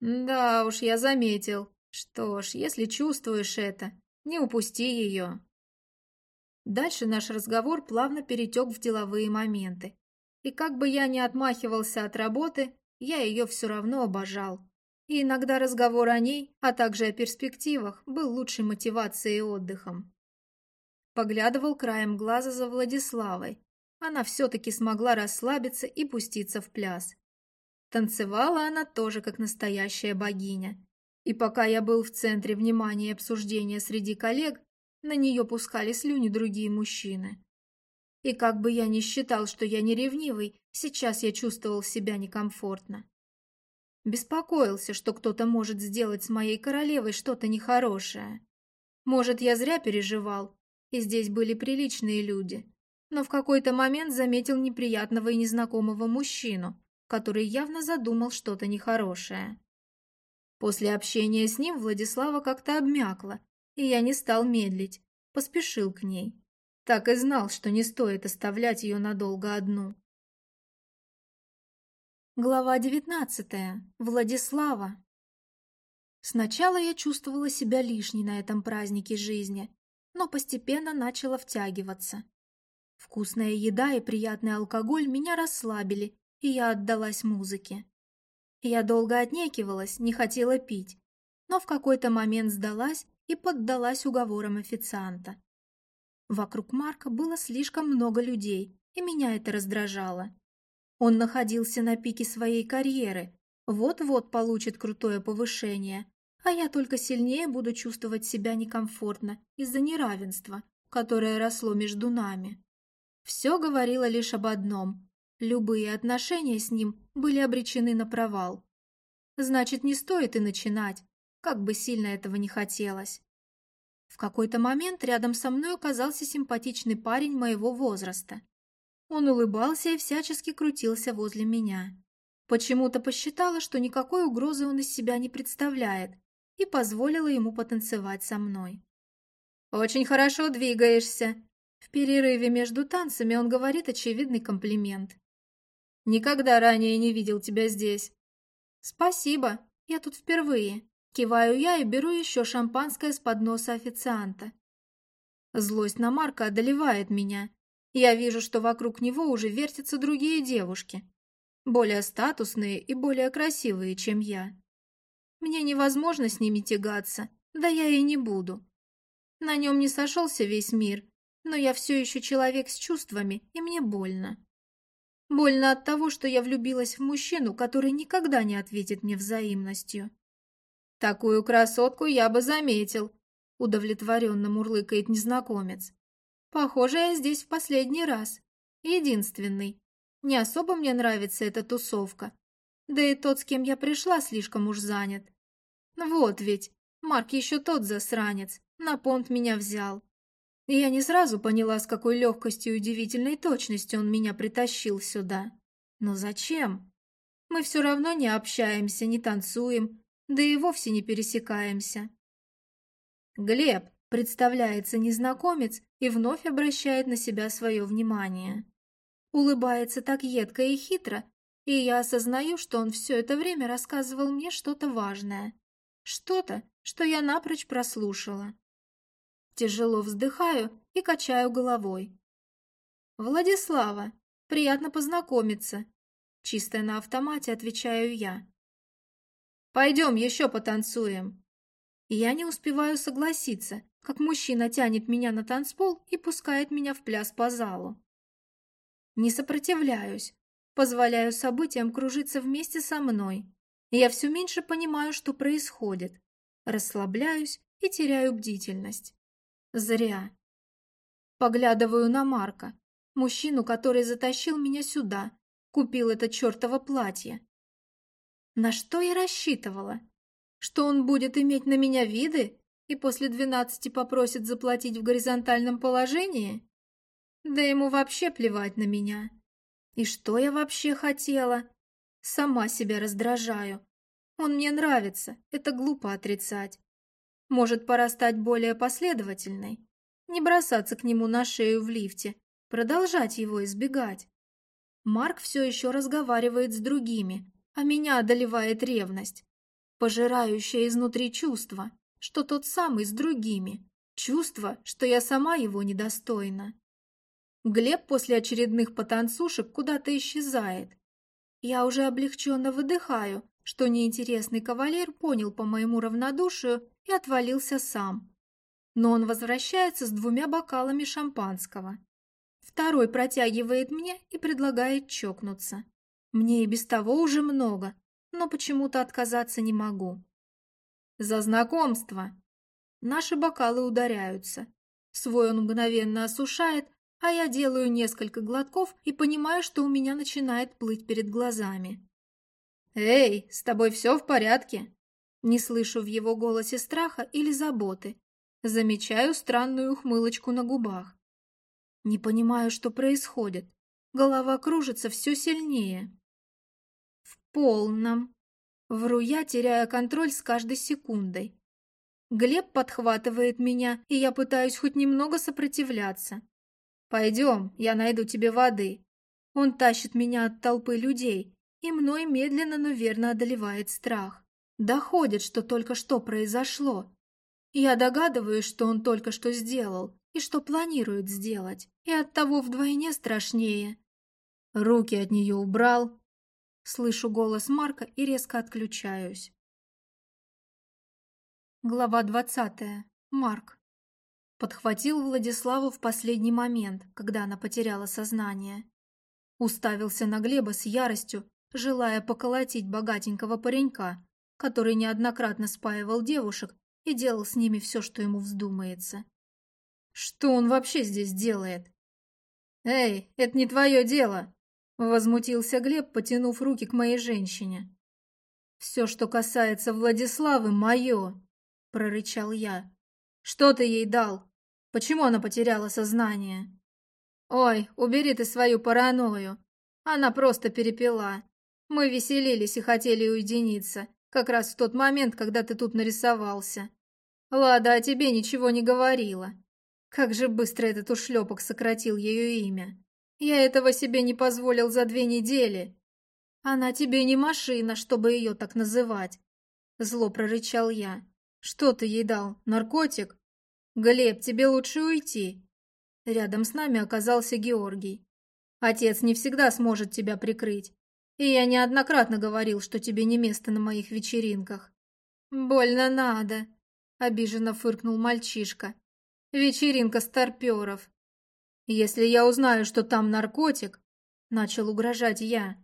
Да уж, я заметил. Что ж, если чувствуешь это, не упусти ее. Дальше наш разговор плавно перетек в деловые моменты. И как бы я ни отмахивался от работы, я ее все равно обожал. И иногда разговор о ней, а также о перспективах, был лучшей мотивацией и отдыхом. Поглядывал краем глаза за Владиславой. Она все-таки смогла расслабиться и пуститься в пляс. Танцевала она тоже как настоящая богиня. И пока я был в центре внимания и обсуждения среди коллег, на нее пускали слюни другие мужчины. И как бы я ни считал, что я не ревнивый, сейчас я чувствовал себя некомфортно. Беспокоился, что кто-то может сделать с моей королевой что-то нехорошее. Может, я зря переживал, и здесь были приличные люди. Но в какой-то момент заметил неприятного и незнакомого мужчину, который явно задумал что-то нехорошее. После общения с ним Владислава как-то обмякла, и я не стал медлить, поспешил к ней. Так и знал, что не стоит оставлять ее надолго одну. Глава девятнадцатая. Владислава. Сначала я чувствовала себя лишней на этом празднике жизни, но постепенно начала втягиваться. Вкусная еда и приятный алкоголь меня расслабили, и я отдалась музыке. Я долго отнекивалась, не хотела пить, но в какой-то момент сдалась и поддалась уговорам официанта. Вокруг Марка было слишком много людей, и меня это раздражало. Он находился на пике своей карьеры, вот-вот получит крутое повышение, а я только сильнее буду чувствовать себя некомфортно из-за неравенства, которое росло между нами. Все говорило лишь об одном – любые отношения с ним были обречены на провал. Значит, не стоит и начинать, как бы сильно этого не хотелось. В какой-то момент рядом со мной оказался симпатичный парень моего возраста. Он улыбался и всячески крутился возле меня. Почему-то посчитала, что никакой угрозы он из себя не представляет, и позволила ему потанцевать со мной. «Очень хорошо двигаешься!» В перерыве между танцами он говорит очевидный комплимент. «Никогда ранее не видел тебя здесь». «Спасибо, я тут впервые», Киваю я и беру еще шампанское с подноса официанта. Злость на Марка одолевает меня. Я вижу, что вокруг него уже вертятся другие девушки. Более статусные и более красивые, чем я. Мне невозможно с ними тягаться, да я и не буду. На нем не сошелся весь мир, но я все еще человек с чувствами, и мне больно. Больно от того, что я влюбилась в мужчину, который никогда не ответит мне взаимностью. Такую красотку я бы заметил, удовлетворенно мурлыкает незнакомец. Похоже, я здесь в последний раз. Единственный. Не особо мне нравится эта тусовка. Да и тот, с кем я пришла, слишком уж занят. Вот ведь, Марк еще тот засранец, на понт меня взял. И я не сразу поняла, с какой легкостью и удивительной точностью он меня притащил сюда. Но зачем? Мы все равно не общаемся, не танцуем, да и вовсе не пересекаемся. Глеб, представляется незнакомец и вновь обращает на себя свое внимание. Улыбается так едко и хитро, и я осознаю, что он все это время рассказывал мне что-то важное. Что-то, что я напрочь прослушала. Тяжело вздыхаю и качаю головой. «Владислава, Приятно познакомиться. Чисто на автомате отвечаю я. Пойдем еще потанцуем. Я не успеваю согласиться, как мужчина тянет меня на танцпол и пускает меня в пляс по залу. Не сопротивляюсь, позволяю событиям кружиться вместе со мной. Я все меньше понимаю, что происходит. Расслабляюсь и теряю бдительность. Зря. Поглядываю на Марка, мужчину, который затащил меня сюда, купил это чертово платье. На что я рассчитывала? Что он будет иметь на меня виды и после двенадцати попросит заплатить в горизонтальном положении? Да ему вообще плевать на меня. И что я вообще хотела? Сама себя раздражаю. Он мне нравится, это глупо отрицать. Может, пора стать более последовательной? Не бросаться к нему на шею в лифте, продолжать его избегать. Марк все еще разговаривает с другими, а меня одолевает ревность, пожирающая изнутри чувство, что тот самый с другими, чувство, что я сама его недостойна. Глеб после очередных потанцушек куда-то исчезает. Я уже облегченно выдыхаю, что неинтересный кавалер понял по моему равнодушию и отвалился сам. Но он возвращается с двумя бокалами шампанского. Второй протягивает мне и предлагает чокнуться. Мне и без того уже много, но почему-то отказаться не могу. За знакомство. Наши бокалы ударяются. Свой он мгновенно осушает, а я делаю несколько глотков и понимаю, что у меня начинает плыть перед глазами. «Эй, с тобой все в порядке?» Не слышу в его голосе страха или заботы. Замечаю странную ухмылочку на губах. Не понимаю, что происходит. Голова кружится все сильнее. В полном. Вру я, теряя контроль с каждой секундой. Глеб подхватывает меня, и я пытаюсь хоть немного сопротивляться. «Пойдем, я найду тебе воды». Он тащит меня от толпы людей, и мной медленно, но верно одолевает страх. Доходит, что только что произошло. Я догадываюсь, что он только что сделал и что планирует сделать, и оттого вдвойне страшнее. Руки от нее убрал. Слышу голос Марка и резко отключаюсь. Глава двадцатая. Марк. Подхватил Владиславу в последний момент, когда она потеряла сознание. Уставился на Глеба с яростью, желая поколотить богатенького паренька, который неоднократно спаивал девушек и делал с ними все, что ему вздумается. Что он вообще здесь делает? «Эй, это не твое дело!» — возмутился Глеб, потянув руки к моей женщине. «Все, что касается Владиславы, мое!» — прорычал я. «Что ты ей дал? Почему она потеряла сознание?» «Ой, убери ты свою паранойю. Она просто перепила. Мы веселились и хотели уединиться, как раз в тот момент, когда ты тут нарисовался. Лада о тебе ничего не говорила. Как же быстро этот ушлепок сократил ее имя. Я этого себе не позволил за две недели. Она тебе не машина, чтобы ее так называть. Зло прорычал я. Что ты ей дал? Наркотик? Глеб, тебе лучше уйти. Рядом с нами оказался Георгий. Отец не всегда сможет тебя прикрыть. И я неоднократно говорил, что тебе не место на моих вечеринках. Больно надо, обиженно фыркнул мальчишка. Вечеринка старперов. Если я узнаю, что там наркотик, начал угрожать я.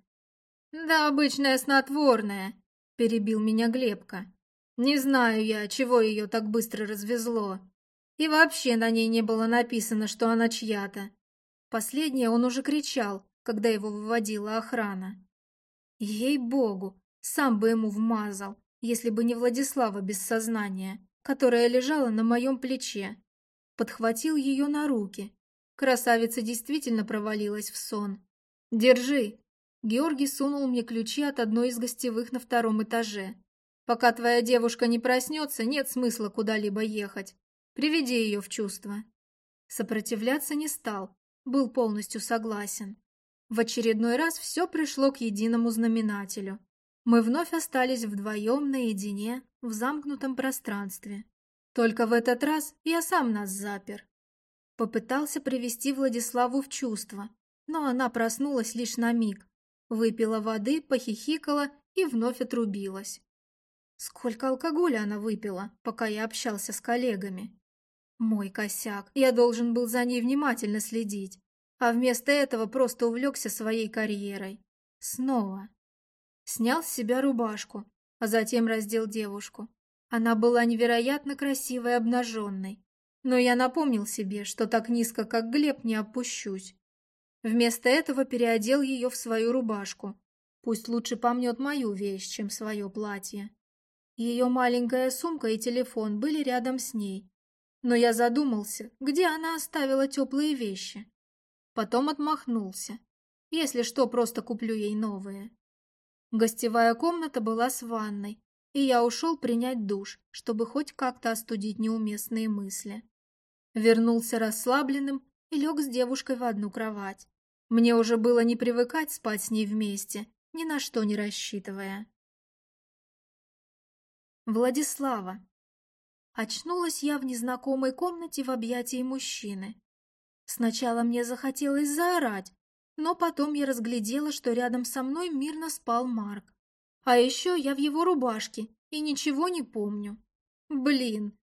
Да обычное снотворное, перебил меня Глебка. Не знаю я, чего ее так быстро развезло. И вообще на ней не было написано, что она чья-то. Последнее он уже кричал, когда его выводила охрана. Ей-богу, сам бы ему вмазал, если бы не Владислава без сознания, которая лежала на моем плече. Подхватил ее на руки. Красавица действительно провалилась в сон. «Держи!» Георгий сунул мне ключи от одной из гостевых на втором этаже. «Пока твоя девушка не проснется, нет смысла куда-либо ехать. Приведи ее в чувство». Сопротивляться не стал, был полностью согласен. В очередной раз все пришло к единому знаменателю. Мы вновь остались вдвоем наедине в замкнутом пространстве. Только в этот раз я сам нас запер. Попытался привести Владиславу в чувство, но она проснулась лишь на миг, выпила воды, похихикала и вновь отрубилась. Сколько алкоголя она выпила, пока я общался с коллегами. Мой косяк, я должен был за ней внимательно следить, а вместо этого просто увлекся своей карьерой. Снова. Снял с себя рубашку, а затем раздел девушку. Она была невероятно красивой и обнаженной, но я напомнил себе, что так низко, как Глеб, не опущусь. Вместо этого переодел ее в свою рубашку. Пусть лучше помнет мою вещь, чем свое платье. Ее маленькая сумка и телефон были рядом с ней. Но я задумался, где она оставила теплые вещи. Потом отмахнулся. Если что, просто куплю ей новые. Гостевая комната была с ванной, и я ушел принять душ, чтобы хоть как-то остудить неуместные мысли. Вернулся расслабленным и лег с девушкой в одну кровать. Мне уже было не привыкать спать с ней вместе, ни на что не рассчитывая. Владислава. Очнулась я в незнакомой комнате в объятии мужчины. Сначала мне захотелось заорать, но потом я разглядела, что рядом со мной мирно спал Марк. А еще я в его рубашке и ничего не помню. Блин.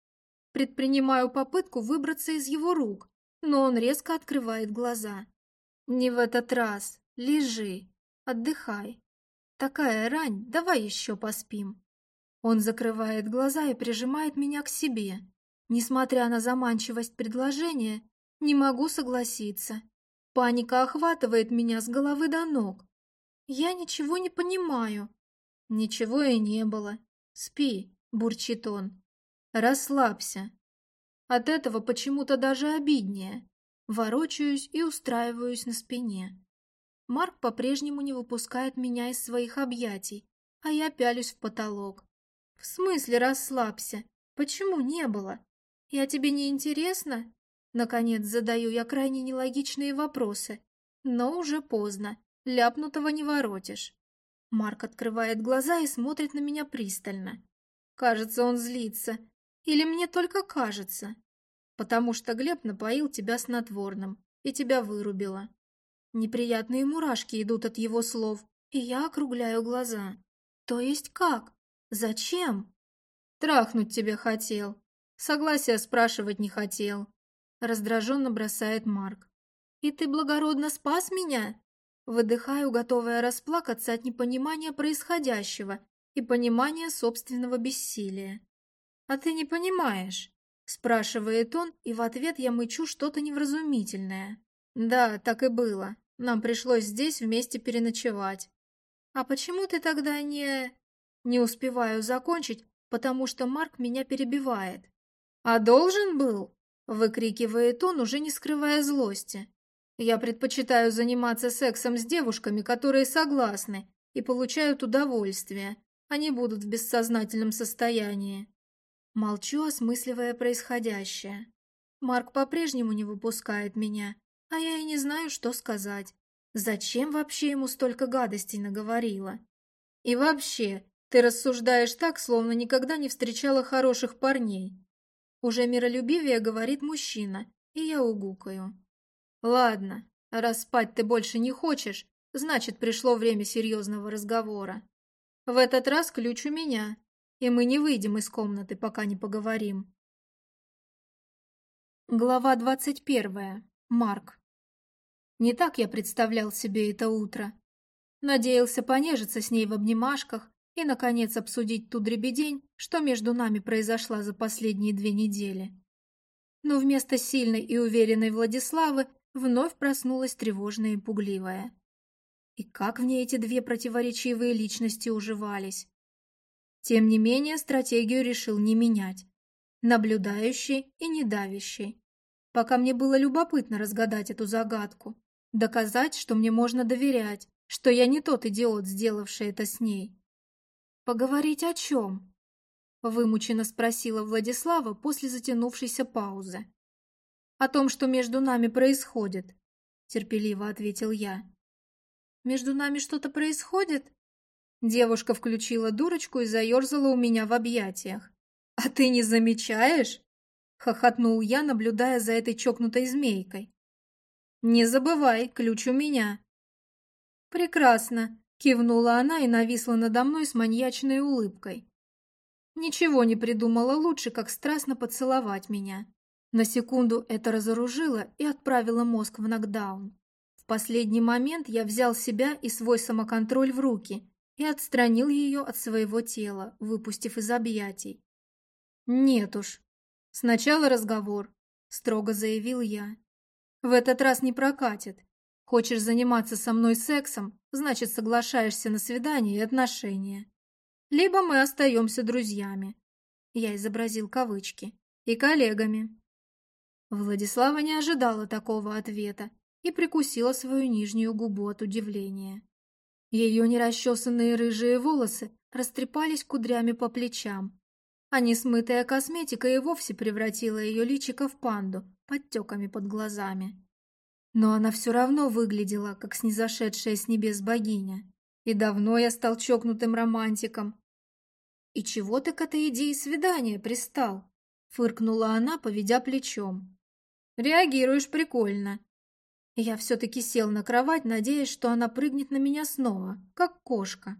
Предпринимаю попытку выбраться из его рук, но он резко открывает глаза. Не в этот раз. Лежи. Отдыхай. Такая рань, давай еще поспим. Он закрывает глаза и прижимает меня к себе. Несмотря на заманчивость предложения, не могу согласиться. Паника охватывает меня с головы до ног. Я ничего не понимаю. Ничего и не было. Спи, бурчит он. Расслабься. От этого почему-то даже обиднее. Ворочаюсь и устраиваюсь на спине. Марк по-прежнему не выпускает меня из своих объятий, а я пялюсь в потолок. В смысле расслабься? Почему не было? Я тебе не интересна? Наконец задаю я крайне нелогичные вопросы. Но уже поздно. Ляпнутого не воротишь. Марк открывает глаза и смотрит на меня пристально. Кажется, он злится. Или мне только кажется. Потому что Глеб напоил тебя снотворным и тебя вырубило. Неприятные мурашки идут от его слов, и я округляю глаза. То есть как? Зачем? Трахнуть тебя хотел. Согласия спрашивать не хотел. Раздраженно бросает Марк. «И ты благородно спас меня?» Выдыхаю, готовая расплакаться от непонимания происходящего и понимания собственного бессилия. «А ты не понимаешь?» Спрашивает он, и в ответ я мычу что-то невразумительное. «Да, так и было. Нам пришлось здесь вместе переночевать». «А почему ты тогда не...» Не успеваю закончить, потому что Марк меня перебивает. «А должен был?» Выкрикивает он, уже не скрывая злости. Я предпочитаю заниматься сексом с девушками, которые согласны и получают удовольствие. Они будут в бессознательном состоянии. Молчу, осмысливая происходящее. Марк по-прежнему не выпускает меня, а я и не знаю, что сказать. Зачем вообще ему столько гадостей наговорила? И вообще, ты рассуждаешь так, словно никогда не встречала хороших парней. Уже миролюбивее говорит мужчина, и я угукаю. Ладно, раз спать ты больше не хочешь, значит, пришло время серьезного разговора. В этот раз ключ у меня, и мы не выйдем из комнаты, пока не поговорим. Глава двадцать первая. Марк. Не так я представлял себе это утро. Надеялся понежиться с ней в обнимашках, и, наконец, обсудить ту дребедень, что между нами произошла за последние две недели. Но вместо сильной и уверенной Владиславы вновь проснулась тревожная и пугливая. И как в ней эти две противоречивые личности уживались? Тем не менее, стратегию решил не менять. Наблюдающий и недавящий. Пока мне было любопытно разгадать эту загадку, доказать, что мне можно доверять, что я не тот идиот, сделавший это с ней. «Поговорить о чем?» — вымученно спросила Владислава после затянувшейся паузы. «О том, что между нами происходит», — терпеливо ответил я. «Между нами что-то происходит?» Девушка включила дурочку и заерзала у меня в объятиях. «А ты не замечаешь?» — хохотнул я, наблюдая за этой чокнутой змейкой. Не забывай, ключ у меня. Прекрасно, кивнула она и нависла надо мной с маньячной улыбкой. Ничего не придумала лучше, как страстно поцеловать меня. На секунду это разоружило и отправило мозг в нокдаун. В последний момент я взял себя и свой самоконтроль в руки и отстранил ее от своего тела, выпустив из объятий. «Нет уж. Сначала разговор», — строго заявил я. «В этот раз не прокатит. Хочешь заниматься со мной сексом, значит, соглашаешься на свидание и отношения. Либо мы остаемся друзьями». Я изобразил кавычки. «И коллегами». Владислава не ожидала такого ответа и прикусила свою нижнюю губу от удивления. Ее нерасчесанные рыжие волосы растрепались кудрями по плечам, а несмытая косметика и вовсе превратила ее личико в панду подтеками под глазами. Но она все равно выглядела, как снизошедшая с небес богиня. И давно я стал чокнутым романтиком. «И чего ты к этой идее свидания пристал?» — фыркнула она, поведя плечом. «Реагируешь прикольно». Я все-таки сел на кровать, надеясь, что она прыгнет на меня снова, как кошка.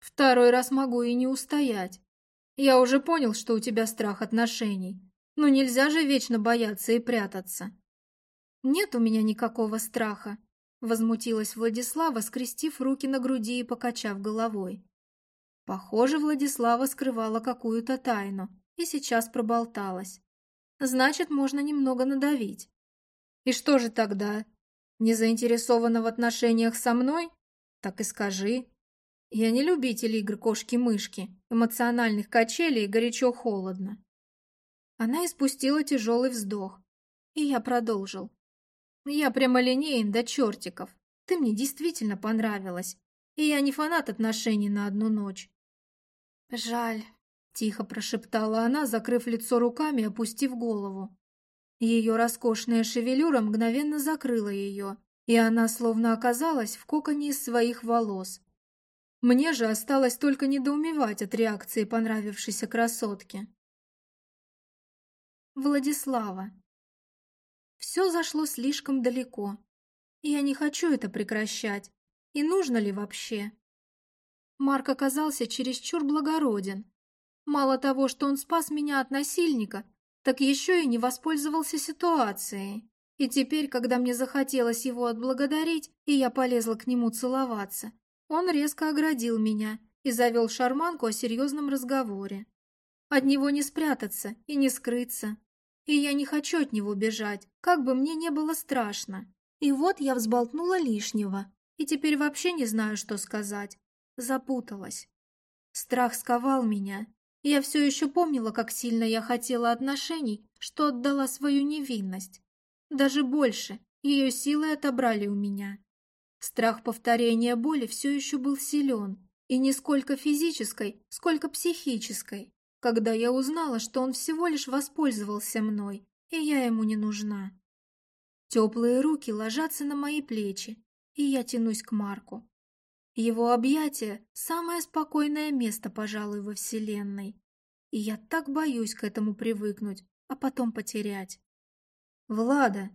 Второй раз могу и не устоять. Я уже понял, что у тебя страх отношений. Но нельзя же вечно бояться и прятаться. Нет у меня никакого страха, возмутилась Владислава, скрестив руки на груди и покачав головой. Похоже, Владислава скрывала какую-то тайну и сейчас проболталась. Значит, можно немного надавить. И что же тогда? Не заинтересована в отношениях со мной? Так и скажи. Я не любитель игр кошки-мышки, эмоциональных качелей горячо-холодно. Она испустила тяжелый вздох, и я продолжил. Я прямолинеен до чертиков. Ты мне действительно понравилась, и я не фанат отношений на одну ночь. Жаль, тихо прошептала она, закрыв лицо руками и опустив голову. Ее роскошная шевелюра мгновенно закрыла ее, и она словно оказалась в коконе из своих волос, мне же осталось только недоумевать от реакции понравившейся красотки. Владислава. Все зашло слишком далеко. Я не хочу это прекращать. И нужно ли вообще? Марк оказался чересчур благороден. Мало того, что он спас меня от насильника, так еще и не воспользовался ситуацией. И теперь, когда мне захотелось его отблагодарить, и я полезла к нему целоваться, он резко оградил меня и завел шарманку о серьезном разговоре. От него не спрятаться и не скрыться. И я не хочу от него бежать, как бы мне не было страшно. И вот я взболтнула лишнего, и теперь вообще не знаю, что сказать. Запуталась. Страх сковал меня. Я все еще помнила, как сильно я хотела отношений, что отдала свою невинность. Даже больше, ее силы отобрали у меня. Страх повторения боли все еще был силен, и не сколько физической, сколько психической, когда я узнала, что он всего лишь воспользовался мной, и я ему не нужна. Теплые руки ложатся на мои плечи, и я тянусь к Марку. Его объятие – самое спокойное место, пожалуй, во Вселенной. И я так боюсь к этому привыкнуть, а потом потерять. Влада.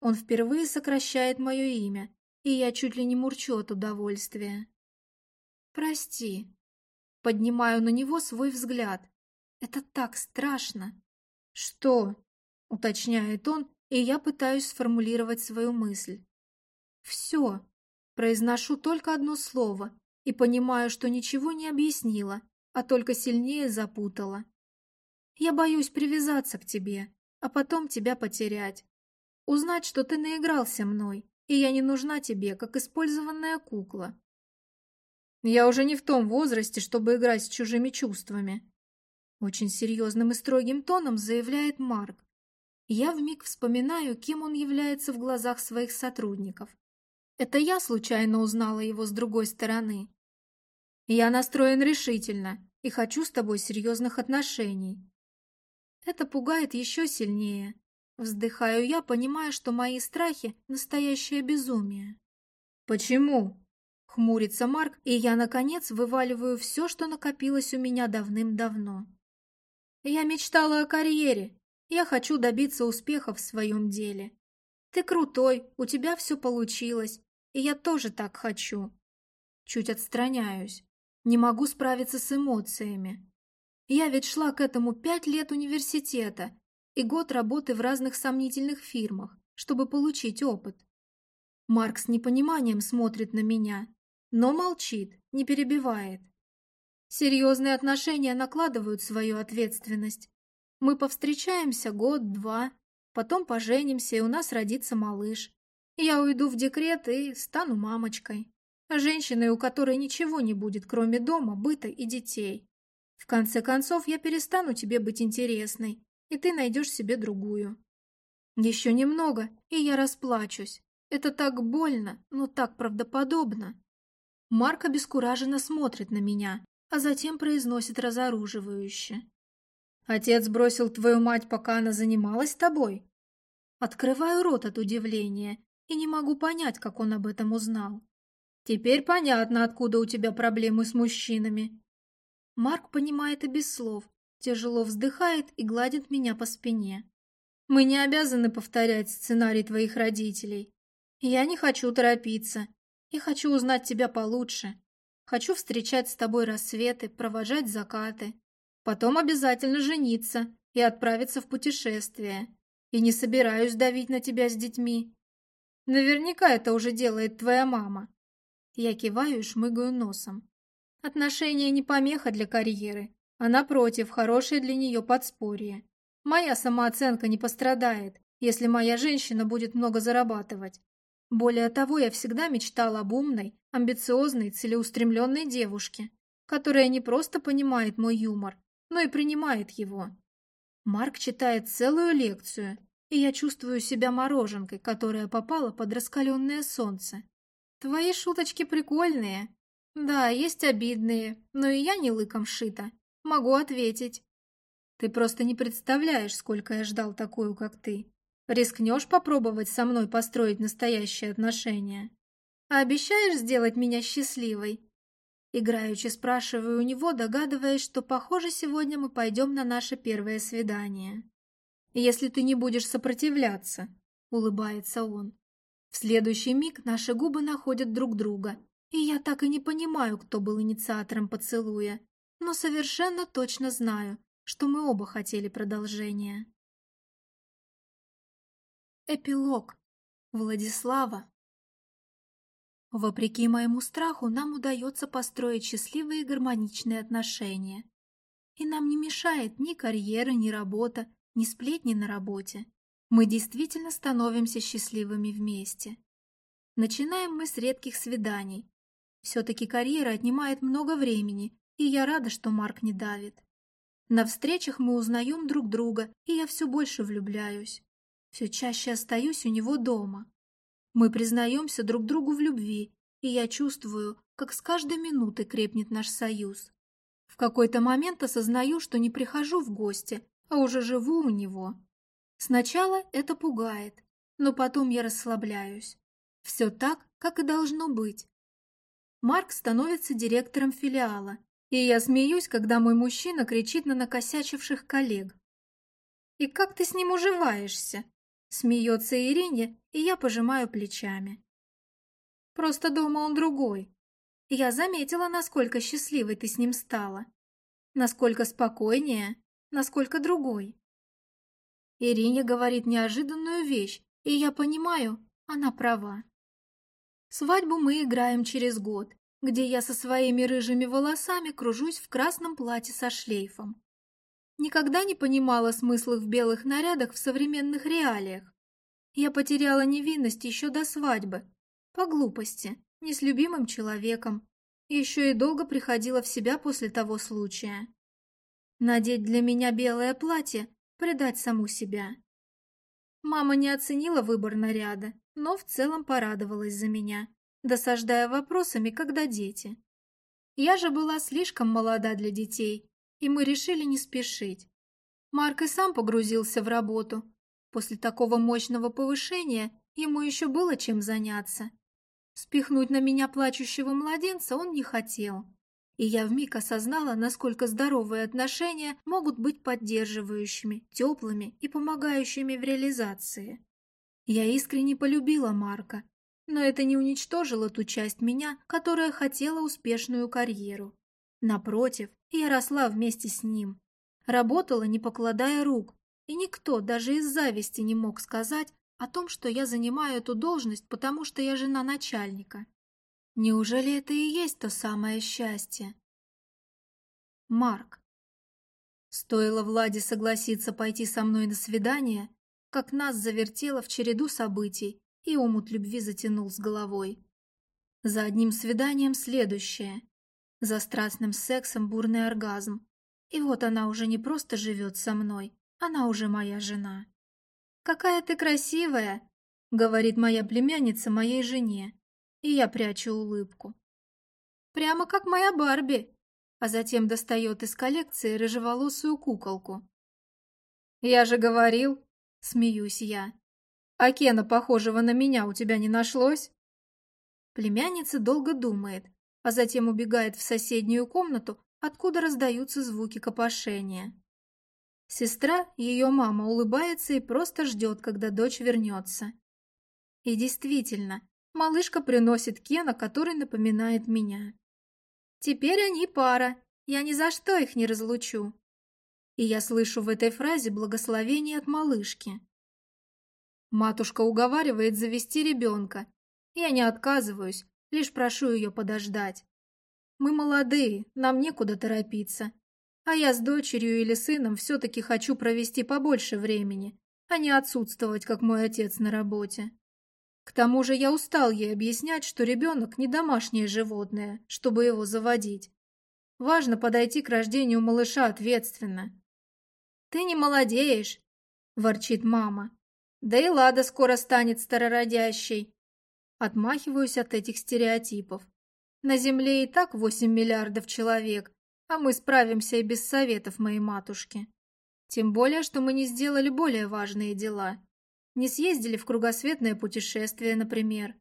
Он впервые сокращает мое имя, и я чуть ли не мурчу от удовольствия. «Прости». Поднимаю на него свой взгляд. «Это так страшно». «Что?» — уточняет он, и я пытаюсь сформулировать свою мысль. «Все». Произношу только одно слово и понимаю, что ничего не объяснила, а только сильнее запутала. Я боюсь привязаться к тебе, а потом тебя потерять. Узнать, что ты наигрался мной, и я не нужна тебе, как использованная кукла. Я уже не в том возрасте, чтобы играть с чужими чувствами. Очень серьезным и строгим тоном заявляет Марк. Я вмиг вспоминаю, кем он является в глазах своих сотрудников. Это я случайно узнала его с другой стороны. Я настроен решительно и хочу с тобой серьезных отношений. Это пугает еще сильнее, Вздыхаю я, понимая, что мои страхи — настоящее безумие. «Почему?» — хмурится Марк, и я, наконец, вываливаю все, что накопилось у меня давным-давно. Я мечтала о карьере. Я хочу добиться успеха в своем деле. Ты крутой, у тебя все получилось, и я тоже так хочу. Чуть отстраняюсь. Не могу справиться с эмоциями. Я ведь шла к этому пять лет университета и год работы в разных сомнительных фирмах, чтобы получить опыт. Марк с непониманием смотрит на меня, но молчит, не перебивает. Серьезные отношения накладывают свою ответственность. Мы повстречаемся год-два, потом поженимся, и у нас родится малыш. Я уйду в декрет и стану мамочкой. Женщиной, у которой ничего не будет, кроме дома, быта и детей. В конце концов, я перестану тебе быть интересной, и ты найдешь себе другую. Еще немного, и я расплачусь. Это так больно, но так правдоподобно. Марк обескураженно смотрит на меня, а затем произносит разоруживающе. «Отец бросил твою мать, пока она занималась тобой?» Открываю рот от удивления и не могу понять, как он об этом узнал. «Теперь понятно, откуда у тебя проблемы с мужчинами». Марк понимает и без слов, тяжело вздыхает и гладит меня по спине. «Мы не обязаны повторять сценарий твоих родителей. Я не хочу торопиться и хочу узнать тебя получше. Хочу встречать с тобой рассветы, провожать закаты. Потом обязательно жениться и отправиться в путешествие. И не собираюсь давить на тебя с детьми. Наверняка это уже делает твоя мама. Я киваю и шмыгаю носом. Отношения не помеха для карьеры, а напротив, хорошее для нее подспорье. Моя самооценка не пострадает, если моя женщина будет много зарабатывать. Более того, я всегда мечтала об умной, амбициозной, целеустремленной девушке, которая не просто понимает мой юмор, но и принимает его. Марк читает целую лекцию, и я чувствую себя мороженкой, которая попала под раскаленное солнце. Твои шуточки прикольные. Да, есть обидные, но и я не лыком шита. Могу ответить. Ты просто не представляешь, сколько я ждал такую, как ты. Рискнешь попробовать со мной построить настоящие отношения? А обещаешь сделать меня счастливой? Играючи спрашиваю у него, догадываясь, что, похоже, сегодня мы пойдем на наше первое свидание. Если ты не будешь сопротивляться, улыбается он. В следующий миг наши губы находят друг друга, и я так и не понимаю, кто был инициатором поцелуя, но совершенно точно знаю, что мы оба хотели продолжения. Эпилог. Владислава. Вопреки моему страху, нам удается построить счастливые и гармоничные отношения. И нам не мешает ни карьера, ни работа, ни сплетни на работе. Мы действительно становимся счастливыми вместе. Начинаем мы с редких свиданий. Все-таки карьера отнимает много времени, и я рада, что Марк не давит. На встречах мы узнаем друг друга, и я все больше влюбляюсь все чаще остаюсь у него дома. Мы признаемся друг другу в любви, и я чувствую, как с каждой минутой крепнет наш союз. В какой-то момент осознаю, что не прихожу в гости, а уже живу у него. Сначала это пугает, но потом я расслабляюсь. Все так, как и должно быть. Марк становится директором филиала, и я смеюсь, когда мой мужчина кричит на накосячивших коллег. «И как ты с ним уживаешься?» Смеется Ирине, и я пожимаю плечами. Просто дома он другой. Я заметила, насколько счастливой ты с ним стала. Насколько спокойнее, насколько другой. Ирине говорит неожиданную вещь, и я понимаю, она права. Свадьбу мы играем через год, где я со своими рыжими волосами кружусь в красном платье со шлейфом. Никогда не понимала смысла в белых нарядах в современных реалиях. Я потеряла невинность еще до свадьбы. По глупости, не с любимым человеком. Еще и долго приходила в себя после того случая. Надеть для меня белое платье, предать саму себя. Мама не оценила выбор наряда, но в целом порадовалась за меня, досаждая вопросами, когда дети. Я же была слишком молода для детей, и мы решили не спешить. Марк и сам погрузился в работу. После такого мощного повышения ему еще было чем заняться. Спихнуть на меня плачущего младенца он не хотел. И я вмиг осознала, насколько здоровые отношения могут быть поддерживающими, теплыми и помогающими в реализации. Я искренне полюбила Марка, но это не уничтожило ту часть меня, которая хотела успешную карьеру. Напротив, я росла вместе с ним, работала, не покладая рук, и никто даже из зависти не мог сказать о том, что я занимаю эту должность, потому что я жена начальника. Неужели это и есть то самое счастье? Марк. Стоило Владе согласиться пойти со мной на свидание, как нас завертело в череду событий, и омут любви затянул с головой. За одним свиданием следующее. За страстным сексом бурный оргазм. И вот она уже не просто живет со мной, она уже моя жена. «Какая ты красивая!» — говорит моя племянница моей жене, и я прячу улыбку. «Прямо как моя Барби!» а затем достает из коллекции рыжеволосую куколку. «Я же говорил!» — смеюсь я. «А Кена, похожего на меня, у тебя не нашлось?» Племянница долго думает, а затем убегает в соседнюю комнату, откуда раздаются звуки копошения. Сестра, ее мама, улыбается и просто ждет, когда дочь вернется. И действительно, малышка приносит Кена, который напоминает меня. Теперь они пара, я ни за что их не разлучу. И я слышу в этой фразе благословение от малышки. Матушка уговаривает завести ребенка. Я не отказываюсь, лишь прошу ее подождать. Мы молодые, нам некуда торопиться. А я с дочерью или сыном все-таки хочу провести побольше времени, а не отсутствовать, как мой отец на работе. К тому же я устал ей объяснять, что ребенок не домашнее животное, чтобы его заводить. Важно подойти к рождению малыша ответственно. «Ты не молодеешь», – ворчит мама. «Да и Лада скоро станет старородящей». Отмахиваюсь от этих стереотипов. На Земле и так восемь миллиардов человек, а мы справимся и без советов моей матушки. Тем более, что мы не сделали более важные дела. Не съездили в кругосветное путешествие, например.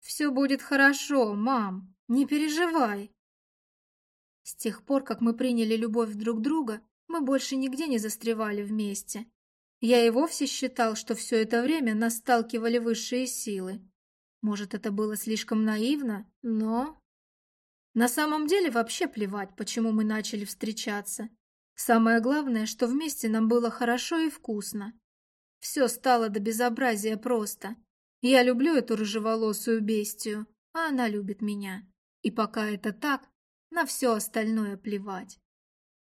Все будет хорошо, мам, не переживай. С тех пор, как мы приняли любовь друг друга, мы больше нигде не застревали вместе. Я и вовсе считал, что все это время нас сталкивали высшие силы. Может, это было слишком наивно, но... На самом деле вообще плевать, почему мы начали встречаться. Самое главное, что вместе нам было хорошо и вкусно. Все стало до безобразия просто. Я люблю эту рыжеволосую бестию, а она любит меня. И пока это так, на все остальное плевать.